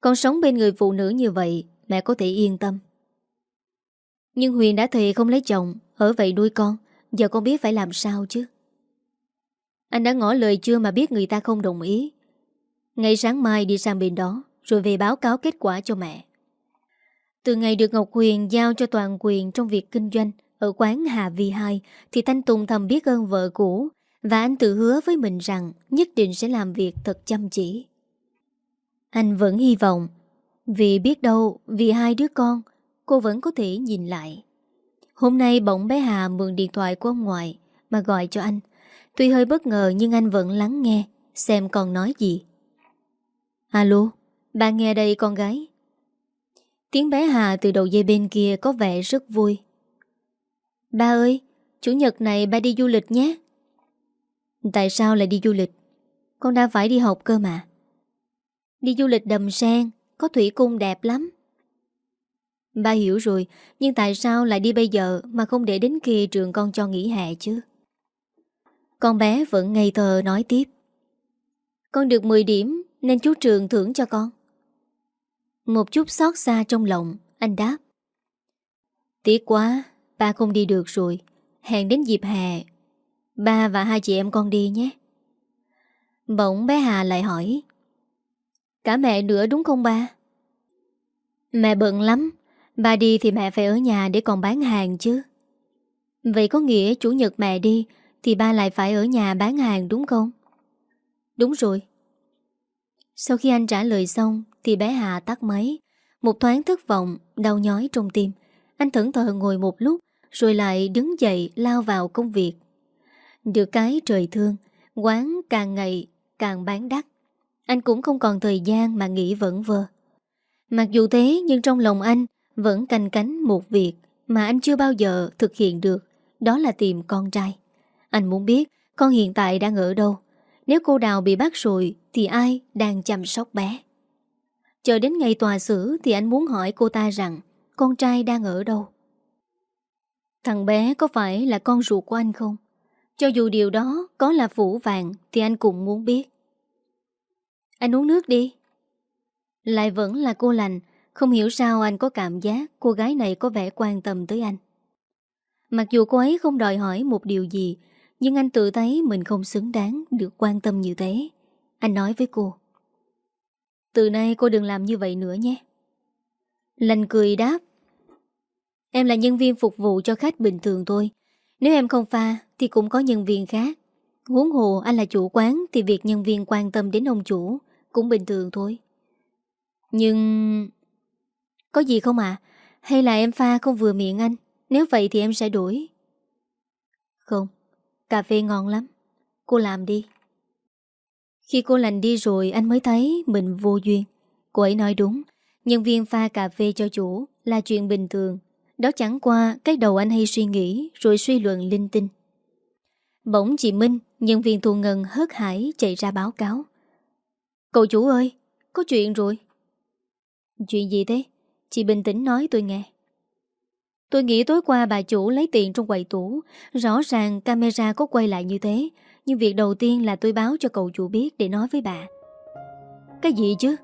Con sống bên người phụ nữ như vậy, Mẹ có thể yên tâm. Nhưng Huyền đã thề không lấy chồng Ở vậy nuôi con, Giờ con biết phải làm sao chứ? Anh đã ngỏ lời chưa mà biết người ta không đồng ý. Ngày sáng mai đi sang bên đó, Rồi về báo cáo kết quả cho mẹ. Từ ngày được Ngọc Huyền giao cho toàn quyền trong việc kinh doanh Ở quán Hà Vi 2 Thì Thanh Tùng thầm biết ơn vợ cũ và anh tự hứa với mình rằng Nhất định sẽ làm việc thật chăm chỉ. Anh vẫn hy vọng, Vì biết đâu, Vì hai đứa con, Cô vẫn có thể nhìn lại. Hôm nay bỗng bé Hà mượn điện thoại của ông ngoại Mà gọi cho anh. Tuy hơi bất ngờ nhưng anh vẫn lắng nghe, Xem còn nói gì. Alo Ba nghe đây con gái. Tiếng bé Hà từ đầu dây bên kia Có vẻ rất vui. Ba ơi, Chủ nhật này ba đi du lịch nhé. Tại sao lại đi du lịch? Con đã phải đi học cơ mà. Đi du lịch đầm sen, Có thủy cung đẹp lắm. Ba hiểu rồi, Nhưng tại sao lại đi bây giờ Mà không để đến khi trường con cho nghỉ hè chứ? Con bé vẫn ngây thờ nói tiếp. Con được 10 điểm, Nên chú trường thưởng cho con. Một chút xót xa trong lòng, Anh đáp. Tiếc quá, Ba không đi được rồi. Hẹn đến dịp hè Ba và hai chị em con đi nhé. Bỗng bé Hà lại hỏi Cả mẹ nữa đúng không ba? Mẹ bận lắm Ba đi thì mẹ phải ở nhà để còn bán hàng chứ. Vậy có nghĩa chủ nhật mẹ đi Thì ba lại phải ở nhà bán hàng đúng không? Đúng rồi. Sau khi anh trả lời xong Thì bé Hà tắt máy Một thoáng thất vọng, đau nhói trong tim. Anh thẫn thờ ngồi một lúc Rồi lại đứng dậy lao vào công việc. Được cái trời thương Quán càng ngày càng bán đắt Anh cũng không còn thời gian mà nghĩ vẫn vơ Mặc dù thế nhưng trong lòng anh vẫn canh cánh một việc mà anh chưa bao giờ thực hiện được, đó là tìm con trai. Anh muốn biết con hiện tại đang ở đâu. Nếu cô Đào bị bắt rồi thì ai đang chăm sóc bé? Chờ đến ngày tòa xử thì anh muốn hỏi cô ta rằng con trai đang ở đâu? Thằng bé có phải là con ruột của anh không? Cho dù điều đó có là phủ vàng thì anh cũng muốn biết. Anh uống nước đi. Lại vẫn là cô lành không hiểu sao anh có cảm giác cô gái này có vẻ quan tâm tới anh. Mặc dù cô ấy không đòi hỏi một điều gì, nhưng anh tự thấy mình không xứng đáng được quan tâm như thế. Anh nói với cô. Từ nay cô đừng làm như vậy nữa nhé. Lành cười đáp. Em là nhân viên phục vụ cho khách bình thường thôi. Nếu em không pha thì cũng có nhân viên khác. Huống hồ anh là chủ quán thì việc nhân viên quan tâm đến ông chủ cũng bình thường thôi. Nhưng có gì không ạ? À? Hay là em pha không vừa miệng anh? Nếu vậy thì em sẽ đổi. Không, cà phê ngon lắm. Cô làm đi. Khi cô lành đi rồi anh mới thấy mình vô duyên. Cô ấy nói đúng, nhân viên pha cà phê cho chủ là chuyện bình thường. Đó chẳng qua cái đầu anh hay suy nghĩ rồi suy luận linh tinh. Bỗng chị Minh, nhân viên thu ngân hớt hải chạy ra báo cáo. Cậu chủ ơi, có chuyện rồi. Chuyện gì thế? Chị bình tĩnh nói tôi nghe Tôi nghĩ tối qua bà chủ lấy tiền trong quầy tủ Rõ ràng camera có quay lại như thế Nhưng việc đầu tiên là tôi báo cho cậu chủ biết Để nói với bà Cái gì chứ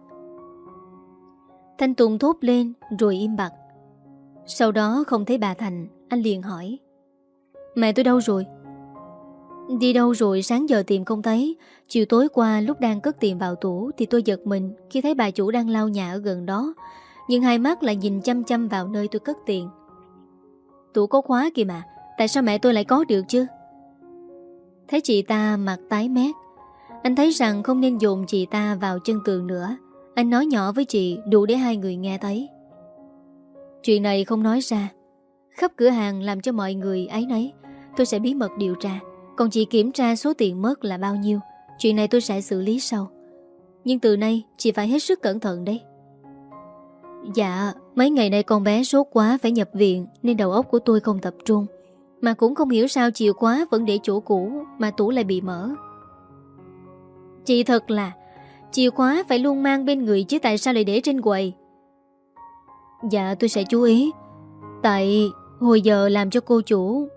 Thanh Tùng thốt lên rồi im bặt sau đó không thấy bà Thành, Anh liền hỏi. Mẹ tôi đâu rồi? Đi đâu rồi sáng giờ tìm không thấy. Chiều tối qua lúc đang cất tiền vào tủ Thì tôi giật mình khi thấy bà chủ đang lau nhà ở gần đó. Nhưng hai mắt lại nhìn chăm chăm vào nơi tôi cất tiền. Tủ có khóa kìa mà, Tại sao mẹ tôi lại có được chứ? Thấy chị ta mặt tái mét. Anh thấy rằng không nên dồn chị ta vào chân tường nữa. Anh nói nhỏ với chị đủ để hai người nghe thấy. Chuyện này không nói ra. Khắp cửa hàng làm cho mọi người ấy nấy, Tôi sẽ bí mật điều tra. Còn chị kiểm tra số tiền mất là bao nhiêu, Chuyện này tôi sẽ xử lý sau. Nhưng từ nay, chị phải hết sức cẩn thận đấy. Dạ Mấy ngày nay con bé sốt quá phải nhập viện Nên đầu óc của tôi không tập trung. Mà cũng không hiểu sao chiều quá vẫn để chỗ cũ Mà tủ lại bị mở. Chị thật là, Chìa khóa phải luôn mang bên người chứ tại sao lại để trên quầy? Dạ tôi sẽ chú ý. Tại hồi giờ làm cho cô chủ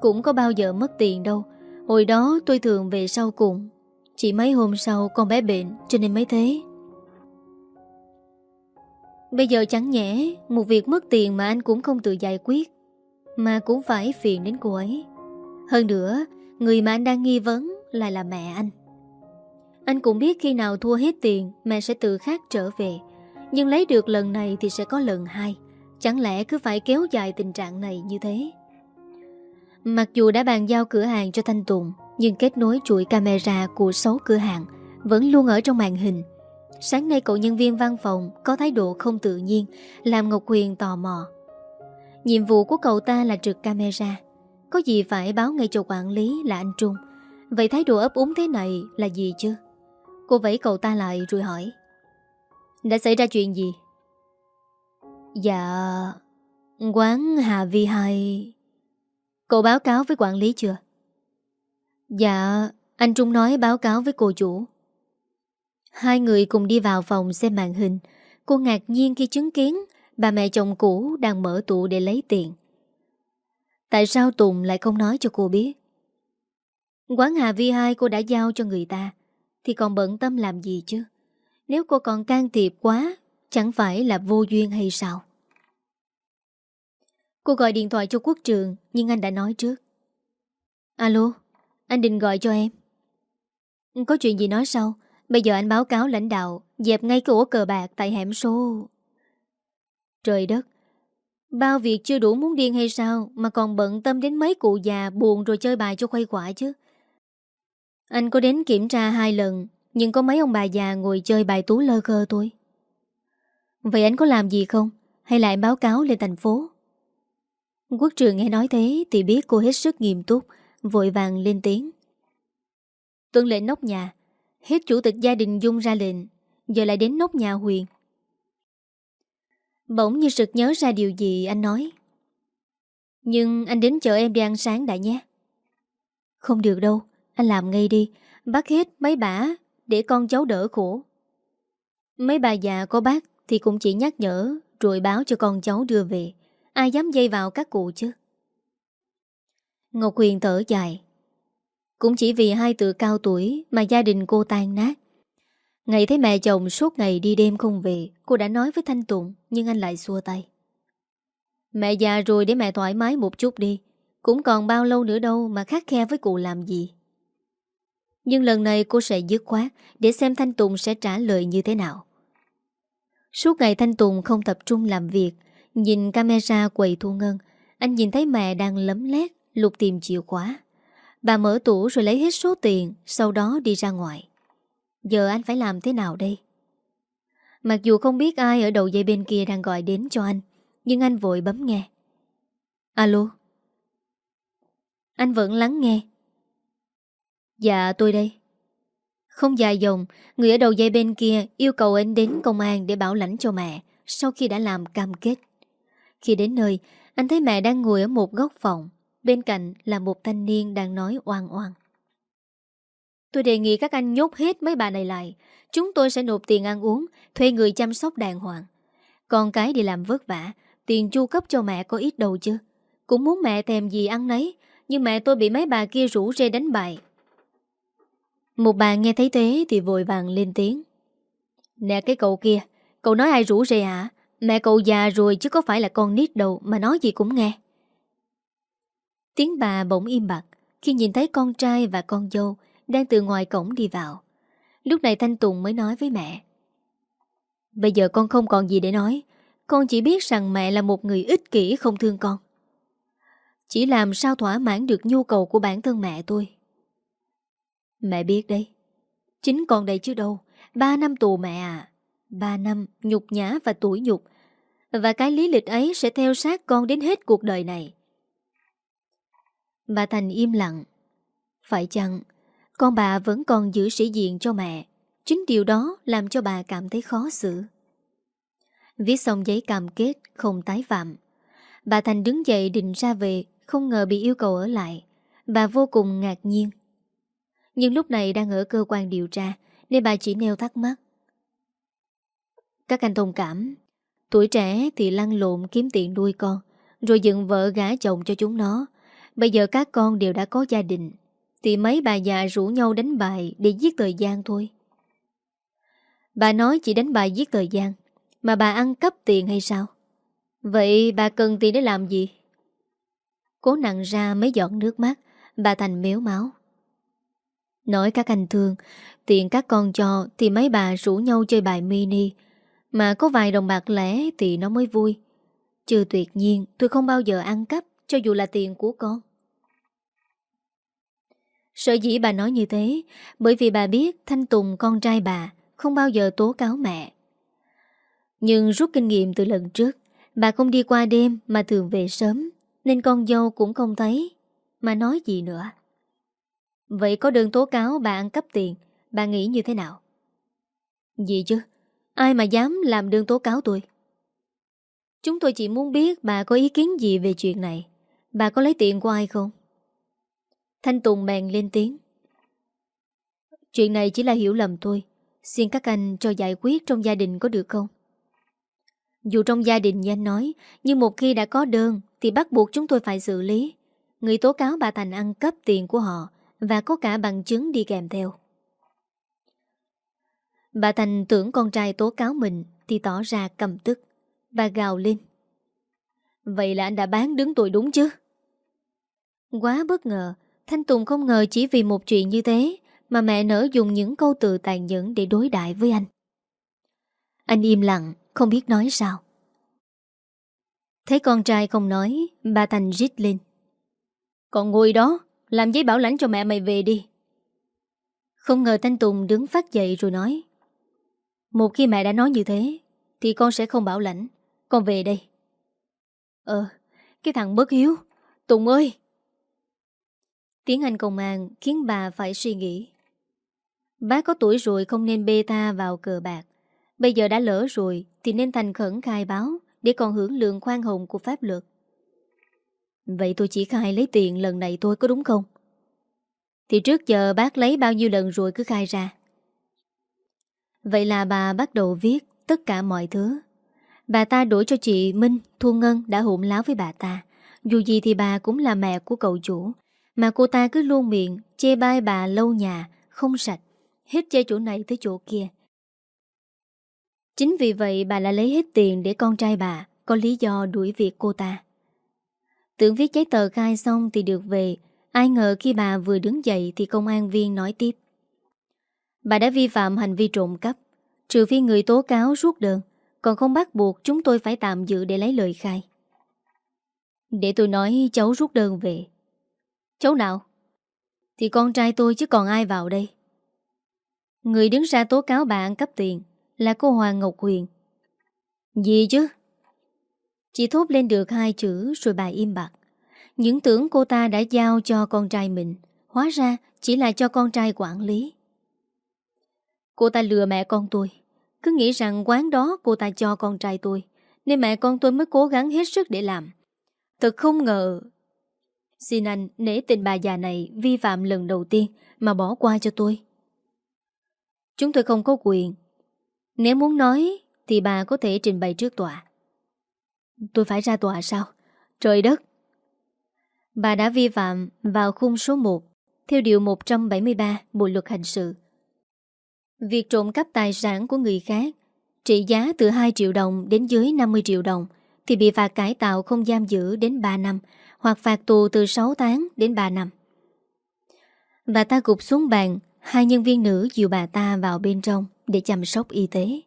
Cũng có bao giờ mất tiền đâu. Hồi đó tôi thường về sau cùng. Chỉ mấy hôm sau con bé bệnh, Cho nên mới thế. Bây giờ chẳng nhẽ Một việc mất tiền mà anh cũng không tự giải quyết, Mà cũng phải phiền đến cô ấy. Hơn nữa, Người mà anh đang nghi vấn lại là mẹ anh. Anh cũng biết khi nào thua hết tiền, Mẹ sẽ tự khác trở về. Nhưng lấy được lần này thì sẽ có lần hai. Chẳng lẽ cứ phải kéo dài tình trạng này như thế? Mặc dù đã bàn giao cửa hàng cho Thanh Tùng, Nhưng kết nối chuỗi camera của 6 cửa hàng Vẫn luôn ở trong màn hình. Sáng nay cậu nhân viên văn phòng Có thái độ không tự nhiên, Làm Ngọc Huyền tò mò. Nhiệm vụ của cậu ta là trực camera. Có gì phải báo ngay cho quản lý là anh Trung. Vậy thái độ ấp úng thế này là gì chứ? Cô vẫy cậu ta lại rồi hỏi. Đã xảy ra chuyện gì? Dạ Quán Hà Vi hai. Cậu báo cáo với quản lý chưa? Dạ Anh Trung nói báo cáo với cô chủ. Hai người cùng đi vào phòng xem màn hình. Cô ngạc nhiên khi chứng kiến Bà mẹ chồng cũ đang mở tủ để lấy tiền. Tại sao Tùng lại không nói cho cô biết? Quán Hà Vi hai cô đã giao cho người ta, Thì còn bận tâm làm gì chứ? Nếu cô còn can thiệp quá, Chẳng phải là vô duyên hay sao? Cô gọi điện thoại cho quốc trường, Nhưng anh đã nói trước. Alo, Anh định gọi cho em. Có chuyện gì nói sau, Bây giờ anh báo cáo lãnh đạo, Dẹp ngay cái ổ cờ bạc tại hẻm số. Trời đất, Bao việc chưa đủ muốn điên hay sao Mà còn bận tâm đến mấy cụ già Buồn rồi chơi bài cho khuây quả chứ? Anh có đến kiểm tra hai lần nhưng có mấy ông bà già ngồi chơi bài tú lơ khơ thôi Vậy anh có làm gì không? Hay lại báo cáo lên thành phố? Quốc trường nghe nói thế Thì biết cô hết sức nghiêm túc, Vội vàng lên tiếng. Tuân lệnh nóc nhà, Hết chủ tịch gia đình Dung ra lệnh, Giờ lại đến nóc nhà Huyền. Bỗng như sực nhớ ra điều gì anh nói. Nhưng anh đến chợ em đi ăn sáng đã nhé. Không được đâu, Anh làm ngay đi, Bắt hết mấy bả để con cháu đỡ khổ. Mấy bà già có bác Thì cũng chỉ nhắc nhở, Rồi báo cho con cháu đưa về. Ai dám dây vào các cụ chứ? Ngọc Huyền thở dài. Cũng chỉ vì hai tự cao tuổi Mà gia đình cô tan nát. Ngày thấy mẹ chồng suốt ngày đi đêm không về, Cô đã nói với Thanh Tụng Nhưng anh lại xua tay. Mẹ già rồi để mẹ thoải mái một chút đi. Cũng còn bao lâu nữa đâu Mà khắc khe với cụ làm gì? Nhưng lần này cô sẽ dứt khoát Để xem Thanh Tùng sẽ trả lời như thế nào. Suốt ngày Thanh Tùng không tập trung làm việc, Nhìn camera quầy thu ngân, Anh nhìn thấy mẹ đang lấm lét, Lục tìm chìa khóa. Bà mở tủ rồi lấy hết số tiền, Sau đó đi ra ngoài. Giờ anh phải làm thế nào đây? Mặc dù không biết ai ở đầu dây bên kia đang gọi đến cho anh, Nhưng anh vội bấm nghe. Alo? Anh vẫn lắng nghe. Dạ tôi đây Không dài dòng Người ở đầu dây bên kia yêu cầu anh đến công an Để bảo lãnh cho mẹ Sau khi đã làm cam kết Khi đến nơi Anh thấy mẹ đang ngồi ở một góc phòng Bên cạnh là một thanh niên đang nói oan oan. Tôi đề nghị các anh nhốt hết mấy bà này lại. Chúng tôi sẽ nộp tiền ăn uống, thuê người chăm sóc đàng hoàng. Con cái đi làm vất vả, tiền chu cấp cho mẹ có ít đâu chứ. Cũng muốn mẹ thèm gì ăn nấy, nhưng mẹ tôi bị mấy bà kia rủ rê đánh bại. Một bà nghe thấy thế thì vội vàng lên tiếng. Nè cái cậu kia, cậu nói ai rủ rê hả? Mẹ cậu già rồi chứ có phải là con nít đâu mà nói gì cũng nghe. Tiếng bà bỗng im bặt khi nhìn thấy con trai và con dâu đang từ ngoài cổng đi vào. Lúc này Thanh Tùng mới nói với mẹ. Bây giờ con không còn gì để nói. Con chỉ biết rằng mẹ là một người ích kỷ không thương con. Chỉ làm sao thỏa mãn được nhu cầu của bản thân mẹ tôi. Mẹ biết đấy. Chính con đây chứ đâu. Ba năm tù mẹ à. Ba năm nhục nhã và tuổi nhục. Và cái lý lịch ấy sẽ theo sát con đến hết cuộc đời này. Bà Thành im lặng Phải chăng Con bà vẫn còn giữ sĩ diện cho mẹ Chính điều đó làm cho bà cảm thấy khó xử Viết xong giấy cam kết không tái phạm, Bà Thành đứng dậy định ra về, Không ngờ bị yêu cầu ở lại Bà vô cùng ngạc nhiên nhưng lúc này đang ở cơ quan điều tra, Nên bà chỉ nêu thắc mắc. Các anh thông cảm. Tuổi trẻ thì lăn lộn kiếm tiền nuôi con, Rồi dựng vợ gả chồng cho chúng nó. Bây giờ các con đều đã có gia đình, Thì mấy bà già rủ nhau đánh bài Để giết thời gian thôi. Bà nói chỉ đánh bài giết thời gian, Mà bà ăn cắp tiền hay sao? Vậy bà cần tiền để làm gì? Cố nặng ra mấy giọt nước mắt, Bà Thành méo máu. Nói các anh thương, Tiền các con cho Thì mấy bà rủ nhau chơi bài mini. Mà có vài đồng bạc lẻ Thì nó mới vui. Chứ tuyệt nhiên, tôi không bao giờ ăn cắp, Cho dù là tiền của con. Sợ dĩ bà nói như thế, Bởi vì bà biết Thanh Tùng con trai bà, Không bao giờ tố cáo mẹ. Nhưng rút kinh nghiệm từ lần trước, Bà không đi qua đêm Mà thường về sớm, Nên con dâu cũng không thấy. Mà nói gì nữa? Vậy có đơn tố cáo bà ăn cắp tiền, Bà nghĩ như thế nào? Gì chứ? Ai mà dám làm đơn tố cáo tôi? Chúng tôi chỉ muốn biết bà có ý kiến gì về chuyện này. Bà có lấy tiền của ai không? Thanh Tùng bèn lên tiếng. Chuyện này chỉ là hiểu lầm thôi. Xin các anh cho giải quyết trong gia đình có được không? Dù trong gia đình như anh nói, Nhưng một khi đã có đơn Thì bắt buộc chúng tôi phải xử lý. Người tố cáo bà Thành ăn cắp tiền của họ và có cả bằng chứng đi kèm theo. Bà Thành tưởng con trai tố cáo mình Thì tỏ ra cầm tức Bà gào lên. Vậy là anh đã bán đứng tôi đúng chứ? Quá bất ngờ, Thanh Tùng không ngờ chỉ vì một chuyện như thế Mà mẹ nỡ dùng những câu từ tàn nhẫn Để đối đại với anh. Anh im lặng, Không biết nói sao. Thấy con trai không nói, Bà Thành rít lên. Còn ngồi đó làm giấy bảo lãnh cho mẹ mày về đi Không ngờ Thanh Tùng đứng phát dậy rồi nói, Một khi mẹ đã nói như thế, Thì con sẽ không bảo lãnh Con về đây Ờ Cái thằng bất hiếu, Tùng ơi Tiếng Anh công an khiến bà phải suy nghĩ. Bác có tuổi rồi không nên bê ta vào cờ bạc. Bây giờ đã lỡ rồi thì nên thành khẩn khai báo để còn hưởng lượng khoan hồng của pháp luật. Vậy tôi chỉ khai lấy tiền lần này tôi có đúng không? Thì trước giờ bác lấy bao nhiêu lần rồi cứ khai ra. Vậy là bà bắt đầu viết tất cả mọi thứ. Bà ta đổi cho chị Minh, Thu Ngân đã hụm láo với bà ta. Dù gì thì bà cũng là mẹ của cậu chủ mà cô ta cứ luôn miệng Chê bai bà lâu nhà Không sạch Hết chê chỗ này tới chỗ kia Chính vì vậy bà lại lấy hết tiền Để con trai bà Có lý do đuổi việc cô ta Tưởng viết giấy tờ khai xong thì được về Ai ngờ khi bà vừa đứng dậy Thì công an viên nói tiếp Bà đã vi phạm hành vi trộm cắp Trừ phi người tố cáo rút đơn Còn không bắt buộc chúng tôi phải tạm giữ để lấy lời khai Để tôi nói cháu rút đơn về Cháu nào? Thì con trai tôi chứ còn ai vào đây. Người đứng ra tố cáo bà ăn cắp tiền là cô Hoàng Ngọc Huyền. Gì chứ? Chị thốt lên được hai chữ rồi bà im bặt. Những tưởng cô ta đã giao cho con trai mình, hóa ra chỉ là cho con trai quản lý. Cô ta lừa mẹ con tôi, cứ nghĩ rằng quán đó cô ta cho con trai tôi, nên mẹ con tôi mới cố gắng hết sức để làm. Thật không ngờ Xin anh nể tình bà già này vi phạm lần đầu tiên mà bỏ qua cho tôi. Chúng tôi không có quyền. Nếu muốn nói thì bà có thể trình bày trước tòa. Tôi phải ra tòa sao? Trời đất! Bà đã vi phạm vào khung số 1 theo điều 173 Bộ Luật Hình sự. Việc trộm cắp tài sản của người khác trị giá từ 2 triệu đồng đến dưới 50 triệu đồng thì bị phạt cải tạo không giam giữ đến 3 năm hoặc phạt tù từ 6 tháng đến 3 năm. Bà ta gục xuống bàn, hai nhân viên nữ dìu bà ta vào bên trong để chăm sóc y tế.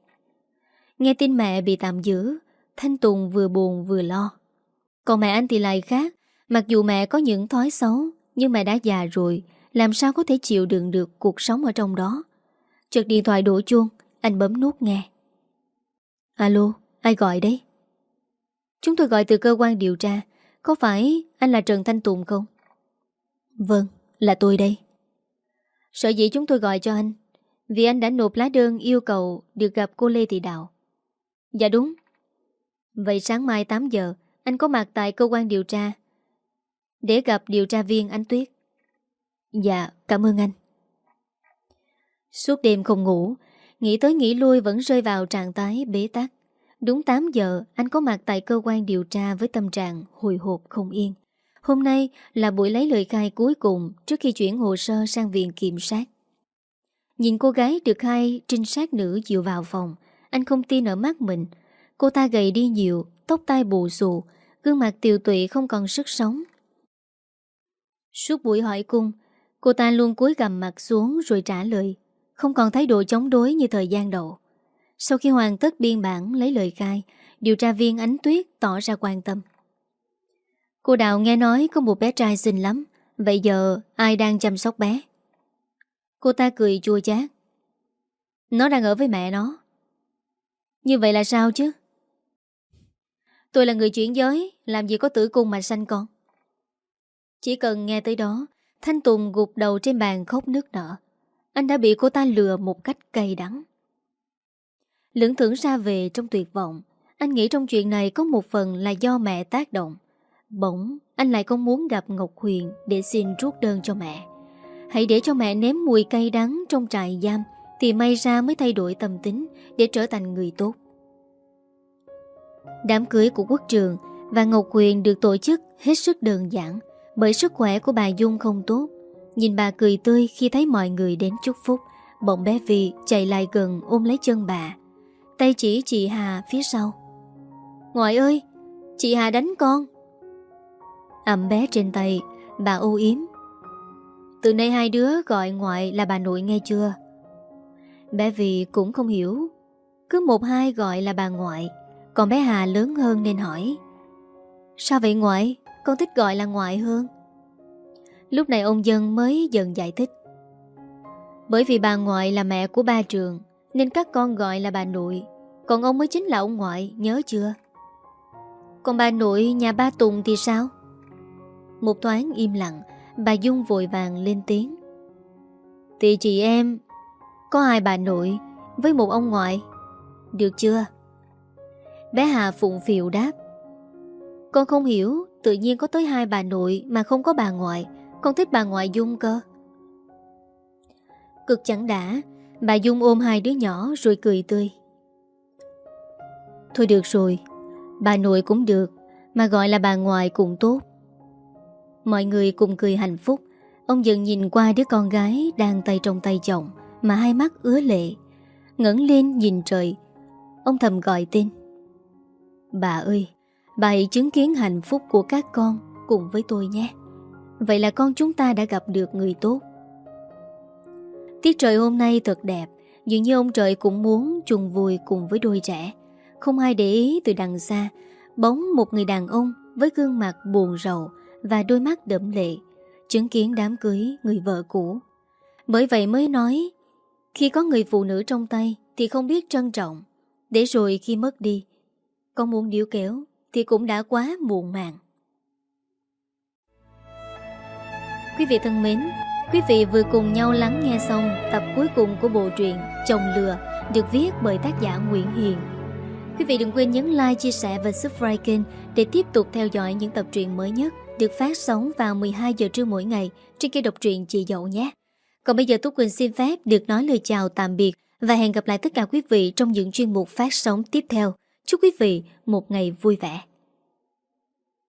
Nghe tin mẹ bị tạm giữ, Thanh Tùng vừa buồn vừa lo. Còn mẹ anh thì lại khác, mặc dù mẹ có những thói xấu, nhưng mẹ đã già rồi, làm sao có thể chịu đựng được cuộc sống ở trong đó. Chợt điện thoại đổ chuông, anh bấm nút nghe. Alo, ai gọi đấy? Chúng tôi gọi từ cơ quan điều tra, có phải anh là Trần Thanh Tùng không? Vâng, là tôi đây. Sở dĩ chúng tôi gọi cho anh Vì anh đã nộp lá đơn yêu cầu Được gặp cô Lê Thị Đạo Dạ đúng Vậy sáng mai 8 giờ Anh có mặt tại cơ quan điều tra. Để gặp điều tra viên Ánh Tuyết. Dạ cảm ơn anh. Suốt đêm không ngủ Nghĩ tới nghĩ lui vẫn rơi vào trạng thái bế tắc. Đúng 8 giờ anh có mặt tại cơ quan điều tra với tâm trạng hồi hộp không yên. Hôm nay là buổi lấy lời khai cuối cùng trước khi chuyển hồ sơ sang viện kiểm sát. Nhìn cô gái được hai trinh sát nữ dựa vào phòng, anh không tin ở mắt mình. Cô ta gầy đi nhiều, tóc tai bù xù, gương mặt tiều tụy không còn sức sống. Suốt buổi hỏi cung, cô ta luôn cúi gầm mặt xuống rồi trả lời, không còn thái độ chống đối như thời gian đầu. Sau khi hoàn tất biên bản lấy lời khai, điều tra viên Ánh Tuyết tỏ ra quan tâm. Cô Đào nghe nói có một bé trai xinh lắm Vậy giờ ai đang chăm sóc bé Cô ta cười chua chát Nó đang ở với mẹ nó Như vậy là sao chứ Tôi là người chuyển giới, Làm gì có tử cung mà sanh con. Chỉ cần nghe tới đó, Thanh Tùng gục đầu trên bàn khóc nước nở. Anh đã bị cô ta lừa một cách cay đắng. Lưỡng thưởng ra về trong tuyệt vọng. Anh nghĩ trong chuyện này có một phần là do mẹ tác động. Bỗng, anh lại không muốn gặp Ngọc Huyền Để xin rút đơn cho mẹ. Hãy để cho mẹ nếm mùi cay đắng trong trại giam Thì may ra mới thay đổi tâm tính Để trở thành người tốt. Đám cưới của quốc trường Và Ngọc quyền được tổ chức hết sức đơn giản Bởi sức khỏe của bà Dung không tốt. Nhìn bà cười tươi khi thấy mọi người đến chúc phúc bọn bé Vi chạy lại gần ôm lấy chân bà. Tay chỉ chị Hà phía sau. Ngoại ơi, Chị Hà đánh con. Ẩm bé trên tay, Bà ô yếm. Từ nay hai đứa gọi ngoại là bà nội nghe chưa? Bé Vì cũng không hiểu. Cứ một hai gọi là bà ngoại còn bé Hà lớn hơn nên hỏi. Sao vậy ngoại? Con thích gọi là ngoại hơn. Lúc này ông dân mới dần giải thích. Bởi vì bà ngoại là mẹ của ba trường, Nên các con gọi là bà nội. Còn ông mới chính là ông ngoại, Nhớ chưa? Còn bà nội nhà ba Tùng thì sao? Một thoáng im lặng, Bà Dung vội vàng lên tiếng. Thì chị em, Có hai bà nội Với một ông ngoại. Được chưa? Bé Hà phụng phiệu đáp. Con không hiểu, Tự nhiên có tới hai bà nội Mà không có bà ngoại. Con thích bà ngoại Dung cơ. Cực chẳng đã, Bà Dung ôm hai đứa nhỏ rồi cười tươi. Thôi được rồi, Bà nội cũng được, Mà gọi là bà ngoại cũng tốt. Mọi người cùng cười hạnh phúc. Ông dần nhìn qua đứa con gái Đang tay trong tay chồng Mà hai mắt ứa lệ. Ngẩng lên nhìn trời, Ông thầm gọi tên. Bà ơi Bà hãy chứng kiến hạnh phúc của các con Cùng với tôi nhé. Vậy là con chúng ta đã gặp được người tốt. Tiết trời hôm nay thật đẹp Dường như ông trời cũng muốn chung vui cùng với đôi trẻ. Không ai để ý từ đằng xa Bóng một người đàn ông với gương mặt buồn rầu và đôi mắt đẫm lệ, chứng kiến đám cưới người vợ cũ. Bởi vậy mới nói, khi có người phụ nữ trong tay thì không biết trân trọng, để rồi khi mất đi, con muốn điếu kéo thì cũng đã quá muộn màng. Quý vị thân mến, quý vị vừa cùng nhau lắng nghe xong tập cuối cùng của bộ truyện Chồng Lừa được viết bởi tác giả Nguyễn Hiền. Quý vị đừng quên nhấn like, chia sẻ và subscribe kênh để tiếp tục theo dõi những tập truyện mới nhất được phát sóng vào 12 giờ trưa mỗi ngày trên kênh độc truyện Chị Dậu nhé. Còn bây giờ Tú Quỳnh xin phép được nói lời chào tạm biệt và hẹn gặp lại tất cả quý vị trong những chuyên mục phát sóng tiếp theo. Chúc quý vị một ngày vui vẻ.